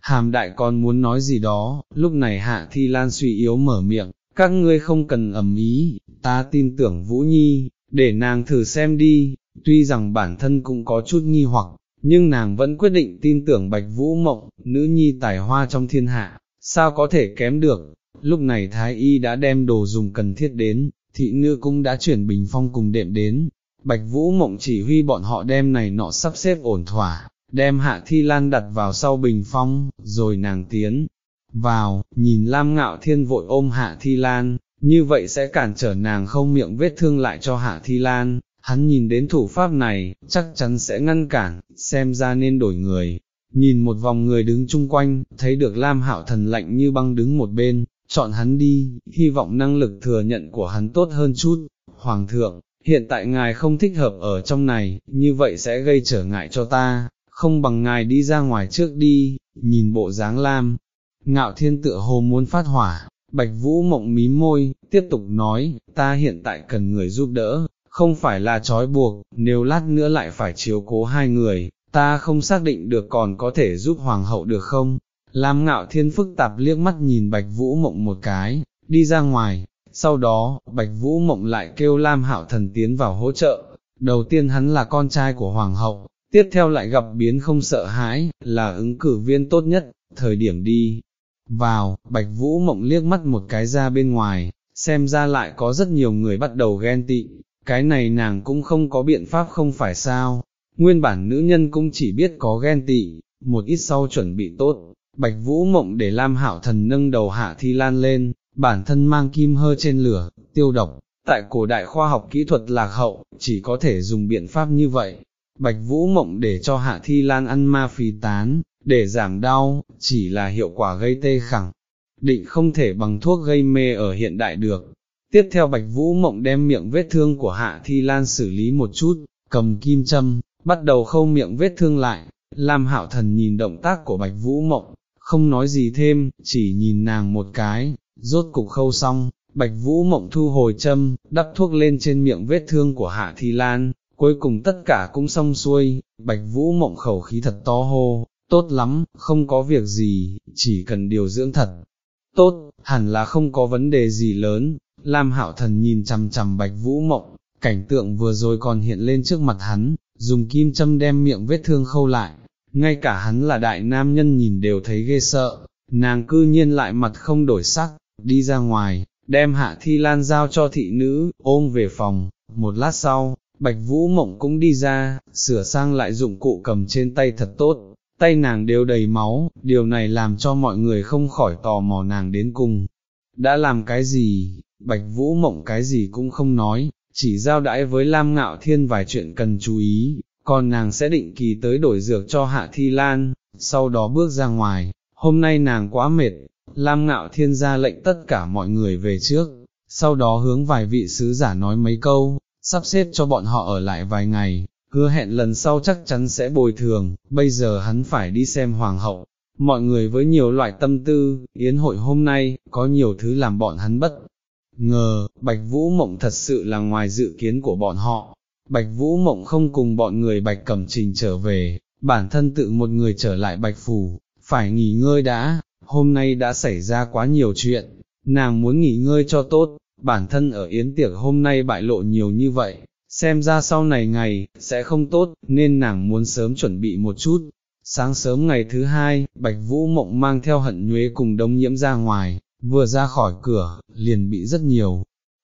Hàm đại còn muốn nói gì đó, lúc này hạ thi lan suy yếu mở miệng, các ngươi không cần ầm ý, ta tin tưởng Vũ Nhi, để nàng thử xem đi, tuy rằng bản thân cũng có chút nghi hoặc, nhưng nàng vẫn quyết định tin tưởng Bạch Vũ Mộng, nữ nhi tài hoa trong thiên hạ, sao có thể kém được, lúc này Thái Y đã đem đồ dùng cần thiết đến, thị nữ cũng đã chuyển bình phong cùng đệm đến, Bạch Vũ Mộng chỉ huy bọn họ đem này nọ sắp xếp ổn thỏa, đem hạ thi lan đặt vào sau bình phong, rồi nàng tiến vào, nhìn Lam Ngạo Thiên vội ôm hạ thi lan, như vậy sẽ cản trở nàng không miệng vết thương lại cho hạ thi lan, hắn nhìn đến thủ pháp này, chắc chắn sẽ ngăn cản, xem ra nên đổi người. Nhìn một vòng người đứng chung quanh, thấy được Lam Hạo Thần lạnh như băng đứng một bên, chọn hắn đi, hy vọng năng lực thừa nhận của hắn tốt hơn chút. Hoàng thượng, hiện tại ngài không thích hợp ở trong này, như vậy sẽ gây trở ngại cho ta, không bằng ngài đi ra ngoài trước đi, nhìn bộ dáng Lam. Ngạo thiên tựa hồ muốn phát hỏa, Bạch Vũ mộng mí môi, tiếp tục nói, ta hiện tại cần người giúp đỡ, không phải là trói buộc, nếu lát nữa lại phải chiếu cố hai người, ta không xác định được còn có thể giúp hoàng hậu được không? Lam ngạo thiên phức tạp liếc mắt nhìn Bạch Vũ mộng một cái, đi ra ngoài, sau đó, Bạch Vũ mộng lại kêu Lam hạo thần tiến vào hỗ trợ, đầu tiên hắn là con trai của hoàng hậu, tiếp theo lại gặp biến không sợ hãi, là ứng cử viên tốt nhất, thời điểm đi. Vào, Bạch Vũ mộng liếc mắt một cái ra bên ngoài, xem ra lại có rất nhiều người bắt đầu ghen tị, cái này nàng cũng không có biện pháp không phải sao, nguyên bản nữ nhân cũng chỉ biết có ghen tị, một ít sau chuẩn bị tốt, bạch vũ mộng để Lam hảo Thần nâng đầu hạ thi lan lên, bản thân mang kim hơ trên lửa, tiêu độc, tại cổ đại khoa học kỹ thuật lạc hậu, chỉ có thể dùng biện pháp như vậy. Bạch Vũ Mộng để cho Hạ Thi Lan ăn ma phì tán, để giảm đau, chỉ là hiệu quả gây tê khẳng, định không thể bằng thuốc gây mê ở hiện đại được, Tiếp theo Bạch Vũ Mộng đem miệng vết thương của Hạ Thi Lan xử lý một chút, cầm kim châm, bắt đầu khâu miệng vết thương lại, Lam Hạo Thần nhìn động tác của Bạch Vũ Mộng, không nói gì thêm, chỉ nhìn nàng một cái, rốt cục khâu xong, Bạch Vũ Mộng thu hồi châm, đắp thuốc lên trên miệng vết thương của Hạ Thi Lan, cuối cùng tất cả cũng xong xuôi, Bạch Vũ Mộng khẩu khí thật to hô, tốt lắm, không có việc gì, chỉ cần điều dưỡng thật. Tốt, hẳn là không có vấn đề gì lớn, Lam Hạo Thần nhìn chằm chằm Bạch Vũ Mộng, cảnh tượng vừa rồi còn hiện lên trước mặt hắn, dùng kim châm đem miệng vết thương khâu lại, ngay cả hắn là đại nam nhân nhìn đều thấy ghê sợ, nàng cư nhiên lại mặt không đổi sắc, đi ra ngoài, đem hạ thi lan giao cho thị nữ, ôm về phòng, một lát sau, Bạch Vũ Mộng cũng đi ra, sửa sang lại dụng cụ cầm trên tay thật tốt, tay nàng đều đầy máu, điều này làm cho mọi người không khỏi tò mò nàng đến cùng. Đã làm cái gì, Bạch Vũ Mộng cái gì cũng không nói, chỉ giao đãi với Lam Ngạo Thiên vài chuyện cần chú ý, còn nàng sẽ định kỳ tới đổi dược cho Hạ Thi Lan, sau đó bước ra ngoài, hôm nay nàng quá mệt, Lam Ngạo Thiên ra lệnh tất cả mọi người về trước, sau đó hướng vài vị sứ giả nói mấy câu, sắp xếp cho bọn họ ở lại vài ngày, hứa hẹn lần sau chắc chắn sẽ bồi thường, bây giờ hắn phải đi xem hoàng hậu, mọi người với nhiều loại tâm tư, yến hội hôm nay, có nhiều thứ làm bọn hắn bất ngờ, Bạch Vũ Mộng thật sự là ngoài dự kiến của bọn họ. Bạch Vũ Mộng không cùng bọn người Bạch Cẩm Trình trở về, bản thân tự một người trở lại Bạch Phủ, phải nghỉ ngơi đã, hôm nay đã xảy ra quá nhiều chuyện, nàng muốn nghỉ ngơi cho tốt, bản thân ở yến tiệc hôm nay bại lộ nhiều như vậy, xem ra sau này ngày, sẽ không tốt, nên nàng muốn sớm chuẩn bị một chút. Sáng sớm ngày thứ hai, Bạch Vũ Mộng mang theo hận nhuế cùng đông nhiễm ra ngoài, vừa ra khỏi cửa, liền bị rất nhiều.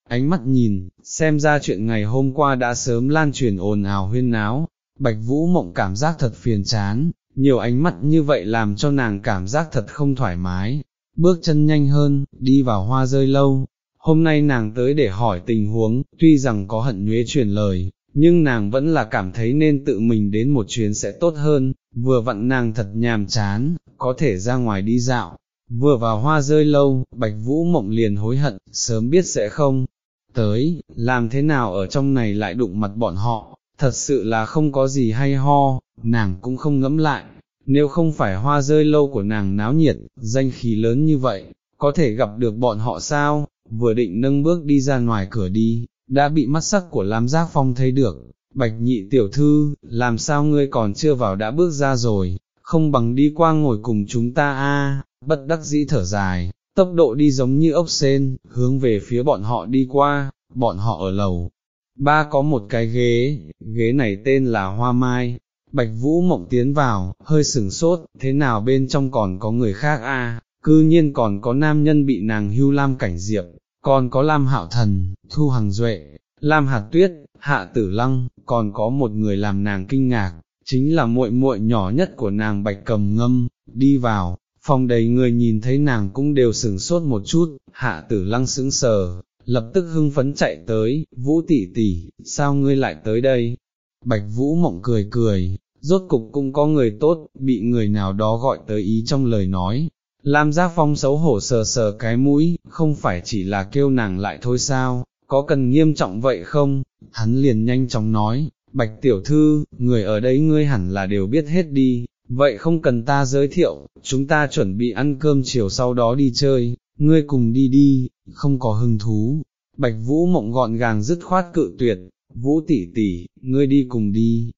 Ánh mắt nhìn, xem ra chuyện ngày hôm qua đã sớm lan truyền ồn ào huyên náo, Bạch Vũ Mộng cảm giác thật phiền chán, nhiều ánh mắt như vậy làm cho nàng cảm giác thật không thoải mái, bước chân nhanh hơn, đi vào hoa rơi lâu. Hôm nay nàng tới để hỏi tình huống, tuy rằng có hận nhuế truyền lời, nhưng nàng vẫn là cảm thấy nên tự mình đến một chuyến sẽ tốt hơn, vừa vặn nàng thật nhàm chán, có thể ra ngoài đi dạo. Vừa vào hoa rơi lâu, Bạch Vũ Mộng liền hối hận, sớm biết sẽ không. Tới, làm thế nào ở trong này lại đụng mặt bọn họ, thật sự là không có gì hay ho, nàng cũng không ngẫm lại, nếu không phải hoa rơi lâu của nàng náo nhiệt, danh khí lớn như vậy, có thể gặp được bọn họ sao, vừa định nâng bước đi ra ngoài cửa đi, đã bị mắt sắc của Lam Giác Phong thấy được, bạch nhị tiểu thư, làm sao ngươi còn chưa vào đã bước ra rồi, không bằng đi qua ngồi cùng chúng ta a. bất đắc dĩ thở dài, tốc độ đi giống như ốc sen, hướng về phía bọn họ đi qua, bọn họ ở lầu. Ba có một cái ghế, ghế này tên là Hoa Mai, Bạch Vũ Mộng tiến vào, hơi sừng sốt, thế nào bên trong còn có người khác a? cư nhiên còn có nam nhân bị nàng hưu lam cảnh diệp, còn có lam hạo thần, thu hằng duệ, lam hạt tuyết, hạ tử lăng, còn có một người làm nàng kinh ngạc, chính là muội muội nhỏ nhất của nàng bạch cầm ngâm, đi vào, phòng đầy người nhìn thấy nàng cũng đều sửng sốt một chút, hạ tử lăng sững sờ, lập tức hưng phấn chạy tới, vũ tỷ tỷ, sao ngươi lại tới đây? Bạch vũ mộng cười cười, rốt cục cũng có người tốt, bị người nào đó gọi tới ý trong lời nói. Lam Giác Phong xấu hổ sờ sờ cái mũi, không phải chỉ là kêu nàng lại thôi sao, có cần nghiêm trọng vậy không? Hắn liền nhanh chóng nói, Bạch Tiểu Thư, người ở đây ngươi hẳn là đều biết hết đi, vậy không cần ta giới thiệu, chúng ta chuẩn bị ăn cơm chiều sau đó đi chơi, ngươi cùng đi đi, không có hứng thú. Bạch Vũ mộng gọn gàng dứt khoát cự tuyệt, Vũ tỷ tỷ, ngươi đi cùng đi,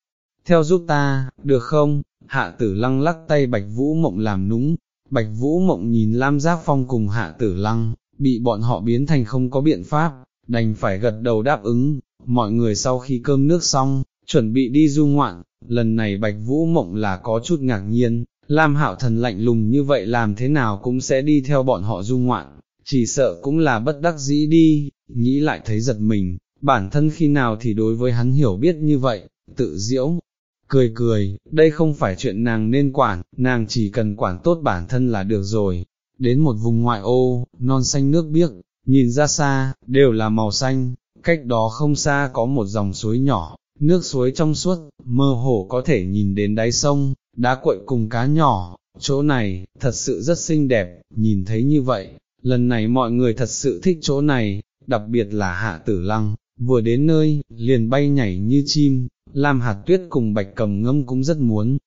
theo giúp ta, được không? Hạ tử lăng lắc tay bạch vũ mộng làm núng, bạch vũ mộng nhìn Lam Giác Phong cùng hạ tử lăng, bị bọn họ biến thành không có biện pháp, đành phải gật đầu đáp ứng, mọi người sau khi cơm nước xong, chuẩn bị đi du ngoạn, lần này bạch vũ mộng là có chút ngạc nhiên, Lam hạo thần lạnh lùng như vậy làm thế nào cũng sẽ đi theo bọn họ du ngoạn, chỉ sợ cũng là bất đắc dĩ đi, nghĩ lại thấy giật mình, bản thân khi nào thì đối với hắn hiểu biết như vậy, tự diễu, cười cười, đây không phải chuyện nàng nên quản, nàng chỉ cần quản tốt bản thân là được rồi. Đến một vùng ngoại ô, non xanh nước biếc, nhìn ra xa, đều là màu xanh, cách đó không xa có một dòng suối nhỏ, nước suối trong suốt, mơ hồ có thể nhìn đến đáy sông, đá cuội cùng cá nhỏ, chỗ này, thật sự rất xinh đẹp, nhìn thấy như vậy, lần này mọi người thật sự thích chỗ này, đặc biệt là hạ tử lăng, vừa đến nơi, liền bay nhảy như chim, Lam hạt tuyết cùng bạch cầm ngâm cũng rất muốn,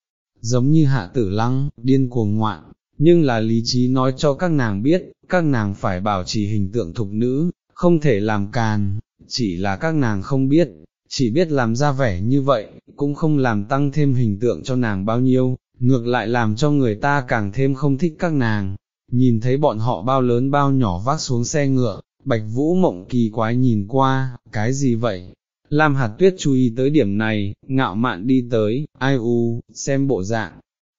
giống như hạ tử lăng, điên cuồng ngoạn, nhưng là lý trí nói cho các nàng biết, các nàng phải bảo trì hình tượng thục nữ, không thể làm càn, chỉ là các nàng không biết, chỉ biết làm ra vẻ như vậy, cũng không làm tăng thêm hình tượng cho nàng bao nhiêu, ngược lại làm cho người ta càng thêm không thích các nàng. Nhìn thấy bọn họ bao lớn bao nhỏ vác xuống xe ngựa, Bạch Vũ Mộng kỳ quái nhìn qua, cái gì vậy, Lam hạt tuyết chú ý tới điểm này, ngạo mạn đi tới, ai u, xem bộ dạng.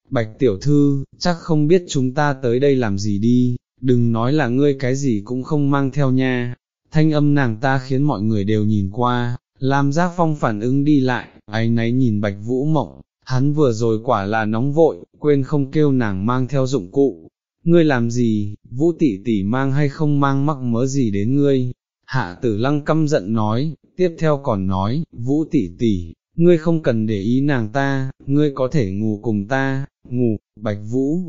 Bạch tiểu thư, chắc không biết chúng ta tới đây làm gì đi, đừng nói là ngươi cái gì cũng không mang theo nha. Thanh âm nàng ta khiến mọi người đều nhìn qua, Lam giác phong phản ứng đi lại, ấy nấy nhìn bạch vũ mộng, hắn vừa rồi quả là nóng vội, quên không kêu nàng mang theo dụng cụ. Ngươi làm gì, vũ tỷ tỷ mang hay không mang mắc mớ gì đến ngươi, Hạ tử lăng căm giận nói, tiếp theo còn nói, vũ tỷ tỷ, ngươi không cần để ý nàng ta, ngươi có thể ngủ cùng ta, ngủ, bạch vũ.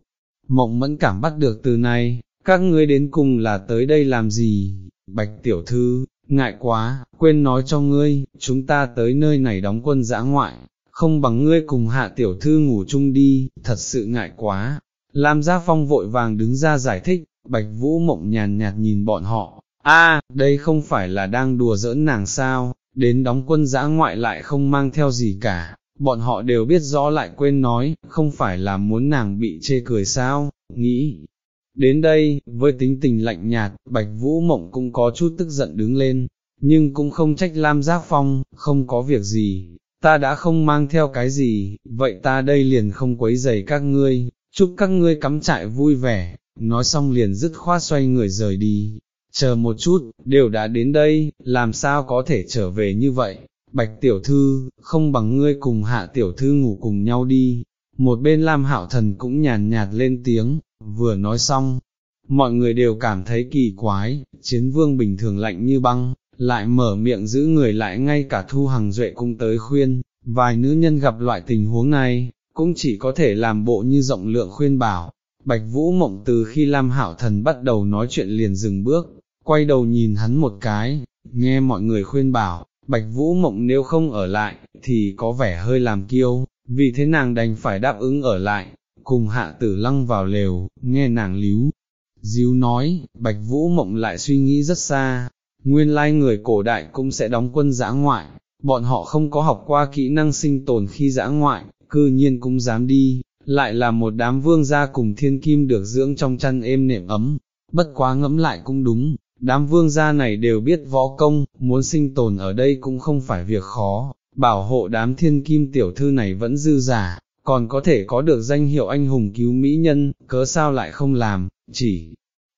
Mộng mẫn cảm bắt được từ này, các ngươi đến cùng là tới đây làm gì, bạch tiểu thư, ngại quá, quên nói cho ngươi, chúng ta tới nơi này đóng quân giã ngoại, không bằng ngươi cùng hạ tiểu thư ngủ chung đi, thật sự ngại quá. Lam Gia Phong vội vàng đứng ra giải thích, Bạch Vũ Mộng nhàn nhạt nhìn bọn họ, a, đây không phải là đang đùa giỡn nàng sao, đến đóng quân giã ngoại lại không mang theo gì cả, bọn họ đều biết rõ lại quên nói, không phải là muốn nàng bị chê cười sao, nghĩ. Đến đây, với tính tình lạnh nhạt, Bạch Vũ Mộng cũng có chút tức giận đứng lên, nhưng cũng không trách Lam Giác Phong, không có việc gì, ta đã không mang theo cái gì, vậy ta đây liền không quấy rầy các ngươi, chúc các ngươi cắm trại vui vẻ, nói xong liền dứt khoát xoay người rời đi. Chờ một chút, đều đã đến đây, làm sao có thể trở về như vậy, bạch tiểu thư, không bằng ngươi cùng hạ tiểu thư ngủ cùng nhau đi, một bên Lam Hạo Thần cũng nhàn nhạt lên tiếng, vừa nói xong, mọi người đều cảm thấy kỳ quái, chiến vương bình thường lạnh như băng, lại mở miệng giữ người lại ngay cả thu hàng duệ cũng tới khuyên, vài nữ nhân gặp loại tình huống này, cũng chỉ có thể làm bộ như rộng lượng khuyên bảo. Bạch Vũ Mộng từ khi Lam hảo Thần bắt đầu nói chuyện liền dừng bước, quay đầu nhìn hắn một cái, nghe mọi người khuyên bảo, Bạch Vũ Mộng nếu không ở lại, thì có vẻ hơi làm kiêu, vì thế nàng đành phải đáp ứng ở lại, cùng hạ tử lăng vào lều, nghe nàng líu. Díu nói, Bạch Vũ Mộng lại suy nghĩ rất xa, nguyên lai người cổ đại cũng sẽ đóng quân giã ngoại, bọn họ không có học qua kỹ năng sinh tồn khi giã ngoại, cư nhiên cũng dám đi, lại là một đám vương gia cùng thiên kim được dưỡng trong chăn êm nệm ấm, bất quá ngẫm lại cũng đúng, đám vương gia này đều biết võ công, muốn sinh tồn ở đây cũng không phải việc khó, bảo hộ đám thiên kim tiểu thư này vẫn dư giả, còn có thể có được danh hiệu anh hùng cứu mỹ nhân, cớ sao lại không làm, chỉ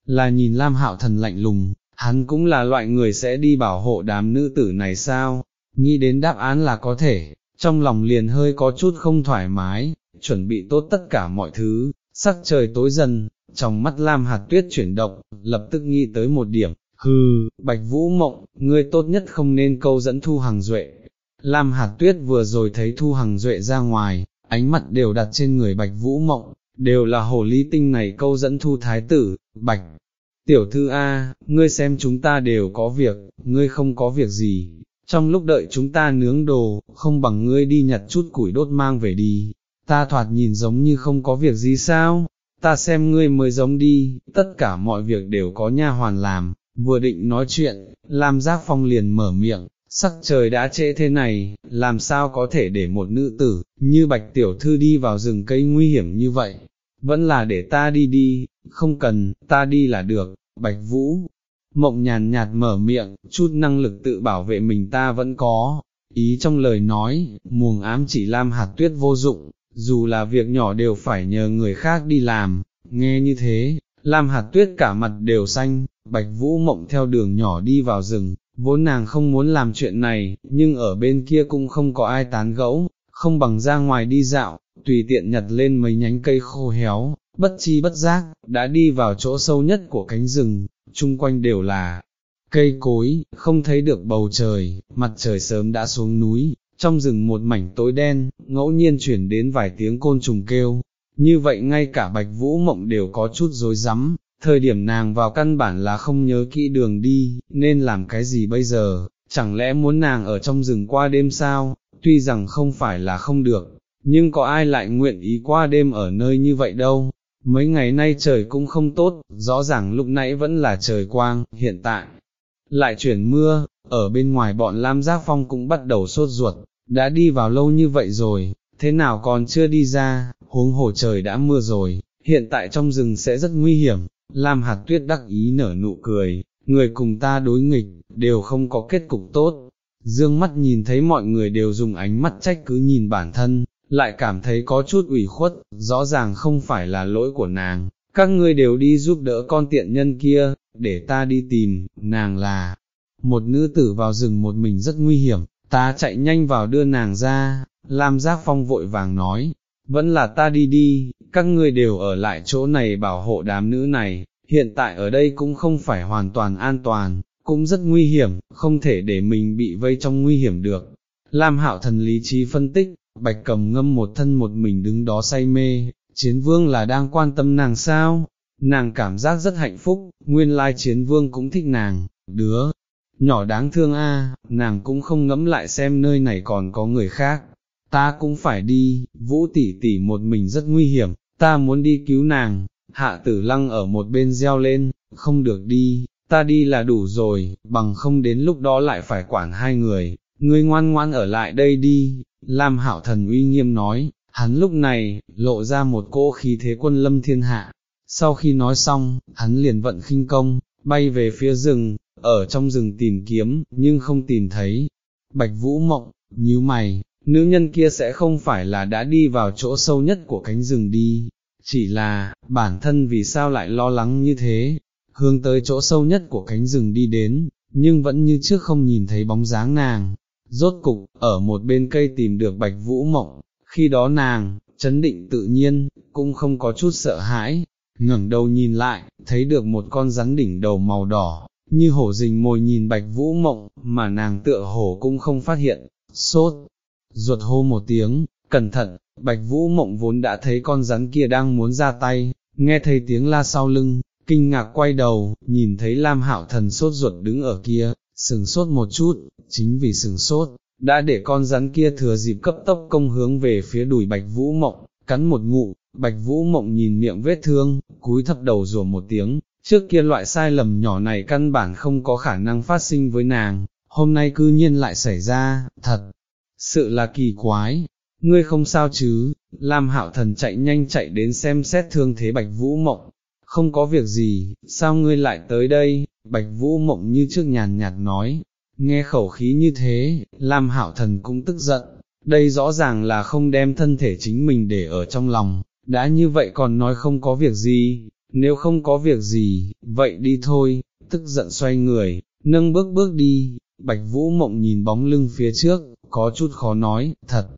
là nhìn Lam Hạo Thần lạnh lùng, hắn cũng là loại người sẽ đi bảo hộ đám nữ tử này sao, nghĩ đến đáp án là có thể, trong lòng liền hơi có chút không thoải mái, chuẩn bị tốt tất cả mọi thứ, sắc trời tối dần, trong mắt Lam Hạt Tuyết chuyển động, lập tức nghĩ tới một điểm, hừ, Bạch Vũ Mộng, ngươi tốt nhất không nên câu dẫn Thu Hằng Duệ. Lam Hạt Tuyết vừa rồi thấy Thu Hằng Duệ ra ngoài, ánh mắt đều đặt trên người Bạch Vũ Mộng, đều là hồ ly tinh này câu dẫn Thu Thái Tử, Bạch. Tiểu thư A, ngươi xem chúng ta đều có việc, ngươi không có việc gì, trong lúc đợi chúng ta nướng đồ, không bằng ngươi đi nhặt chút củi đốt mang về đi, ta thoạt nhìn giống như không có việc gì sao, ta xem ngươi mới giống đi, tất cả mọi việc đều có nha hoàn làm, vừa định nói chuyện, Lam Giác Phong liền mở miệng, sắc trời đã trễ thế này, làm sao có thể để một nữ tử, như Bạch Tiểu Thư đi vào rừng cây nguy hiểm như vậy, vẫn là để ta đi đi, không cần, ta đi là được, Bạch Vũ, Mộng nhàn nhạt mở miệng, chút năng lực tự bảo vệ mình ta vẫn có, ý trong lời nói, muồng ám chỉ Lam hạt tuyết vô dụng, dù là việc nhỏ đều phải nhờ người khác đi làm, nghe như thế, Lam hạt tuyết cả mặt đều xanh, bạch vũ mộng theo đường nhỏ đi vào rừng, vốn nàng không muốn làm chuyện này, nhưng ở bên kia cũng không có ai tán gẫu, không bằng ra ngoài đi dạo, tùy tiện nhặt lên mấy nhánh cây khô héo, bất chi bất giác, đã đi vào chỗ sâu nhất của cánh rừng, chung quanh đều là cây cối, không thấy được bầu trời, mặt trời sớm đã xuống núi, trong rừng một mảnh tối đen, ngẫu nhiên chuyển đến vài tiếng côn trùng kêu, như vậy ngay cả bạch vũ mộng đều có chút rối rắm. Thời điểm nàng vào căn bản là không nhớ kỹ đường đi, nên làm cái gì bây giờ, chẳng lẽ muốn nàng ở trong rừng qua đêm sao, tuy rằng không phải là không được, nhưng có ai lại nguyện ý qua đêm ở nơi như vậy đâu, mấy ngày nay trời cũng không tốt, rõ ràng lúc nãy vẫn là trời quang, hiện tại, lại chuyển mưa, ở bên ngoài bọn Lam Giác Phong cũng bắt đầu sốt ruột, đã đi vào lâu như vậy rồi, thế nào còn chưa đi ra, huống hồ trời đã mưa rồi, hiện tại trong rừng sẽ rất nguy hiểm, Lam Hạt Tuyết đắc ý nở nụ cười, người cùng ta đối nghịch, đều không có kết cục tốt. Dương mắt nhìn thấy mọi người đều dùng ánh mắt trách cứ nhìn bản thân, lại cảm thấy có chút ủy khuất, rõ ràng không phải là lỗi của nàng, các ngươi đều đi giúp đỡ con tiện nhân kia, để ta đi tìm, nàng là một nữ tử vào rừng một mình rất nguy hiểm, ta chạy nhanh vào đưa nàng ra, Lam Giác Phong vội vàng nói, vẫn là ta đi đi, các ngươi đều ở lại chỗ này bảo hộ đám nữ này, hiện tại ở đây cũng không phải hoàn toàn an toàn, cũng rất nguy hiểm, không thể để mình bị vây trong nguy hiểm được. Lam Hạo thần lý trí phân tích, bạch cầm ngâm một thân một mình đứng đó say mê, chiến vương là đang quan tâm nàng sao, nàng cảm giác rất hạnh phúc, nguyên lai chiến vương cũng thích nàng, đứa, nhỏ đáng thương a, nàng cũng không ngẫm lại xem nơi này còn có người khác, ta cũng phải đi, vũ tỷ tỷ một mình rất nguy hiểm, ta muốn đi cứu nàng, hạ tử lăng ở một bên reo lên, không được đi, ta đi là đủ rồi, bằng không đến lúc đó lại phải quản hai người, ngươi ngoan ngoan ở lại đây đi, Lam hảo Thần uy nghiêm nói, hắn lúc này, lộ ra một cỗ khí thế quân lâm thiên hạ, sau khi nói xong, hắn liền vận khinh công, bay về phía rừng, ở trong rừng tìm kiếm, nhưng không tìm thấy, Bạch Vũ Mộng, nhíu mày, nữ nhân kia sẽ không phải là đã đi vào chỗ sâu nhất của cánh rừng đi, chỉ là, bản thân vì sao lại lo lắng như thế, hướng tới chỗ sâu nhất của cánh rừng đi đến, nhưng vẫn như trước không nhìn thấy bóng dáng nàng. Rốt cục, ở một bên cây tìm được bạch vũ mộng, khi đó nàng, chấn định tự nhiên, cũng không có chút sợ hãi, ngẩng đầu nhìn lại, thấy được một con rắn đỉnh đầu màu đỏ, như hổ rình mồi nhìn bạch vũ mộng, mà nàng tựa hổ cũng không phát hiện, sốt, ruột hô một tiếng, cẩn thận, bạch vũ mộng vốn đã thấy con rắn kia đang muốn ra tay, nghe thấy tiếng la sau lưng, kinh ngạc quay đầu, nhìn thấy Lam Hạo Thần sốt ruột đứng ở kia, sừng sốt một chút, chính vì sừng sốt, đã để con rắn kia thừa dịp cấp tốc công hướng về phía đùi Bạch Vũ Mộng, cắn một ngụ, Bạch Vũ Mộng nhìn miệng vết thương, cúi thấp đầu rủa một tiếng, trước kia loại sai lầm nhỏ này căn bản không có khả năng phát sinh với nàng, hôm nay cư nhiên lại xảy ra, thật, sự là kỳ quái, ngươi không sao chứ, Lam Hạo Thần chạy nhanh chạy đến xem xét thương thế Bạch Vũ Mộng, không có việc gì, sao ngươi lại tới đây, Bạch Vũ Mộng như trước nhàn nhạt nói, nghe khẩu khí như thế, Lam Hạo Thần cũng tức giận, đây rõ ràng là không đem thân thể chính mình để ở trong lòng, đã như vậy còn nói không có việc gì, nếu không có việc gì, vậy đi thôi, tức giận xoay người, nâng bước bước đi, Bạch Vũ Mộng nhìn bóng lưng phía trước, có chút khó nói, thật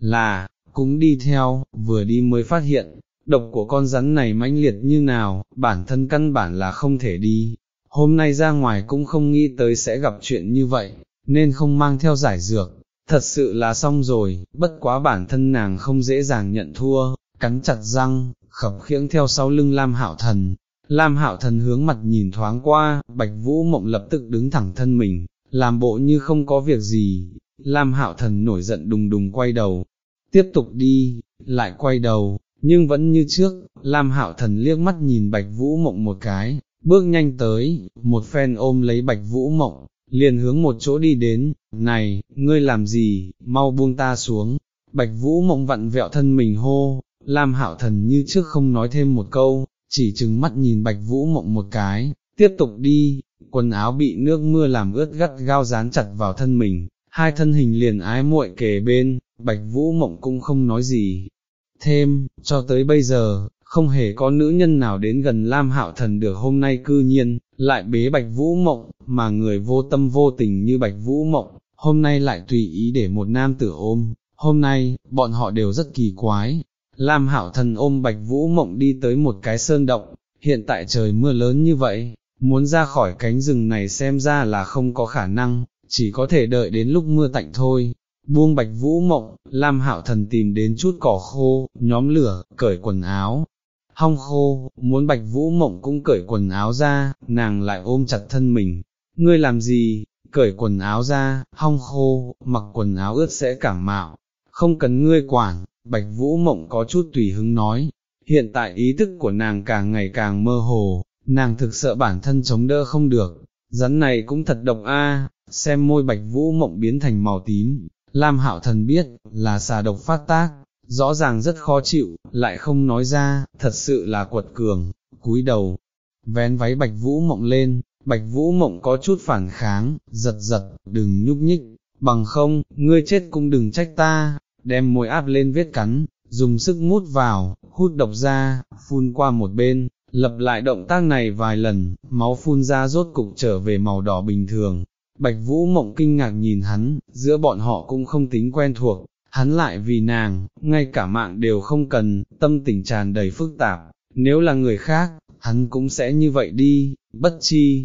là, cũng đi theo, vừa đi mới phát hiện, độc của con rắn này mãnh liệt như nào, bản thân căn bản là không thể đi, hôm nay ra ngoài cũng không nghĩ tới sẽ gặp chuyện như vậy, nên không mang theo giải dược, thật sự là xong rồi, bất quá bản thân nàng không dễ dàng nhận thua, cắn chặt răng, khập khiễng theo sau lưng Lam Hạo Thần. Lam Hạo Thần hướng mặt nhìn thoáng qua, Bạch Vũ Mộng lập tức đứng thẳng thân mình, làm bộ như không có việc gì. Lam Hạo Thần nổi giận đùng đùng quay đầu, tiếp tục đi, lại quay đầu, nhưng vẫn như trước, Lam Hạo Thần liếc mắt nhìn Bạch Vũ Mộng một cái, bước nhanh tới, một phen ôm lấy Bạch Vũ Mộng, liền hướng một chỗ đi đến, này, ngươi làm gì, mau buông ta xuống, Bạch Vũ Mộng vặn vẹo thân mình hô, Lam Hạo Thần như trước không nói thêm một câu, chỉ chừng mắt nhìn Bạch Vũ Mộng một cái, tiếp tục đi, quần áo bị nước mưa làm ướt gắt gao dán chặt vào thân mình, hai thân hình liền ái muội kề bên, Bạch Vũ Mộng cũng không nói gì, Thêm, cho tới bây giờ, không hề có nữ nhân nào đến gần Lam Hạo Thần được hôm nay cư nhiên, lại bế Bạch Vũ Mộng, mà người vô tâm vô tình như Bạch Vũ Mộng, hôm nay lại tùy ý để một nam tử ôm, hôm nay, bọn họ đều rất kỳ quái. Lam Hảo Thần ôm Bạch Vũ Mộng đi tới một cái sơn động, hiện tại trời mưa lớn như vậy, muốn ra khỏi cánh rừng này xem ra là không có khả năng, chỉ có thể đợi đến lúc mưa tạnh thôi, buông bạch vũ mộng, Lam Hảo Thần tìm đến chút cỏ khô, nhóm lửa, cởi quần áo, hong khô, muốn bạch vũ mộng cũng cởi quần áo ra, nàng lại ôm chặt thân mình, ngươi làm gì, cởi quần áo ra, hong khô, mặc quần áo ướt sẽ cảm mạo, không cần ngươi quản, bạch vũ mộng có chút tùy hứng nói, hiện tại ý thức của nàng càng ngày càng mơ hồ, nàng thực sợ bản thân chống đỡ không được, rắn này cũng thật độc a. xem môi bạch vũ mộng biến thành màu tím, Lam Hạo Thần biết, là xà độc phát tác, rõ ràng rất khó chịu, lại không nói ra, thật sự là quật cường, cúi đầu, vén váy Bạch Vũ Mộng lên, Bạch Vũ Mộng có chút phản kháng, giật giật, đừng nhúc nhích, bằng không, ngươi chết cũng đừng trách ta, đem môi áp lên vết cắn, dùng sức mút vào, hút độc ra, phun qua một bên, lập lại động tác này vài lần, máu phun ra rốt cục trở về màu đỏ bình thường, Bạch Vũ Mộng kinh ngạc nhìn hắn, giữa bọn họ cũng không tính quen thuộc, hắn lại vì nàng, ngay cả mạng đều không cần, tâm tình tràn đầy phức tạp, nếu là người khác, hắn cũng sẽ như vậy đi, bất chi,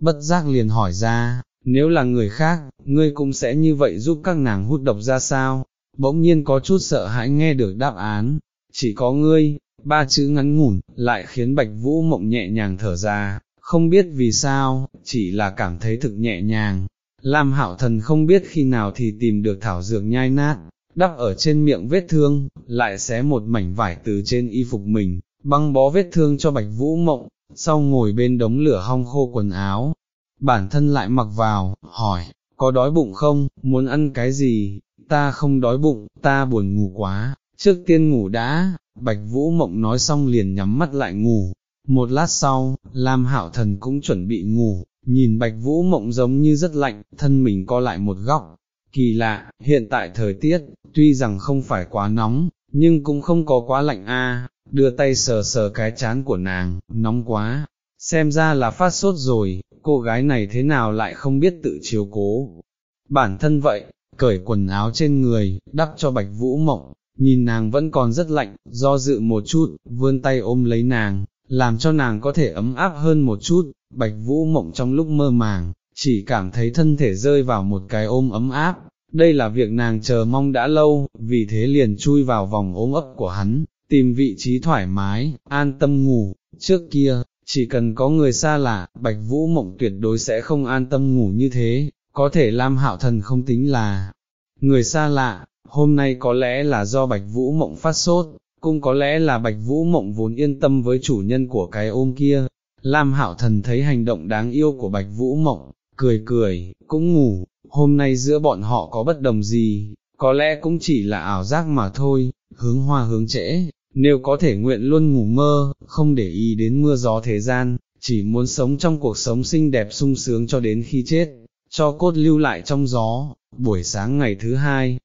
bất giác liền hỏi ra, nếu là người khác, ngươi cũng sẽ như vậy giúp các nàng hút độc ra sao, bỗng nhiên có chút sợ hãi nghe được đáp án, chỉ có ngươi, ba chữ ngắn ngủn, lại khiến Bạch Vũ Mộng nhẹ nhàng thở ra, không biết vì sao, chỉ là cảm thấy thực nhẹ nhàng. Lam hạo thần không biết khi nào thì tìm được thảo dược nhai nát, đắp ở trên miệng vết thương, lại xé một mảnh vải từ trên y phục mình, băng bó vết thương cho bạch vũ mộng, sau ngồi bên đống lửa hong khô quần áo, bản thân lại mặc vào, hỏi, có đói bụng không, muốn ăn cái gì, ta không đói bụng, ta buồn ngủ quá, trước tiên ngủ đã, bạch vũ mộng nói xong liền nhắm mắt lại ngủ, một lát sau, Lam Hạo Thần cũng chuẩn bị ngủ, nhìn Bạch Vũ Mộng giống như rất lạnh, thân mình co lại một góc. Kỳ lạ, hiện tại thời tiết, tuy rằng không phải quá nóng, nhưng cũng không có quá lạnh a. đưa tay sờ sờ cái chán của nàng, nóng quá, xem ra là phát sốt rồi, cô gái này thế nào lại không biết tự chiếu cố. Bản thân vậy, cởi quần áo trên người, đắp cho Bạch Vũ Mộng, nhìn nàng vẫn còn rất lạnh, do dự một chút, vươn tay ôm lấy nàng, làm cho nàng có thể ấm áp hơn một chút, bạch vũ mộng trong lúc mơ màng, chỉ cảm thấy thân thể rơi vào một cái ôm ấm áp, đây là việc nàng chờ mong đã lâu, vì thế liền chui vào vòng ôm ấp của hắn, tìm vị trí thoải mái, an tâm ngủ, trước kia, chỉ cần có người xa lạ, bạch vũ mộng tuyệt đối sẽ không an tâm ngủ như thế, có thể Lam Hạo Thần không tính là người xa lạ, hôm nay có lẽ là do bạch vũ mộng phát sốt, cũng có lẽ là bạch vũ mộng vốn yên tâm với chủ nhân của cái ôm kia. Lam hạo thần thấy hành động đáng yêu của bạch vũ mộng, cười cười, cũng ngủ, hôm nay giữa bọn họ có bất đồng gì, có lẽ cũng chỉ là ảo giác mà thôi, hướng hoa hướng trễ, nếu có thể nguyện luôn ngủ mơ, không để ý đến mưa gió thế gian, chỉ muốn sống trong cuộc sống xinh đẹp sung sướng cho đến khi chết, cho cốt lưu lại trong gió, buổi sáng ngày thứ hai,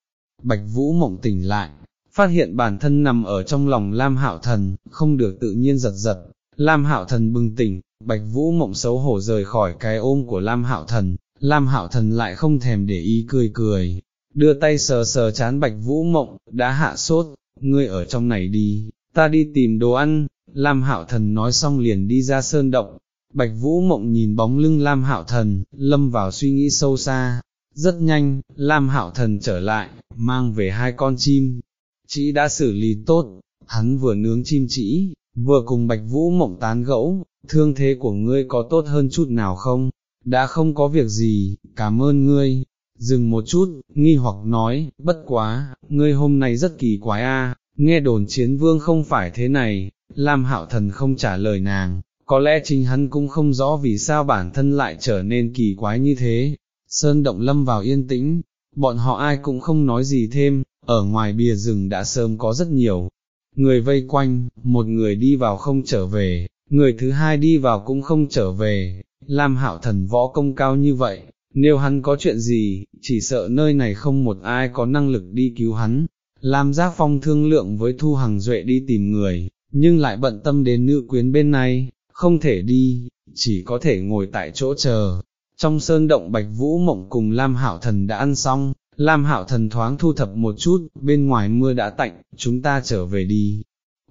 Bạch Vũ mộng tỉnh lại, phát hiện bản thân nằm ở trong lòng Lam Hạo Thần, không được tự nhiên giật giật. Lam Hạo Thần bừng tỉnh, Bạch Vũ mộng xấu hổ rời khỏi cái ôm của Lam Hạo Thần, Lam Hạo Thần lại không thèm để ý cười cười, đưa tay sờ sờ chán Bạch Vũ mộng, đã hạ sốt, ngươi ở trong này đi, ta đi tìm đồ ăn, Lam Hạo Thần nói xong liền đi ra sơn động, Bạch Vũ mộng nhìn bóng lưng Lam Hạo Thần, lâm vào suy nghĩ sâu xa, rất nhanh, Lam Hạo Thần trở lại, mang về hai con chim, chỉ đã xử lý tốt, hắn vừa nướng chim chỉ, vừa cùng Bạch Vũ mộng tán gẫu, thương thế của ngươi có tốt hơn chút nào không? Đã không có việc gì, cảm ơn ngươi. Dừng một chút, nghi hoặc nói, bất quá, ngươi hôm nay rất kỳ quái a, nghe đồn chiến vương không phải thế này, Lam Hạo Thần không trả lời nàng, có lẽ chính hắn cũng không rõ vì sao bản thân lại trở nên kỳ quái như thế. Sơn động lâm vào yên tĩnh, bọn họ ai cũng không nói gì thêm, ở ngoài bìa rừng đã sớm có rất nhiều người vây quanh, một người đi vào không trở về, người thứ hai đi vào cũng không trở về, Lam Hạo Thần võ công cao như vậy, nếu hắn có chuyện gì, chỉ sợ nơi này không một ai có năng lực đi cứu hắn. Lam Giác Phong thương lượng với Thu Hằng Duệ đi tìm người, nhưng lại bận tâm đến nữ quyến bên này, không thể đi, chỉ có thể ngồi tại chỗ chờ. Trong sơn động Bạch Vũ Mộng cùng Lam hảo Thần đã ăn xong, Lam hảo thần thoáng thu thập một chút, bên ngoài mưa đã tạnh, chúng ta trở về đi.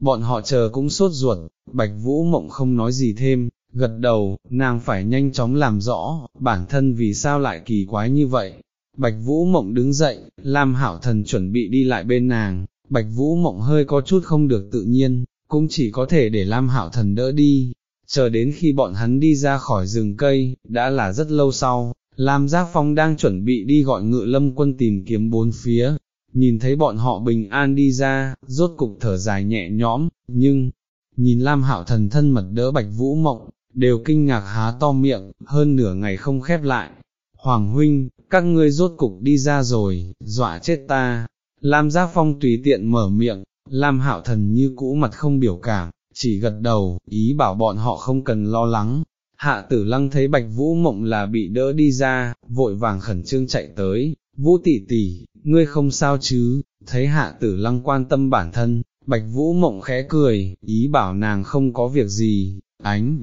Bọn họ chờ cũng sốt ruột, Bạch Vũ Mộng không nói gì thêm, gật đầu, nàng phải nhanh chóng làm rõ, bản thân vì sao lại kỳ quái như vậy. Bạch Vũ Mộng đứng dậy, Lam hảo Thần chuẩn bị đi lại bên nàng, Bạch Vũ Mộng hơi có chút không được tự nhiên, cũng chỉ có thể để Lam hảo Thần đỡ đi. Chờ đến khi bọn hắn đi ra khỏi rừng cây, đã là rất lâu sau, Lam Giác Phong đang chuẩn bị đi gọi ngự lâm quân tìm kiếm bốn phía, nhìn thấy bọn họ bình an đi ra, rốt cục thở dài nhẹ nhõm, nhưng, nhìn Lam Hạo thần thân mật đỡ Bạch Vũ Mộng, đều kinh ngạc há to miệng, hơn nửa ngày không khép lại. Hoàng huynh, các ngươi rốt cục đi ra rồi, dọa chết ta. Lam Giác Phong tùy tiện mở miệng, Lam Hạo thần như cũ mặt không biểu cảm, chỉ gật đầu, ý bảo bọn họ không cần lo lắng, Hạ tử lăng thấy bạch vũ mộng là bị đỡ đi ra, vội vàng khẩn trương chạy tới, vũ tỷ tỷ, ngươi không sao chứ, thấy hạ tử lăng quan tâm bản thân, bạch vũ mộng khẽ cười, ý bảo nàng không có việc gì, ánh.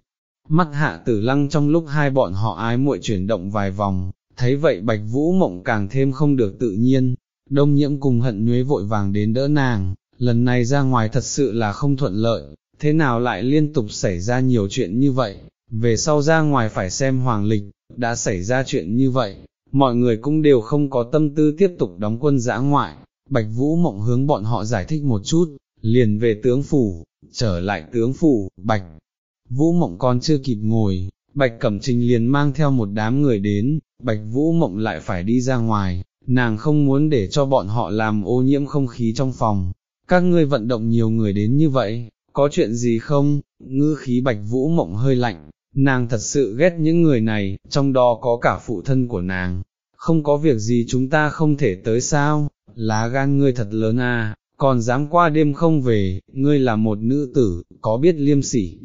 Mắt hạ tử lăng trong lúc hai bọn họ ái muội chuyển động vài vòng, thấy vậy bạch vũ mộng càng thêm không được tự nhiên, đông nhiễm cùng hận nhuế vội vàng đến đỡ nàng, lần này ra ngoài thật sự là không thuận lợi, thế nào lại liên tục xảy ra nhiều chuyện như vậy, về sau ra ngoài phải xem hoàng lịch, đã xảy ra chuyện như vậy, mọi người cũng đều không có tâm tư tiếp tục đóng quân giã ngoại, Bạch Vũ Mộng hướng bọn họ giải thích một chút, liền về tướng phủ, trở lại tướng phủ, Bạch. Vũ Mộng còn chưa kịp ngồi, Bạch Cẩm Trình liền mang theo một đám người đến, Bạch Vũ Mộng lại phải đi ra ngoài, nàng không muốn để cho bọn họ làm ô nhiễm không khí trong phòng. Các ngươi vận động nhiều người đến như vậy, có chuyện gì không? Ngư khí bạch vũ mộng hơi lạnh, nàng thật sự ghét những người này, trong đó có cả phụ thân của nàng. Không có việc gì chúng ta không thể tới sao, lá gan ngươi thật lớn à, còn dám qua đêm không về, ngươi là một nữ tử, có biết liêm sỉ.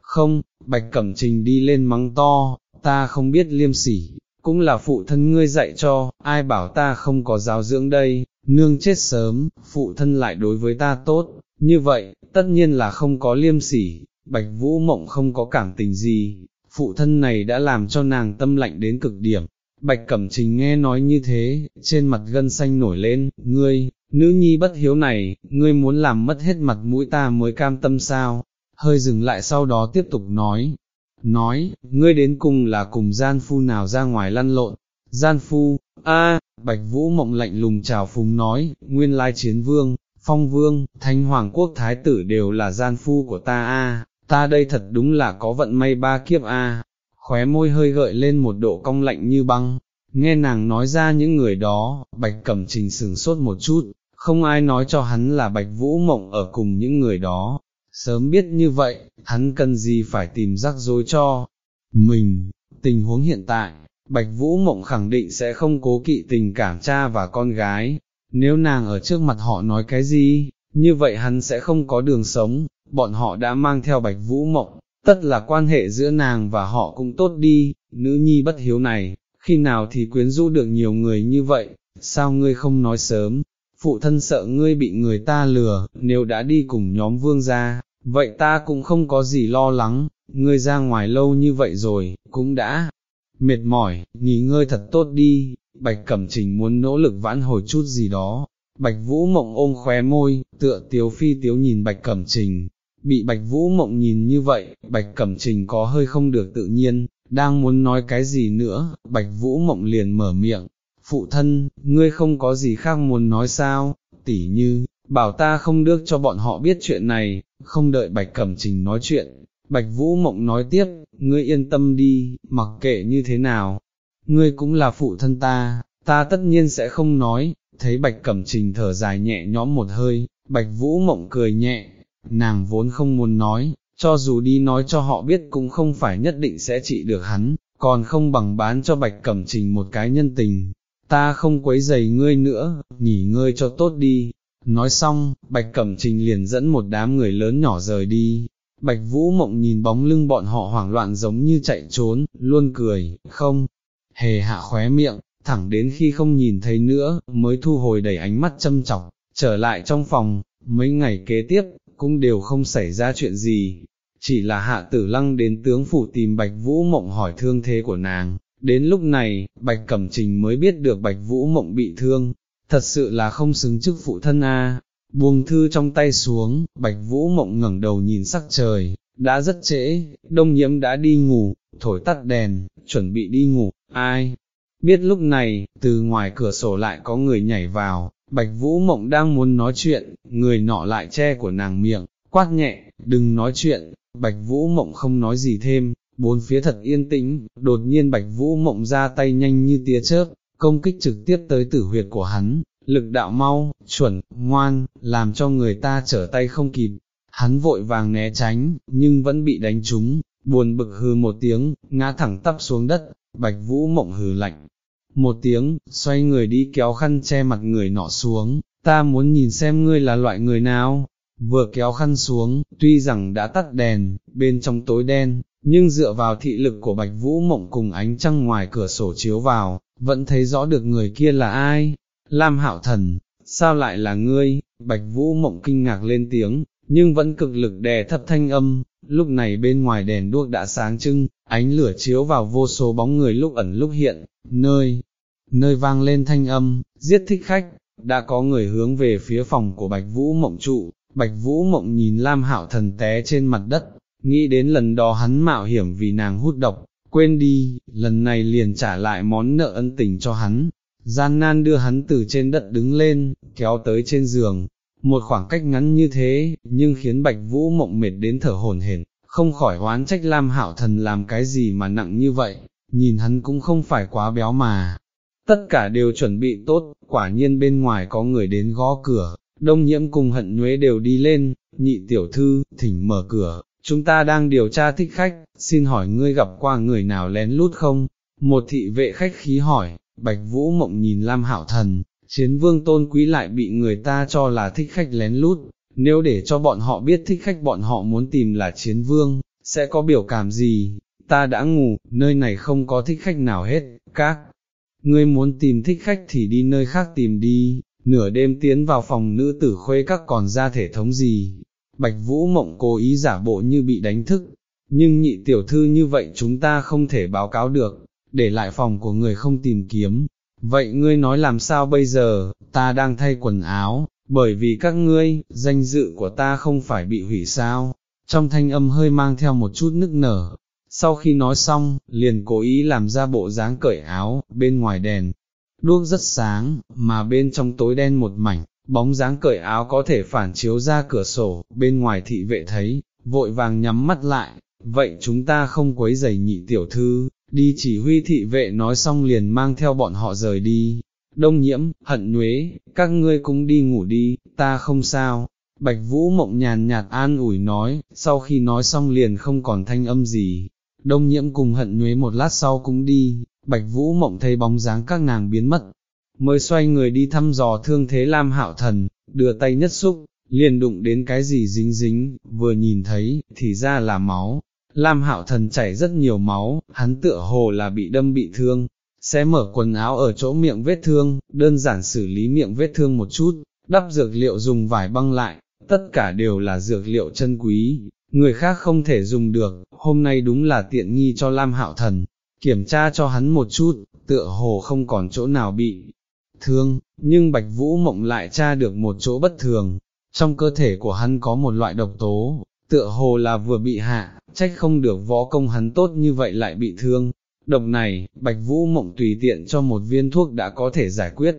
Không, bạch cẩm trình đi lên mắng to, ta không biết liêm sỉ, cũng là phụ thân ngươi dạy cho, ai bảo ta không có giáo dưỡng đây, nương chết sớm, phụ thân lại đối với ta tốt, như vậy, tất nhiên là không có liêm sỉ, bạch vũ mộng không có cảm tình gì, phụ thân này đã làm cho nàng tâm lạnh đến cực điểm. Bạch Cẩm Trình nghe nói như thế, trên mặt gân xanh nổi lên, ngươi, nữ nhi bất hiếu này, ngươi muốn làm mất hết mặt mũi ta mới cam tâm sao, hơi dừng lại sau đó tiếp tục nói, nói, ngươi đến cùng là cùng gian phu nào ra ngoài lăn lộn, gian phu, a, bạch vũ mộng lạnh lùng chào phúng nói, nguyên lai chiến vương, phong vương, thanh hoàng quốc thái tử đều là gian phu của ta a, ta đây thật đúng là có vận may ba kiếp a, khóe môi hơi gợi lên một độ cong lạnh như băng, nghe nàng nói ra những người đó, bạch cẩm trình sừng sốt một chút, không ai nói cho hắn là bạch vũ mộng ở cùng những người đó, sớm biết như vậy, hắn cần gì phải tìm rắc rối cho mình, tình huống hiện tại, Bạch Vũ Mộng khẳng định sẽ không cố kỵ tình cảm cha và con gái, nếu nàng ở trước mặt họ nói cái gì, như vậy hắn sẽ không có đường sống, bọn họ đã mang theo Bạch Vũ Mộng, tất là quan hệ giữa nàng và họ cũng tốt đi, nữ nhi bất hiếu này, khi nào thì quyến rũ được nhiều người như vậy, sao ngươi không nói sớm, phụ thân sợ ngươi bị người ta lừa, nếu đã đi cùng nhóm vương gia, vậy ta cũng không có gì lo lắng, ngươi ra ngoài lâu như vậy rồi, cũng đã mệt mỏi, nghỉ ngơi thật tốt đi, Bạch Cẩm Trình muốn nỗ lực vãn hồi chút gì đó. Bạch Vũ Mộng ôm khóe môi, tựa tiếu phi tiếu nhìn Bạch Cẩm Trình, bị Bạch Vũ Mộng nhìn như vậy, Bạch Cẩm Trình có hơi không được tự nhiên, đang muốn nói cái gì nữa, Bạch Vũ Mộng liền mở miệng, phụ thân, ngươi không có gì khác muốn nói sao, tỉ như, bảo ta không được cho bọn họ biết chuyện này, không đợi Bạch Cẩm Trình nói chuyện, Bạch Vũ Mộng nói tiếp, ngươi yên tâm đi, mặc kệ như thế nào, ngươi cũng là phụ thân ta, ta tất nhiên sẽ không nói, thấy Bạch Cẩm Trình thở dài nhẹ nhõm một hơi, Bạch Vũ Mộng cười nhẹ, nàng vốn không muốn nói, cho dù đi nói cho họ biết cũng không phải nhất định sẽ trị được hắn, còn không bằng bán cho Bạch Cẩm Trình một cái nhân tình, ta không quấy giày ngươi nữa, nghỉ ngơi cho tốt đi. Nói xong, Bạch Cẩm Trình liền dẫn một đám người lớn nhỏ rời đi, Bạch Vũ Mộng nhìn bóng lưng bọn họ hoảng loạn giống như chạy trốn, luôn cười, không, hề hạ khóe miệng, thẳng đến khi không nhìn thấy nữa, mới thu hồi đẩy ánh mắt châm chọc, trở lại trong phòng, mấy ngày kế tiếp, cũng đều không xảy ra chuyện gì, chỉ là hạ tử lăng đến tướng phủ tìm Bạch Vũ Mộng hỏi thương thế của nàng, đến lúc này, Bạch Cẩm Trình mới biết được Bạch Vũ Mộng bị thương, thật sự là không xứng chức phụ thân a. Buông thư trong tay xuống, Bạch Vũ Mộng ngẩng đầu nhìn sắc trời, đã rất trễ, đông nhiễm đã đi ngủ, thổi tắt đèn, chuẩn bị đi ngủ, ai? Biết lúc này, từ ngoài cửa sổ lại có người nhảy vào, Bạch Vũ Mộng đang muốn nói chuyện, người nọ lại che của nàng miệng, quát nhẹ, đừng nói chuyện, Bạch Vũ Mộng không nói gì thêm, bốn phía thật yên tĩnh, đột nhiên Bạch Vũ Mộng ra tay nhanh như tia chớp, công kích trực tiếp tới tử huyệt của hắn, lực đạo mau, chuẩn, ngoan, làm cho người ta trở tay không kịp, hắn vội vàng né tránh, nhưng vẫn bị đánh trúng, buồn bực hừ một tiếng, ngã thẳng tắp xuống đất, Bạch Vũ Mộng hừ lạnh. Một tiếng, xoay người đi kéo khăn che mặt người nọ xuống, ta muốn nhìn xem ngươi là loại người nào, vừa kéo khăn xuống, tuy rằng đã tắt đèn, bên trong tối đen, nhưng dựa vào thị lực của Bạch Vũ Mộng cùng ánh trăng ngoài cửa sổ chiếu vào, vẫn thấy rõ được người kia là ai. Lam Hạo Thần, sao lại là ngươi? Bạch Vũ Mộng kinh ngạc lên tiếng, nhưng vẫn cực lực đè thấp thanh âm. Lúc này bên ngoài đèn đuốc đã sáng trưng, ánh lửa chiếu vào vô số bóng người lúc ẩn lúc hiện, nơi, nơi vang lên thanh âm, giết thích khách, đã có người hướng về phía phòng của Bạch Vũ Mộng trụ, Bạch Vũ Mộng nhìn Lam Hạo Thần té trên mặt đất, nghĩ đến lần đó hắn mạo hiểm vì nàng hút độc, quên đi, lần này liền trả lại món nợ ân tình cho hắn, gian nan đưa hắn từ trên đất đứng lên, kéo tới trên giường, một khoảng cách ngắn như thế, nhưng khiến Bạch Vũ mộng mệt đến thở hổn hển, không khỏi oán trách Lam Hạo Thần làm cái gì mà nặng như vậy, nhìn hắn cũng không phải quá béo mà. tất cả đều chuẩn bị tốt, quả nhiên bên ngoài có người đến gõ cửa, đông nhiễm cùng hận nhuế đều đi lên, nhị tiểu thư, thỉnh mở cửa, chúng ta đang điều tra thích khách, xin hỏi ngươi gặp qua người nào lén lút không? Một thị vệ khách khí hỏi, Bạch Vũ Mộng nhìn Lam Hạo Thần, chiến vương tôn quý lại bị người ta cho là thích khách lén lút, nếu để cho bọn họ biết thích khách bọn họ muốn tìm là chiến vương, sẽ có biểu cảm gì, ta đã ngủ, nơi này không có thích khách nào hết, các ngươi muốn tìm thích khách thì đi nơi khác tìm đi, nửa đêm tiến vào phòng nữ tử khuê các còn ra thể thống gì, bạch vũ mộng cố ý giả bộ như bị đánh thức, nhưng nhị tiểu thư như vậy chúng ta không thể báo cáo được, để lại phòng của người không tìm kiếm, vậy ngươi nói làm sao bây giờ, ta đang thay quần áo, bởi vì các ngươi, danh dự của ta không phải bị hủy sao, trong thanh âm hơi mang theo một chút nức nở. Sau khi nói xong, liền cố ý làm ra bộ dáng cởi áo, bên ngoài đèn, đuốc rất sáng, mà bên trong tối đen một mảnh, bóng dáng cởi áo có thể phản chiếu ra cửa sổ, bên ngoài thị vệ thấy, vội vàng nhắm mắt lại, vậy chúng ta không quấy giày nhị tiểu thư, đi chỉ huy thị vệ nói xong liền mang theo bọn họ rời đi. Đông nhiễm, hận nhuế, các ngươi cũng đi ngủ đi, ta không sao. Bạch Vũ mộng nhàn nhạt an ủi nói, sau khi nói xong liền không còn thanh âm gì. Đông nhiễm cùng hận nhuế một lát sau cũng đi, Bạch Vũ mộng thấy bóng dáng các nàng biến mất, mới xoay người đi thăm dò thương thế Lam Hạo Thần, đưa tay nhất xúc, liền đụng đến cái gì dính dính, vừa nhìn thấy, thì ra là máu. Lam Hạo Thần chảy rất nhiều máu, hắn tựa hồ là bị đâm bị thương, sẽ mở quần áo ở chỗ miệng vết thương, đơn giản xử lý miệng vết thương một chút, đắp dược liệu dùng vải băng lại, tất cả đều là dược liệu chân quý, người khác không thể dùng được, hôm nay đúng là tiện nghi cho Lam Hạo Thần, kiểm tra cho hắn một chút, tựa hồ không còn chỗ nào bị thương, nhưng Bạch Vũ Mộng lại tra được một chỗ bất thường, trong cơ thể của hắn có một loại độc tố, tựa hồ là vừa bị hạ, trách không được võ công hắn tốt như vậy lại bị thương. Độc này, Bạch Vũ Mộng tùy tiện cho một viên thuốc đã có thể giải quyết,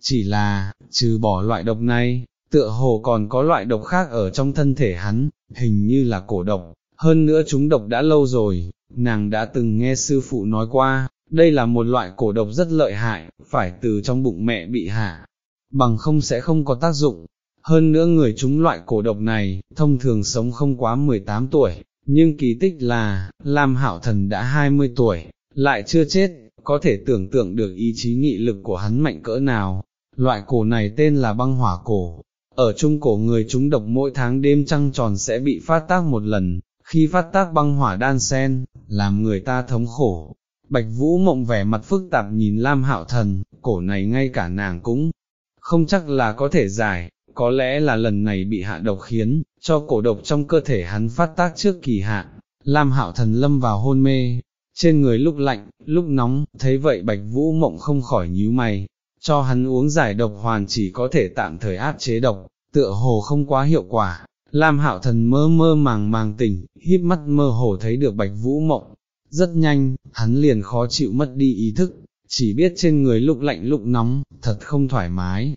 chỉ là, trừ bỏ loại độc này, tựa hồ còn có loại độc khác ở trong thân thể hắn, hình như là cổ độc, hơn nữa chúng độc đã lâu rồi, nàng đã từng nghe sư phụ nói qua, đây là một loại cổ độc rất lợi hại, phải từ trong bụng mẹ bị hạ, bằng không sẽ không có tác dụng. Hơn nữa người chúng loại cổ độc này, thông thường sống không quá 18 tuổi, nhưng kỳ tích là, Lam Hạo Thần đã 20 tuổi, lại chưa chết, có thể tưởng tượng được ý chí nghị lực của hắn mạnh cỡ nào. Loại cổ này tên là băng hỏa cổ, ở trung cổ người chúng độc mỗi tháng đêm trăng tròn sẽ bị phát tác một lần, khi phát tác băng hỏa đan sen, làm người ta thống khổ. Bạch Vũ mộng vẻ mặt phức tạp nhìn Lam Hạo Thần, cổ này ngay cả nàng cũng không chắc là có thể giải, có lẽ là lần này bị hạ độc khiến, cho cổ độc trong cơ thể hắn phát tác trước kỳ hạn, Lam Hạo Thần lâm vào hôn mê, trên người lúc lạnh, lúc nóng, thấy vậy Bạch Vũ mộng không khỏi nhíu mày, cho hắn uống giải độc hoàn chỉ có thể tạm thời áp chế độc, tựa hồ không quá hiệu quả, Lam hạo thần mơ mơ màng màng tỉnh, híp mắt mơ hồ thấy được bạch vũ mộng, rất nhanh, hắn liền khó chịu mất đi ý thức, chỉ biết trên người lúc lạnh lúc nóng, thật không thoải mái,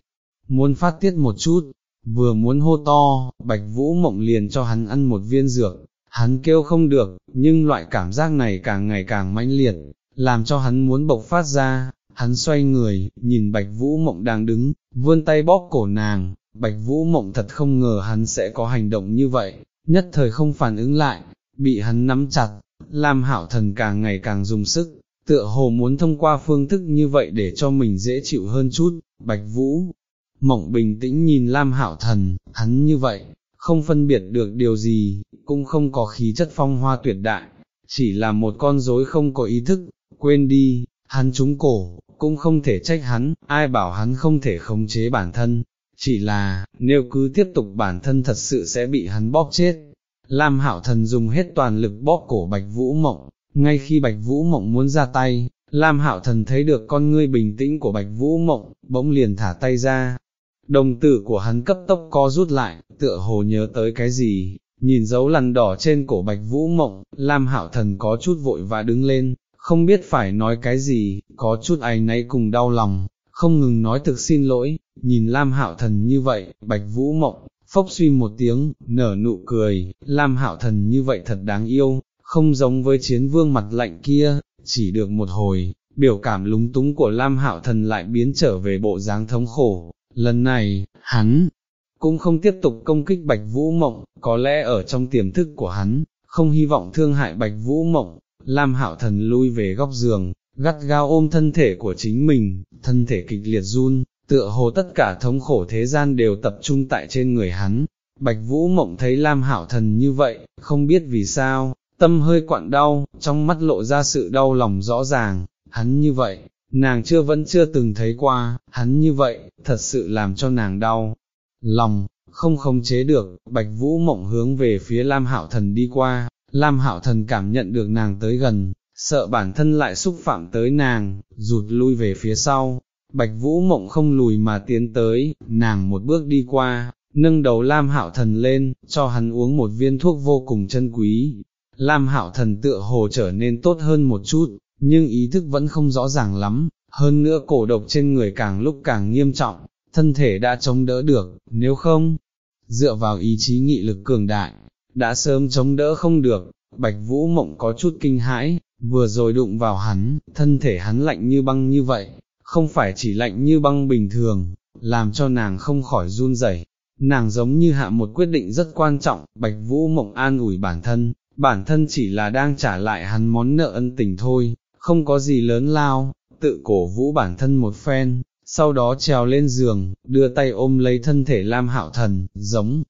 muốn phát tiết một chút, vừa muốn hô to, bạch vũ mộng liền cho hắn ăn một viên dược, hắn kêu không được, nhưng loại cảm giác này càng ngày càng mãnh liệt, làm cho hắn muốn bộc phát ra, hắn xoay người, nhìn bạch vũ mộng đang đứng, vươn tay bóp cổ nàng, Bạch Vũ Mộng thật không ngờ hắn sẽ có hành động như vậy, nhất thời không phản ứng lại, bị hắn nắm chặt, Lam hảo Thần càng ngày càng dùng sức, tựa hồ muốn thông qua phương thức như vậy để cho mình dễ chịu hơn chút, Bạch Vũ. Mộng bình tĩnh nhìn Lam Hạo Thần, hắn như vậy, không phân biệt được điều gì, cũng không có khí chất phong hoa tuyệt đại, chỉ là một con rối không có ý thức, quên đi, hắn trúng cổ, cũng không thể trách hắn, ai bảo hắn không thể khống chế bản thân, chỉ là, nếu cứ tiếp tục bản thân thật sự sẽ bị hắn bóp chết. Lam hạo thần dùng hết toàn lực bóp cổ Bạch Vũ Mộng, ngay khi Bạch Vũ Mộng muốn ra tay, Lam hạo thần thấy được con ngươi bình tĩnh của Bạch Vũ Mộng, bỗng liền thả tay ra. Đồng tử của hắn cấp tốc co rút lại, tựa hồ nhớ tới cái gì, nhìn dấu lằn đỏ trên cổ Bạch Vũ Mộng, Lam hạo thần có chút vội và đứng lên, không biết phải nói cái gì, có chút áy náy cùng đau lòng, không ngừng nói thực xin lỗi, nhìn Lam Hạo Thần như vậy, Bạch Vũ Mộng, phốc suy một tiếng, nở nụ cười, Lam Hạo Thần như vậy thật đáng yêu, không giống với chiến vương mặt lạnh kia, chỉ được một hồi, biểu cảm lúng túng của Lam Hạo Thần lại biến trở về bộ dáng thống khổ, lần này, hắn, cũng không tiếp tục công kích Bạch Vũ Mộng, có lẽ ở trong tiềm thức của hắn, không hy vọng thương hại Bạch Vũ Mộng, Lam Hạo Thần lui về góc giường, gắt gao ôm thân thể của chính mình, thân thể kịch liệt run, tựa hồ tất cả thống khổ thế gian đều tập trung tại trên người hắn. Bạch Vũ Mộng thấy Lam Hạo Thần như vậy, không biết vì sao, tâm hơi quặn đau, trong mắt lộ ra sự đau lòng rõ ràng, hắn như vậy, nàng chưa vẫn chưa từng thấy qua, hắn như vậy, thật sự làm cho nàng đau, lòng, không khống chế được, Bạch Vũ Mộng hướng về phía Lam Hạo Thần đi qua, Lam Hạo Thần cảm nhận được nàng tới gần, sợ bản thân lại xúc phạm tới nàng, rụt lui về phía sau, Bạch Vũ Mộng không lùi mà tiến tới, nàng một bước đi qua, nâng đầu Lam Hạo Thần lên, cho hắn uống một viên thuốc vô cùng chân quý. Lam Hạo Thần tựa hồ trở nên tốt hơn một chút, nhưng ý thức vẫn không rõ ràng lắm, hơn nữa cổ độc trên người càng lúc càng nghiêm trọng, thân thể đã chống đỡ được, nếu không, dựa vào ý chí nghị lực cường đại, đã sớm chống đỡ không được, Bạch Vũ Mộng có chút kinh hãi, vừa rồi đụng vào hắn, thân thể hắn lạnh như băng như vậy, không phải chỉ lạnh như băng bình thường, làm cho nàng không khỏi run rẩy. Nàng giống như hạ một quyết định rất quan trọng, Bạch Vũ Mộng an ủi bản thân, bản thân chỉ là đang trả lại hắn món nợ ân tình thôi, không có gì lớn lao, tự cổ vũ bản thân một phen, sau đó trèo lên giường, đưa tay ôm lấy thân thể Lam Hạo Thần, giống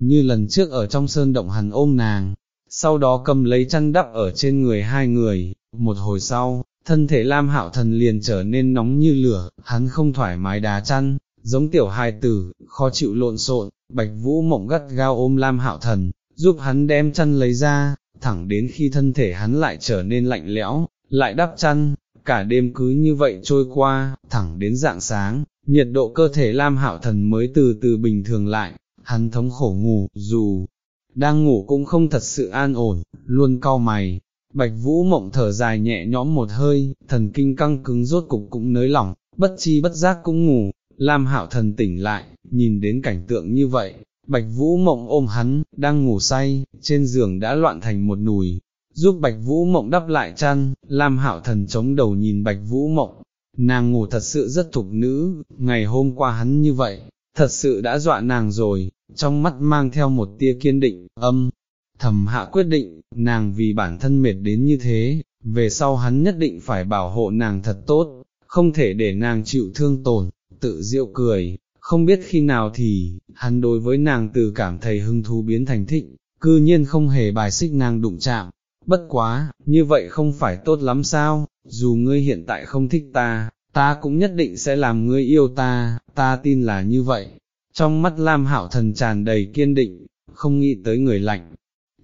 như lần trước ở trong sơn động hắn ôm nàng, sau đó cầm lấy chăn đắp ở trên người hai người, một hồi sau, thân thể Lam Hạo Thần liền trở nên nóng như lửa, hắn không thoải mái đá chăn, giống tiểu hài tử, khó chịu lộn xộn, Bạch Vũ mộng gắt gao ôm Lam Hạo Thần, giúp hắn đem chăn lấy ra, thẳng đến khi thân thể hắn lại trở nên lạnh lẽo, lại đắp chăn, cả đêm cứ như vậy trôi qua, thẳng đến dạng sáng, nhiệt độ cơ thể Lam Hạo Thần mới từ từ bình thường lại, hắn thống khổ ngủ, dù đang ngủ cũng không thật sự an ổn, luôn cau mày. Bạch Vũ mộng thở dài nhẹ nhõm một hơi, thần kinh căng cứng rốt cục cũng nới lỏng, bất chi bất giác cũng ngủ, Lam Hạo Thần tỉnh lại, nhìn đến cảnh tượng như vậy, Bạch Vũ Mộng ôm hắn, đang ngủ say, trên giường đã loạn thành một nùi, giúp Bạch Vũ Mộng đắp lại chăn, Lam Hạo Thần chống đầu nhìn Bạch Vũ Mộng, nàng ngủ thật sự rất thục nữ, ngày hôm qua hắn như vậy, thật sự đã dọa nàng rồi, trong mắt mang theo một tia kiên định, âm, thầm hạ quyết định, nàng vì bản thân mệt đến như thế, về sau hắn nhất định phải bảo hộ nàng thật tốt, không thể để nàng chịu thương tổn, tự diệu cười, không biết khi nào thì, hắn đối với nàng từ cảm thấy hưng thú biến thành thịnh, cư nhiên không hề bài xích nàng đụng chạm, bất quá, như vậy không phải tốt lắm sao, dù ngươi hiện tại không thích ta, ta cũng nhất định sẽ làm ngươi yêu ta, ta tin là như vậy. Trong mắt Lam Hảo Thần tràn đầy kiên định, không nghĩ tới người lạnh,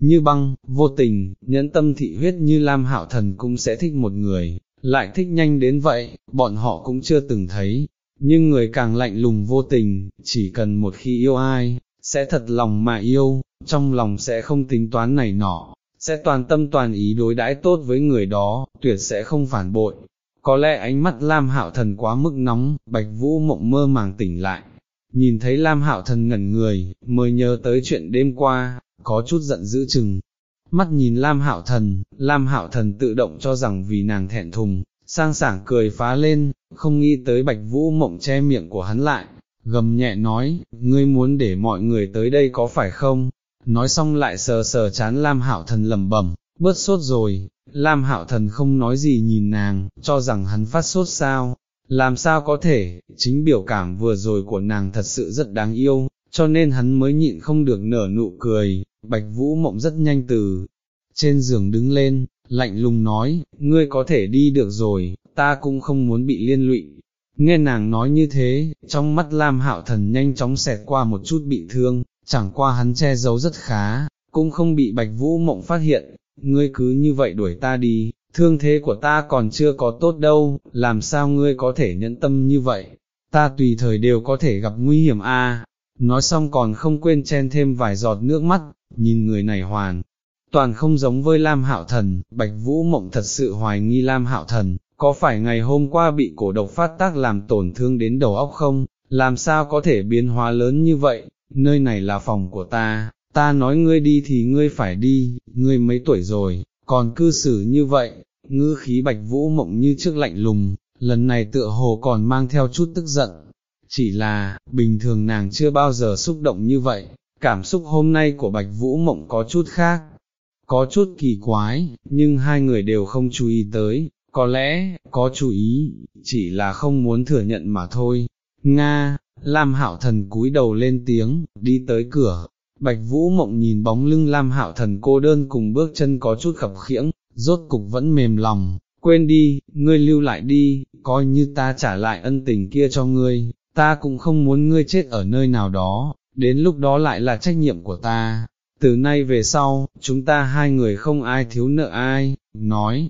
như băng, vô tình, nhẫn tâm thị huyết như Lam Hảo Thần cũng sẽ thích một người, lại thích nhanh đến vậy, bọn họ cũng chưa từng thấy, nhưng người càng lạnh lùng vô tình, chỉ cần một khi yêu ai, sẽ thật lòng mà yêu, trong lòng sẽ không tính toán này nọ, sẽ toàn tâm toàn ý đối đãi tốt với người đó, tuyệt sẽ không phản bội. Có lẽ ánh mắt Lam Hạo Thần quá mức nóng, Bạch Vũ mộng mơ màng tỉnh lại, nhìn thấy Lam Hạo Thần ngẩn người, mới nhớ tới chuyện đêm qua, có chút giận dữ chừng. Mắt nhìn Lam Hạo Thần, Lam Hạo Thần tự động cho rằng vì nàng thẹn thùng, sang sảng cười phá lên, không nghĩ tới Bạch Vũ mộng che miệng của hắn lại, gầm nhẹ nói, ngươi muốn để mọi người tới đây có phải không? Nói xong lại sờ sờ chán Lam Hạo Thần lẩm bẩm, bớt sốt rồi, Lam Hạo Thần không nói gì nhìn nàng, cho rằng hắn phát sốt sao, làm sao có thể, chính biểu cảm vừa rồi của nàng thật sự rất đáng yêu, cho nên hắn mới nhịn không được nở nụ cười, Bạch Vũ Mộng rất nhanh từ trên giường đứng lên, lạnh lùng nói, ngươi có thể đi được rồi, ta cũng không muốn bị liên lụy. Nghe nàng nói như thế, trong mắt Lam Hạo Thần nhanh chóng xẹt qua một chút bị thương, chẳng qua hắn che giấu rất khá, cũng không bị bạch vũ mộng phát hiện, ngươi cứ như vậy đuổi ta đi, thương thế của ta còn chưa có tốt đâu, làm sao ngươi có thể nhẫn tâm như vậy, ta tùy thời đều có thể gặp nguy hiểm a. nói xong còn không quên chen thêm vài giọt nước mắt, nhìn người này hoàn. Toàn không giống với Lam Hạo Thần, Bạch Vũ Mộng thật sự hoài nghi Lam Hạo Thần, có phải ngày hôm qua bị cổ độc phát tác làm tổn thương đến đầu óc không, làm sao có thể biến hóa lớn như vậy, nơi này là phòng của ta, ta nói ngươi đi thì ngươi phải đi, ngươi mấy tuổi rồi, còn cư xử như vậy, ngư khí bạch vũ mộng như trước lạnh lùng, lần này tựa hồ còn mang theo chút tức giận. Chỉ là, bình thường nàng chưa bao giờ xúc động như vậy, cảm xúc hôm nay của bạch vũ mộng có chút khác, có chút kỳ quái, nhưng hai người đều không chú ý tới, có lẽ, có chú ý, chỉ là không muốn thừa nhận mà thôi. Nga, Lam Hạo Thần cúi đầu lên tiếng, đi tới cửa, Bạch Vũ Mộng nhìn bóng lưng Lam Hạo Thần cô đơn cùng bước chân có chút khập khiễng, rốt cục vẫn mềm lòng, quên đi, ngươi lưu lại đi, coi như ta trả lại ân tình kia cho ngươi, ta cũng không muốn ngươi chết ở nơi nào đó, đến lúc đó lại là trách nhiệm của ta. Từ nay về sau, chúng ta hai người không ai thiếu nợ ai, nói,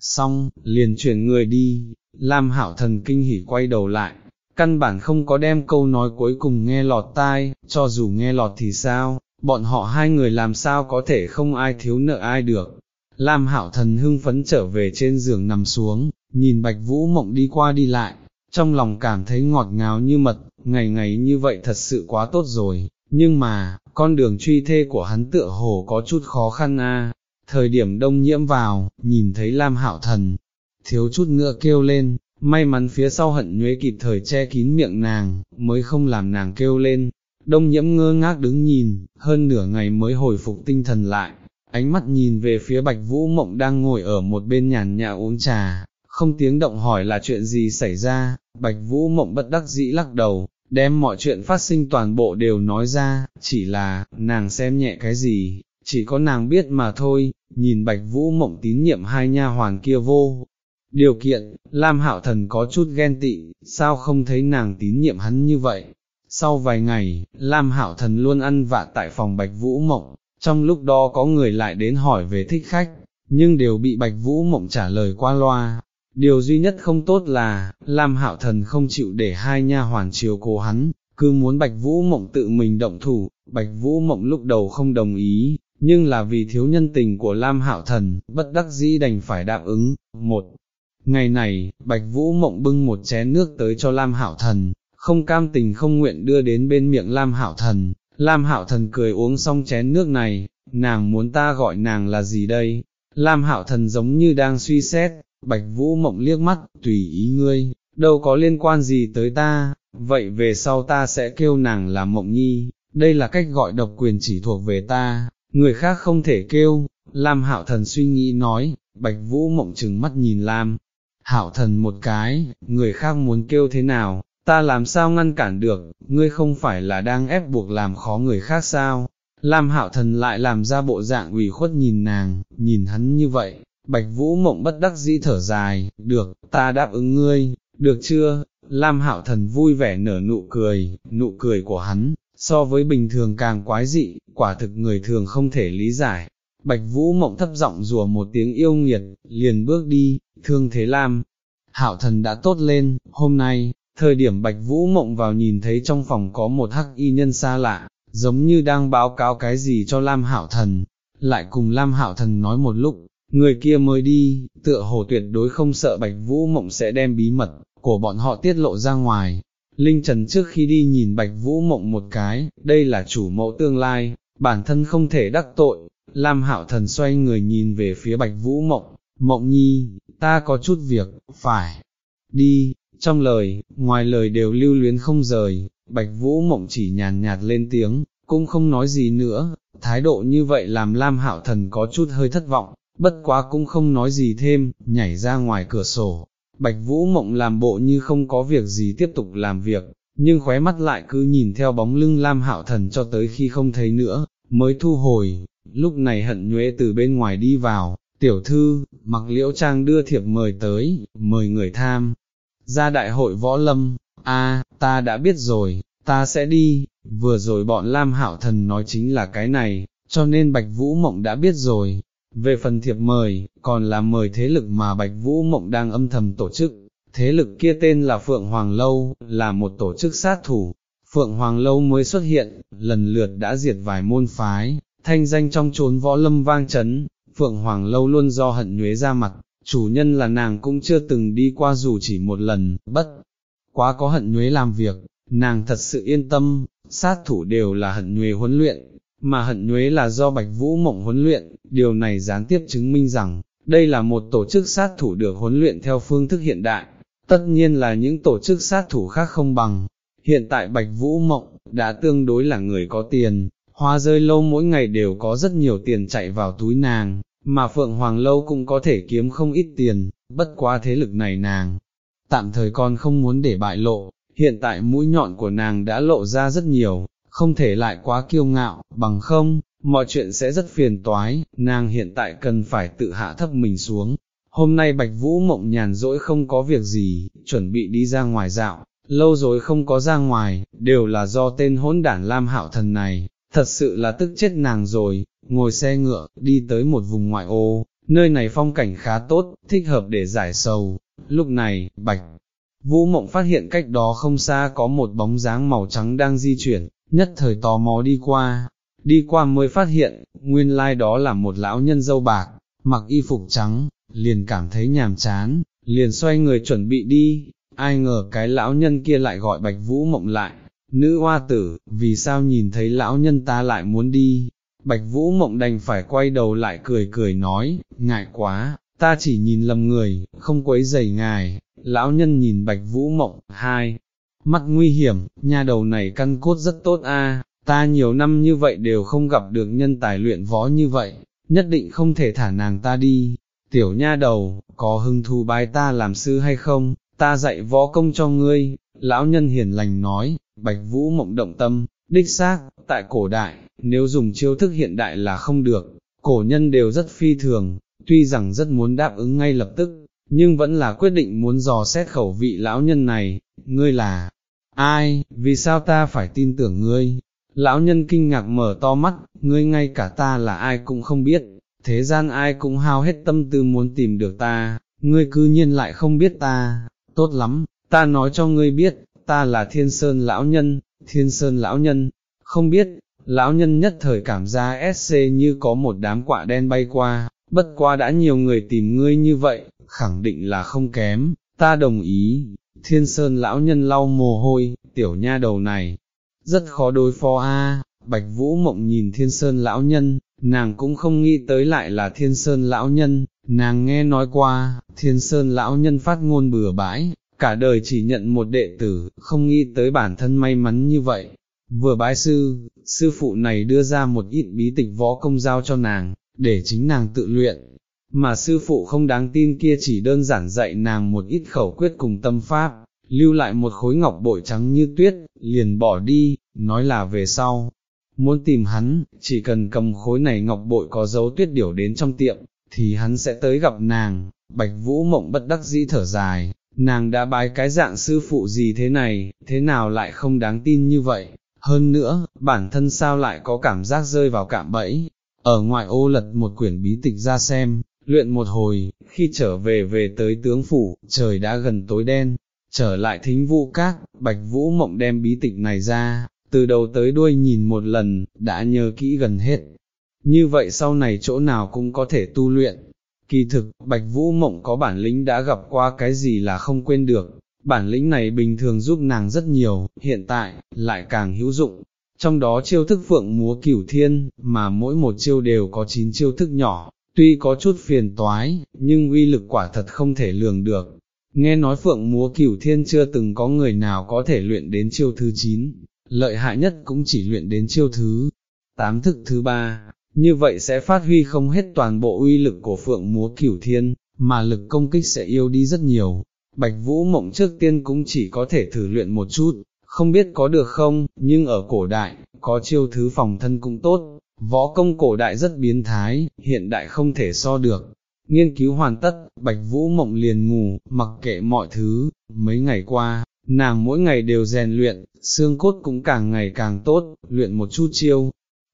xong, liền chuyển người đi, Lam Hạo Thần kinh hỉ quay đầu lại, căn bản không có đem câu nói cuối cùng nghe lọt tai, cho dù nghe lọt thì sao, bọn họ hai người làm sao có thể không ai thiếu nợ ai được. Lam Hạo Thần hưng phấn trở về trên giường nằm xuống, nhìn Bạch Vũ Mộng đi qua đi lại, trong lòng cảm thấy ngọt ngào như mật, ngày ngày như vậy thật sự quá tốt rồi, nhưng mà, con đường truy thê của hắn tựa hồ có chút khó khăn a. Thời điểm đông nhiễm vào, nhìn thấy Lam Hạo Thần, thiếu chút nữa kêu lên, may mắn phía sau hận nhuế kịp thời che kín miệng nàng, mới không làm nàng kêu lên. Đông nhiễm ngơ ngác đứng nhìn, hơn nửa ngày mới hồi phục tinh thần lại, ánh mắt nhìn về phía Bạch Vũ Mộng đang ngồi ở một bên nhàn nhã uống trà, không tiếng động hỏi là chuyện gì xảy ra, Bạch Vũ Mộng bất đắc dĩ lắc đầu, đem mọi chuyện phát sinh toàn bộ đều nói ra, chỉ là, nàng xem nhẹ cái gì, chỉ có nàng biết mà thôi, nhìn Bạch Vũ Mộng tín nhiệm hai nha hoàn kia vô. Điều kiện, Lam Hạo Thần có chút ghen tị, sao không thấy nàng tín nhiệm hắn như vậy? Sau vài ngày, Lam Hạo Thần luôn ăn vạ tại phòng Bạch Vũ Mộng, trong lúc đó có người lại đến hỏi về thích khách, nhưng đều bị Bạch Vũ Mộng trả lời qua loa, Điều duy nhất không tốt là, Lam Hạo Thần không chịu để hai nha hoàn chiều cố hắn, cứ muốn Bạch Vũ Mộng tự mình động thủ, Bạch Vũ Mộng lúc đầu không đồng ý, nhưng là vì thiếu nhân tình của Lam Hạo Thần, bất đắc dĩ đành phải đáp ứng. Một ngày này, Bạch Vũ Mộng bưng một chén nước tới cho Lam hảo Thần, không cam tình không nguyện đưa đến bên miệng Lam hảo Thần. Lam hảo Thần cười uống xong chén nước này, nàng muốn ta gọi nàng là gì đây? Lam hảo Thần giống như đang suy xét, Bạch Vũ Mộng liếc mắt, tùy ý ngươi, đâu có liên quan gì tới ta, vậy về sau ta sẽ kêu nàng là Mộng Nhi, đây là cách gọi độc quyền chỉ thuộc về ta, người khác không thể kêu, Lam Hạo Thần suy nghĩ nói, Bạch Vũ Mộng chừng mắt nhìn Lam. Hảo Thần một cái, người khác muốn kêu thế nào, ta làm sao ngăn cản được, ngươi không phải là đang ép buộc làm khó người khác sao, Lam Hạo Thần lại làm ra bộ dạng ủy khuất nhìn nàng, nhìn hắn như vậy, Bạch Vũ Mộng bất đắc dĩ thở dài, được, ta đáp ứng ngươi, được chưa? Lam Hạo Thần vui vẻ nở nụ cười, nụ cười của hắn, so với bình thường càng quái dị, quả thực người thường không thể lý giải. Bạch Vũ Mộng thấp giọng rùa một tiếng yêu nghiệt, liền bước đi, thương thế Lam. Hảo Thần đã tốt lên, hôm nay, thời điểm Bạch Vũ Mộng vào nhìn thấy trong phòng có một hắc y nhân xa lạ, giống như đang báo cáo cái gì cho Lam Hảo Thần, lại cùng Lam Hảo Thần nói một lúc, người kia mới đi, tựa hồ tuyệt đối không sợ Bạch Vũ Mộng sẽ đem bí mật của bọn họ tiết lộ ra ngoài. Linh Trần trước khi đi nhìn Bạch Vũ Mộng một cái, đây là chủ mẫu tương lai, bản thân không thể đắc tội. Lam Hạo Thần xoay người nhìn về phía Bạch Vũ Mộng, Mộng Nhi, ta có chút việc, phải, đi, trong lời, ngoài lời đều lưu luyến không rời, Bạch Vũ Mộng chỉ nhàn nhạt lên tiếng, cũng không nói gì nữa, thái độ như vậy làm Lam Hạo Thần có chút hơi thất vọng, bất quá cũng không nói gì thêm, nhảy ra ngoài cửa sổ. Bạch Vũ Mộng làm bộ như không có việc gì tiếp tục làm việc, nhưng khóe mắt lại cứ nhìn theo bóng lưng Lam Hạo Thần cho tới khi không thấy nữa, mới thu hồi. Lúc này hận nhuế từ bên ngoài đi vào, tiểu thư, mặc liễu trang đưa thiệp mời tới, mời người tham. Ra đại hội võ lâm, a, ta đã biết rồi, ta sẽ đi, vừa rồi bọn Lam Hạo Thần nói chính là cái này, cho nên Bạch Vũ Mộng đã biết rồi, về phần thiệp mời, còn là mời thế lực mà Bạch Vũ Mộng đang âm thầm tổ chức, thế lực kia tên là Phượng Hoàng Lâu, là một tổ chức sát thủ. Phượng Hoàng Lâu mới xuất hiện, lần lượt đã diệt vài môn phái, thanh danh trong chốn võ lâm vang chấn, Phượng Hoàng Lâu luôn do hận nhuế ra mặt, chủ nhân là nàng cũng chưa từng đi qua dù chỉ một lần, bất, quá có hận nhuế làm việc, nàng thật sự yên tâm, sát thủ đều là hận nhuế huấn luyện, mà hận nhuế là do Bạch Vũ Mộng huấn luyện, điều này gián tiếp chứng minh rằng, đây là một tổ chức sát thủ được huấn luyện theo phương thức hiện đại, tất nhiên là những tổ chức sát thủ khác không bằng. Hiện tại Bạch Vũ Mộng, đã tương đối là người có tiền, hoa rơi lâu mỗi ngày đều có rất nhiều tiền chạy vào túi nàng, mà Phượng Hoàng Lâu cũng có thể kiếm không ít tiền, bất quá thế lực này nàng, tạm thời còn không muốn để bại lộ, hiện tại mũi nhọn của nàng đã lộ ra rất nhiều, không thể lại quá kiêu ngạo, bằng không, mọi chuyện sẽ rất phiền toái, nàng hiện tại cần phải tự hạ thấp mình xuống. Hôm nay Bạch Vũ mộng nhàn rỗi không có việc gì, chuẩn bị đi ra ngoài dạo, lâu rồi không có ra ngoài, đều là do tên hỗn đản Lam Hạo Thần này, thật sự là tức chết nàng rồi, ngồi xe ngựa, đi tới một vùng ngoại ô, nơi này phong cảnh khá tốt, thích hợp để giải sầu. Lúc này, Bạch Vũ Mộng phát hiện cách đó không xa có một bóng dáng màu trắng đang di chuyển, nhất thời tò mò đi qua, đi qua mới phát hiện, nguyên lai đó là một lão nhân dâu bạc, mặc y phục trắng, liền cảm thấy nhàm chán, liền xoay người chuẩn bị đi, ai ngờ cái lão nhân kia lại gọi Bạch Vũ Mộng lại, nữ hoa tử, vì sao nhìn thấy lão nhân ta lại muốn đi, Bạch Vũ Mộng đành phải quay đầu lại cười cười nói, ngại quá, ta chỉ nhìn lầm người, không quấy rầy ngài, lão nhân nhìn Bạch Vũ Mộng, hai, mắt nguy hiểm, nha đầu này căn cốt rất tốt a, ta nhiều năm như vậy đều không gặp được nhân tài luyện võ như vậy, nhất định không thể thả nàng ta đi, tiểu nha đầu, có hưng thú bái ta làm sư hay không, ta dạy võ công cho ngươi, lão nhân hiền lành nói, Bạch Vũ Mộng động tâm, đích xác, tại cổ đại, nếu dùng chiêu thức hiện đại là không được, cổ nhân đều rất phi thường, tuy rằng rất muốn đáp ứng ngay lập tức, nhưng vẫn là quyết định muốn dò xét khẩu vị lão nhân này, ngươi là, ai, vì sao ta phải tin tưởng ngươi? Lão nhân kinh ngạc mở to mắt, ngươi ngay cả ta là ai cũng không biết, thế gian ai cũng hao hết tâm tư muốn tìm được ta, ngươi cư nhiên lại không biết ta, tốt lắm, ta nói cho ngươi biết, ta là thiên sơn lão nhân, thiên sơn lão nhân, không biết, lão nhân nhất thời cảm ra SC như có một đám quạ đen bay qua, bất qua đã nhiều người tìm ngươi như vậy, khẳng định là không kém, ta đồng ý, thiên sơn lão nhân lau mồ hôi, tiểu nha đầu này, rất khó đối phó a. Bạch Vũ Mộng nhìn thiên sơn lão nhân, nàng cũng không nghĩ tới lại là thiên sơn lão nhân, nàng nghe nói qua, thiên sơn lão nhân phát ngôn bừa bãi, cả đời chỉ nhận một đệ tử, không nghĩ tới bản thân may mắn như vậy. Vừa bái sư, sư phụ này đưa ra một ít bí tịch võ công giao cho nàng, để chính nàng tự luyện, mà sư phụ không đáng tin kia chỉ đơn giản dạy nàng một ít khẩu quyết cùng tâm pháp, lưu lại một khối ngọc bội trắng như tuyết, liền bỏ đi, nói là về sau. Muốn tìm hắn, chỉ cần cầm khối này ngọc bội có dấu tuyết điểu đến trong tiệm, thì hắn sẽ tới gặp nàng, bạch vũ mộng bất đắc dĩ thở dài, nàng đã bái cái dạng sư phụ gì thế này, thế nào lại không đáng tin như vậy, hơn nữa, bản thân sao lại có cảm giác rơi vào cạm bẫy, ở ngoại ô lật một quyển bí tịch ra xem, luyện một hồi, khi trở về về tới tướng phủ, trời đã gần tối đen, trở lại thính vũ các, bạch vũ mộng đem bí tịch này ra, từ đầu tới đuôi nhìn một lần, đã nhớ kỹ gần hết. Như vậy sau này chỗ nào cũng có thể tu luyện. Kỳ thực, Bạch Vũ Mộng có bản lĩnh đã gặp qua cái gì là không quên được, bản lĩnh này bình thường giúp nàng rất nhiều, hiện tại, lại càng hữu dụng. Trong đó chiêu thức phượng múa cửu thiên, mà mỗi một chiêu đều có 9 chiêu thức nhỏ, tuy có chút phiền toái, nhưng uy lực quả thật không thể lường được. Nghe nói phượng múa cửu thiên chưa từng có người nào có thể luyện đến chiêu thứ 9, lợi hại nhất cũng chỉ luyện đến chiêu thứ 8 thức thứ 3, như vậy sẽ phát huy không hết toàn bộ uy lực của phượng múa cửu thiên, mà lực công kích sẽ yêu đi rất nhiều. Bạch Vũ Mộng trước tiên cũng chỉ có thể thử luyện một chút, không biết có được không, nhưng ở cổ đại, có chiêu thứ phòng thân cũng tốt, võ công cổ đại rất biến thái, hiện đại không thể so được. Nghiên cứu hoàn tất, Bạch Vũ Mộng liền ngủ, mặc kệ mọi thứ, mấy ngày qua, nàng mỗi ngày đều rèn luyện, xương cốt cũng càng ngày càng tốt, luyện một chút chiêu,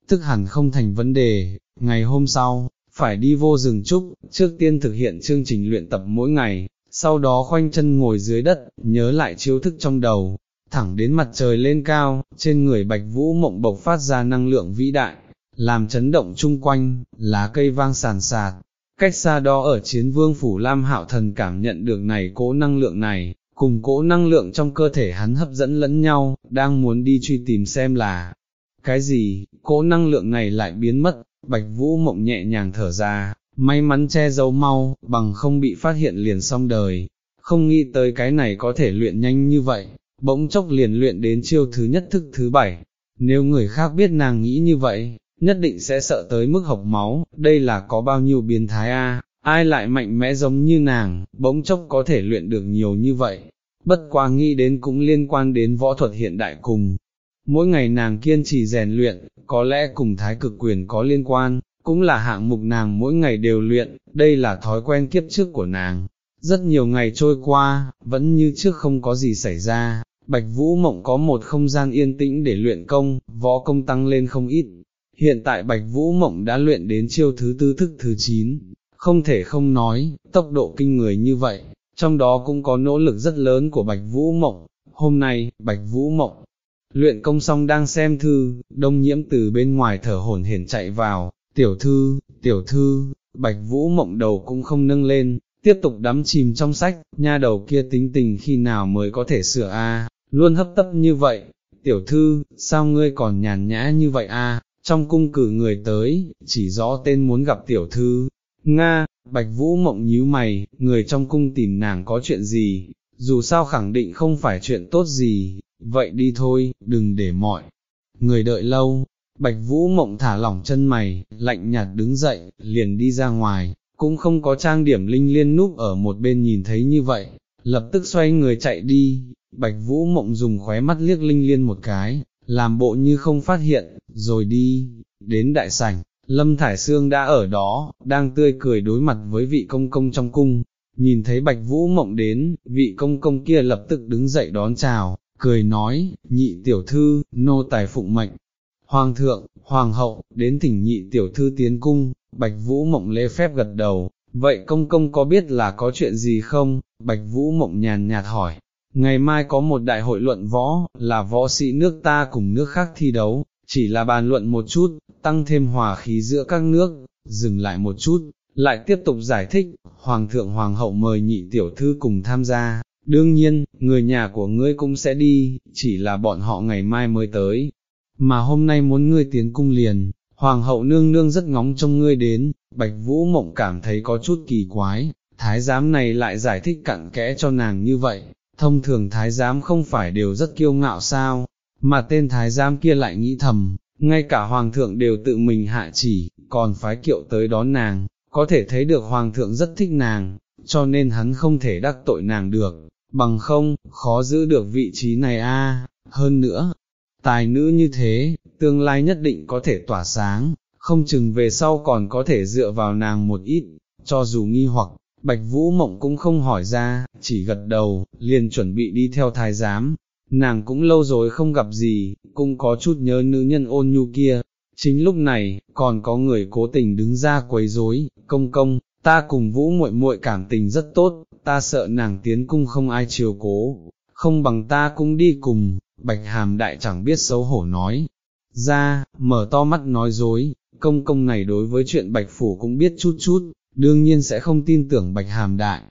thức hẳn không thành vấn đề, ngày hôm sau, phải đi vô rừng trúc, trước tiên thực hiện chương trình luyện tập mỗi ngày, sau đó khoanh chân ngồi dưới đất, nhớ lại chiêu thức trong đầu, thẳng đến mặt trời lên cao, trên người bạch vũ mộng bộc phát ra năng lượng vĩ đại, làm chấn động chung quanh, lá cây vang sàn sạt. Cách xa đó ở chiến vương phủ Lam Hạo Thần cảm nhận được này cỗ năng lượng này, cùng cỗ năng lượng trong cơ thể hắn hấp dẫn lẫn nhau, đang muốn đi truy tìm xem là, cái gì, cỗ năng lượng này lại biến mất, bạch vũ mộng nhẹ nhàng thở ra, may mắn che giấu mau, bằng không bị phát hiện liền xong đời, không nghĩ tới cái này có thể luyện nhanh như vậy, bỗng chốc liền luyện đến chiêu thứ nhất thức thứ bảy, nếu người khác biết nàng nghĩ như vậy, nhất định sẽ sợ tới mức học máu, đây là có bao nhiêu biến thái a? Ai lại mạnh mẽ giống như nàng, bỗng chốc có thể luyện được nhiều như vậy, bất quá nghĩ đến cũng liên quan đến võ thuật hiện đại cùng. Mỗi ngày nàng kiên trì rèn luyện, có lẽ cùng thái cực quyền có liên quan, cũng là hạng mục nàng mỗi ngày đều luyện, đây là thói quen kiếp trước của nàng. Rất nhiều ngày trôi qua, vẫn như trước không có gì xảy ra, Bạch Vũ Mộng có một không gian yên tĩnh để luyện công, võ công tăng lên không ít. Hiện tại Bạch Vũ Mộng đã luyện đến chiêu thứ tư thức thứ chín, không thể không nói, tốc độ kinh người như vậy, trong đó cũng có nỗ lực rất lớn của Bạch Vũ Mộng. Hôm nay, Bạch Vũ Mộng, luyện công xong đang xem thư, đông nhiễm từ bên ngoài thở hổn hển chạy vào, tiểu thư, tiểu thư, Bạch Vũ Mộng đầu cũng không nâng lên, tiếp tục đắm chìm trong sách, nha đầu kia tính tình khi nào mới có thể sửa a? Luôn hấp tấp như vậy, tiểu thư, sao ngươi còn nhàn nhã như vậy a? trong cung cử người tới, chỉ rõ tên muốn gặp tiểu thư, Nga, Bạch Vũ mộng nhíu mày, người trong cung tìm nàng có chuyện gì, dù sao khẳng định không phải chuyện tốt gì, vậy đi thôi, đừng để mọi người đợi lâu. Bạch Vũ mộng thả lỏng chân mày, lạnh nhạt đứng dậy, liền đi ra ngoài, cũng không có trang điểm linh liên núp ở một bên nhìn thấy như vậy, lập tức xoay người chạy đi, Bạch Vũ mộng dùng khóe mắt liếc linh liên một cái, làm bộ như không phát hiện, rồi đi, đến đại sảnh, Lâm Thải Sương đã ở đó, đang tươi cười đối mặt với vị công công trong cung, nhìn thấy Bạch Vũ mộng đến, vị công công kia lập tức đứng dậy đón chào, cười nói, nhị tiểu thư, nô tài phụng mệnh. Hoàng thượng, hoàng hậu, đến thỉnh nhị tiểu thư tiến cung, Bạch Vũ mộng lễ phép gật đầu, vậy công công có biết là có chuyện gì không? Bạch Vũ mộng nhàn nhạt hỏi, ngày mai có một đại hội luận võ, là võ sĩ nước ta cùng nước khác thi đấu, chỉ là bàn luận một chút, tăng thêm hòa khí giữa các nước, dừng lại một chút, lại tiếp tục giải thích, Hoàng thượng Hoàng hậu mời nhị tiểu thư cùng tham gia, đương nhiên, người nhà của ngươi cũng sẽ đi, chỉ là bọn họ ngày mai mới tới, mà hôm nay muốn ngươi tiến cung liền, Hoàng hậu nương nương rất ngóng trông ngươi đến, Bạch Vũ Mộng cảm thấy có chút kỳ quái, thái giám này lại giải thích cặn kẽ cho nàng như vậy, thông thường thái giám không phải đều rất kiêu ngạo sao, mà tên thái giám kia lại nghĩ thầm, ngay cả hoàng thượng đều tự mình hạ chỉ, còn phái kiệu tới đón nàng, có thể thấy được hoàng thượng rất thích nàng, cho nên hắn không thể đắc tội nàng được, bằng không, khó giữ được vị trí này a. hơn nữa, tài nữ như thế, tương lai nhất định có thể tỏa sáng, không chừng về sau còn có thể dựa vào nàng một ít, cho dù nghi hoặc, Bạch Vũ Mộng cũng không hỏi ra, chỉ gật đầu, liền chuẩn bị đi theo thái giám, nàng cũng lâu rồi không gặp gì, cũng có chút nhớ nữ nhân ôn nhu kia. Chính lúc này, còn có người cố tình đứng ra quấy rối, công công, ta cùng vũ muội muội cảm tình rất tốt, ta sợ nàng tiến cung không ai chiều cố, không bằng ta cũng đi cùng, bạch hàm đại chẳng biết xấu hổ nói. Ra, mở to mắt nói dối, công công này đối với chuyện bạch phủ cũng biết chút chút, đương nhiên sẽ không tin tưởng bạch hàm đại,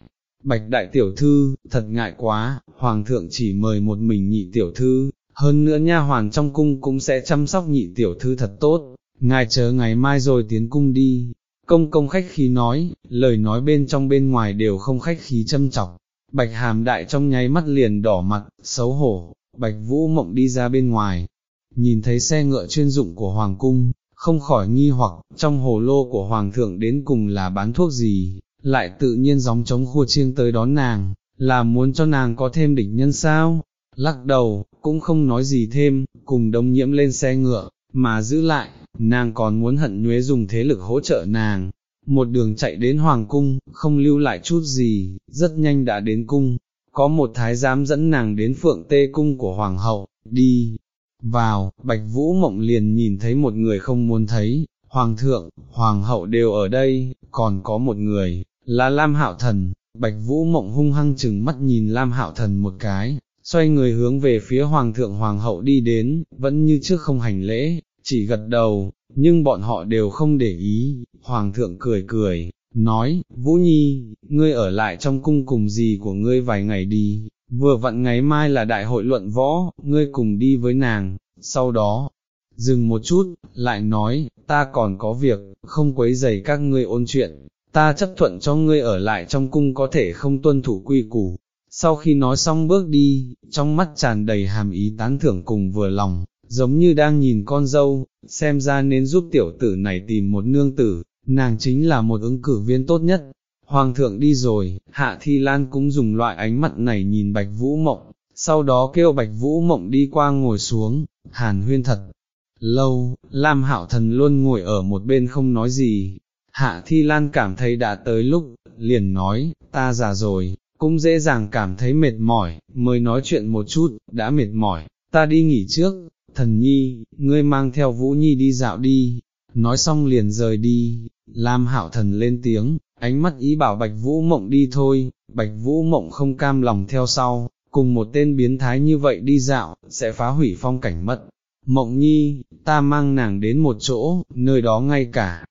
Bạch đại tiểu thư, thật ngại quá, hoàng thượng chỉ mời một mình nhị tiểu thư, hơn nữa nha hoàn trong cung cũng sẽ chăm sóc nhị tiểu thư thật tốt, ngài chờ ngày mai rồi tiến cung đi. Công công khách khí nói, lời nói bên trong bên ngoài đều không khách khí châm chọc, bạch hàm đại trong nháy mắt liền đỏ mặt, xấu hổ, bạch vũ mộng đi ra bên ngoài, nhìn thấy xe ngựa chuyên dụng của hoàng cung, không khỏi nghi hoặc, trong hồ lô của hoàng thượng đến cùng là bán thuốc gì, lại tự nhiên gióng trống khua chiêng tới đón nàng, là muốn cho nàng có thêm đỉnh nhân sao, lắc đầu, cũng không nói gì thêm, cùng đông nhiễm lên xe ngựa, mà giữ lại, nàng còn muốn hận nhuế dùng thế lực hỗ trợ nàng, một đường chạy đến hoàng cung, không lưu lại chút gì, rất nhanh đã đến cung, có một thái giám dẫn nàng đến phượng tê cung của hoàng hậu, đi, vào, bạch vũ mộng liền nhìn thấy một người không muốn thấy, hoàng thượng, hoàng hậu đều ở đây, còn có một người, là Lam Hạo Thần, Bạch Vũ Mộng hung hăng chừng mắt nhìn Lam Hạo Thần một cái, xoay người hướng về phía Hoàng thượng Hoàng hậu đi đến, vẫn như trước không hành lễ, chỉ gật đầu, nhưng bọn họ đều không để ý, Hoàng thượng cười cười, nói, Vũ Nhi, ngươi ở lại trong cung cùng gì của ngươi vài ngày đi, vừa vặn ngày mai là đại hội luận võ, ngươi cùng đi với nàng, sau đó, dừng một chút, lại nói, ta còn có việc, không quấy rầy các ngươi ôn chuyện, ta chấp thuận cho ngươi ở lại trong cung có thể không tuân thủ quy củ. Sau khi nói xong bước đi, trong mắt tràn đầy hàm ý tán thưởng cùng vừa lòng, giống như đang nhìn con dâu, xem ra nên giúp tiểu tử này tìm một nương tử, nàng chính là một ứng cử viên tốt nhất. Hoàng thượng đi rồi, Hạ Thi Lan cũng dùng loại ánh mặt này nhìn Bạch Vũ Mộng, sau đó kêu Bạch Vũ Mộng đi qua ngồi xuống, hàn huyên thật. Lâu, Lam Hạo Thần luôn ngồi ở một bên không nói gì, Hạ Thi Lan cảm thấy đã tới lúc, liền nói, ta già rồi, cũng dễ dàng cảm thấy mệt mỏi, mới nói chuyện một chút, đã mệt mỏi, ta đi nghỉ trước, thần nhi, ngươi mang theo Vũ Nhi đi dạo đi, nói xong liền rời đi, Lam Hạo Thần lên tiếng, ánh mắt ý bảo Bạch Vũ Mộng đi thôi, Bạch Vũ Mộng không cam lòng theo sau, cùng một tên biến thái như vậy đi dạo, sẽ phá hủy phong cảnh mất. Mộng nhi, ta mang nàng đến một chỗ, nơi đó ngay cả,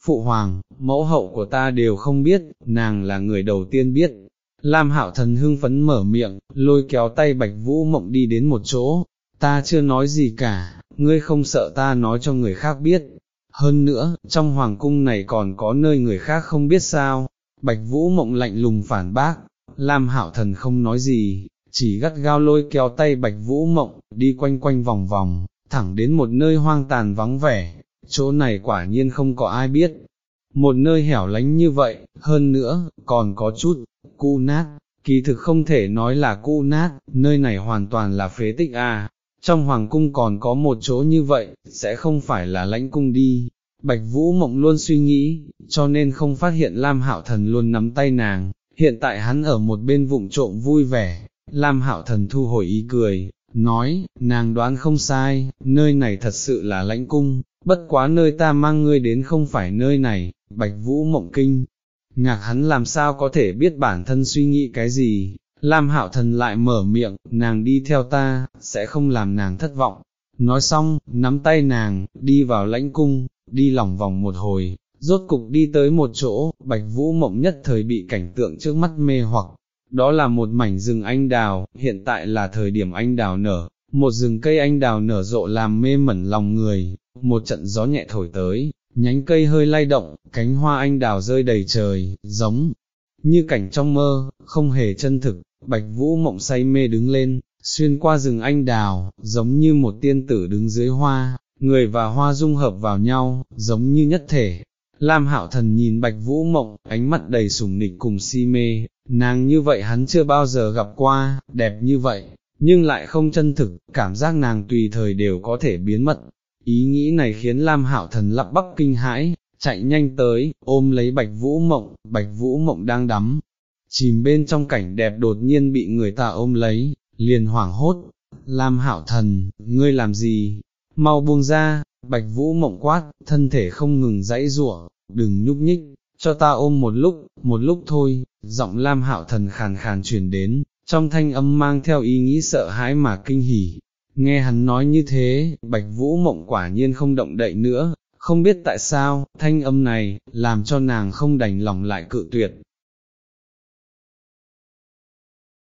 phụ hoàng, mẫu hậu của ta đều không biết, nàng là người đầu tiên biết. Lam hạo thần hưng phấn mở miệng, lôi kéo tay bạch vũ mộng đi đến một chỗ, ta chưa nói gì cả, ngươi không sợ ta nói cho người khác biết. Hơn nữa, trong hoàng cung này còn có nơi người khác không biết sao, bạch vũ mộng lạnh lùng phản bác, Lam hạo thần không nói gì, chỉ gắt gao lôi kéo tay bạch vũ mộng, đi quanh quanh vòng vòng, thẳng đến một nơi hoang tàn vắng vẻ, chỗ này quả nhiên không có ai biết. Một nơi hẻo lánh như vậy, hơn nữa, còn có chút, cu nát, kỳ thực không thể nói là cu nát, nơi này hoàn toàn là phế tích à, trong hoàng cung còn có một chỗ như vậy, sẽ không phải là lãnh cung đi. Bạch Vũ Mộng luôn suy nghĩ, cho nên không phát hiện Lam Hạo Thần luôn nắm tay nàng, hiện tại hắn ở một bên vụng trộm vui vẻ, Lam Hạo Thần thu hồi ý cười, nói, nàng đoán không sai, nơi này thật sự là lãnh cung, bất quá nơi ta mang ngươi đến không phải nơi này, bạch vũ mộng kinh, ngạc hắn làm sao có thể biết bản thân suy nghĩ cái gì, Lam hạo thần lại mở miệng, nàng đi theo ta, sẽ không làm nàng thất vọng, nói xong, nắm tay nàng, đi vào lãnh cung, đi lòng vòng một hồi, rốt cục đi tới một chỗ, bạch vũ mộng nhất thời bị cảnh tượng trước mắt mê hoặc, đó là một mảnh rừng anh đào, hiện tại là thời điểm anh đào nở, một rừng cây anh đào nở rộ làm mê mẩn lòng người, một trận gió nhẹ thổi tới, nhánh cây hơi lay động, cánh hoa anh đào rơi đầy trời, giống như cảnh trong mơ, không hề chân thực, bạch vũ mộng say mê đứng lên, xuyên qua rừng anh đào, giống như một tiên tử đứng dưới hoa, người và hoa dung hợp vào nhau, giống như nhất thể. Lam hạo thần nhìn bạch vũ mộng, ánh mắt đầy sùng nịch cùng si mê, nàng như vậy hắn chưa bao giờ gặp qua, đẹp như vậy, nhưng lại không chân thực, cảm giác nàng tùy thời đều có thể biến mất, Ý nghĩ này khiến Lam Hảo Thần lắp bắp kinh hãi, chạy nhanh tới, ôm lấy Bạch Vũ Mộng, Bạch Vũ Mộng đang đắm, chìm bên trong cảnh đẹp đột nhiên bị người ta ôm lấy, liền hoảng hốt, Lam Hảo Thần, ngươi làm gì, mau buông ra, Bạch Vũ Mộng quát, thân thể không ngừng dãy rủa, đừng nhúc nhích, cho ta ôm một lúc, một lúc thôi, giọng Lam Hảo Thần khàn khàn truyền đến, trong thanh âm mang theo ý nghĩ sợ hãi mà kinh hỉ, Nghe hắn nói như thế, bạch vũ mộng quả nhiên không động đậy nữa, không biết tại sao, thanh âm này, làm cho nàng không đành lòng lại cự tuyệt,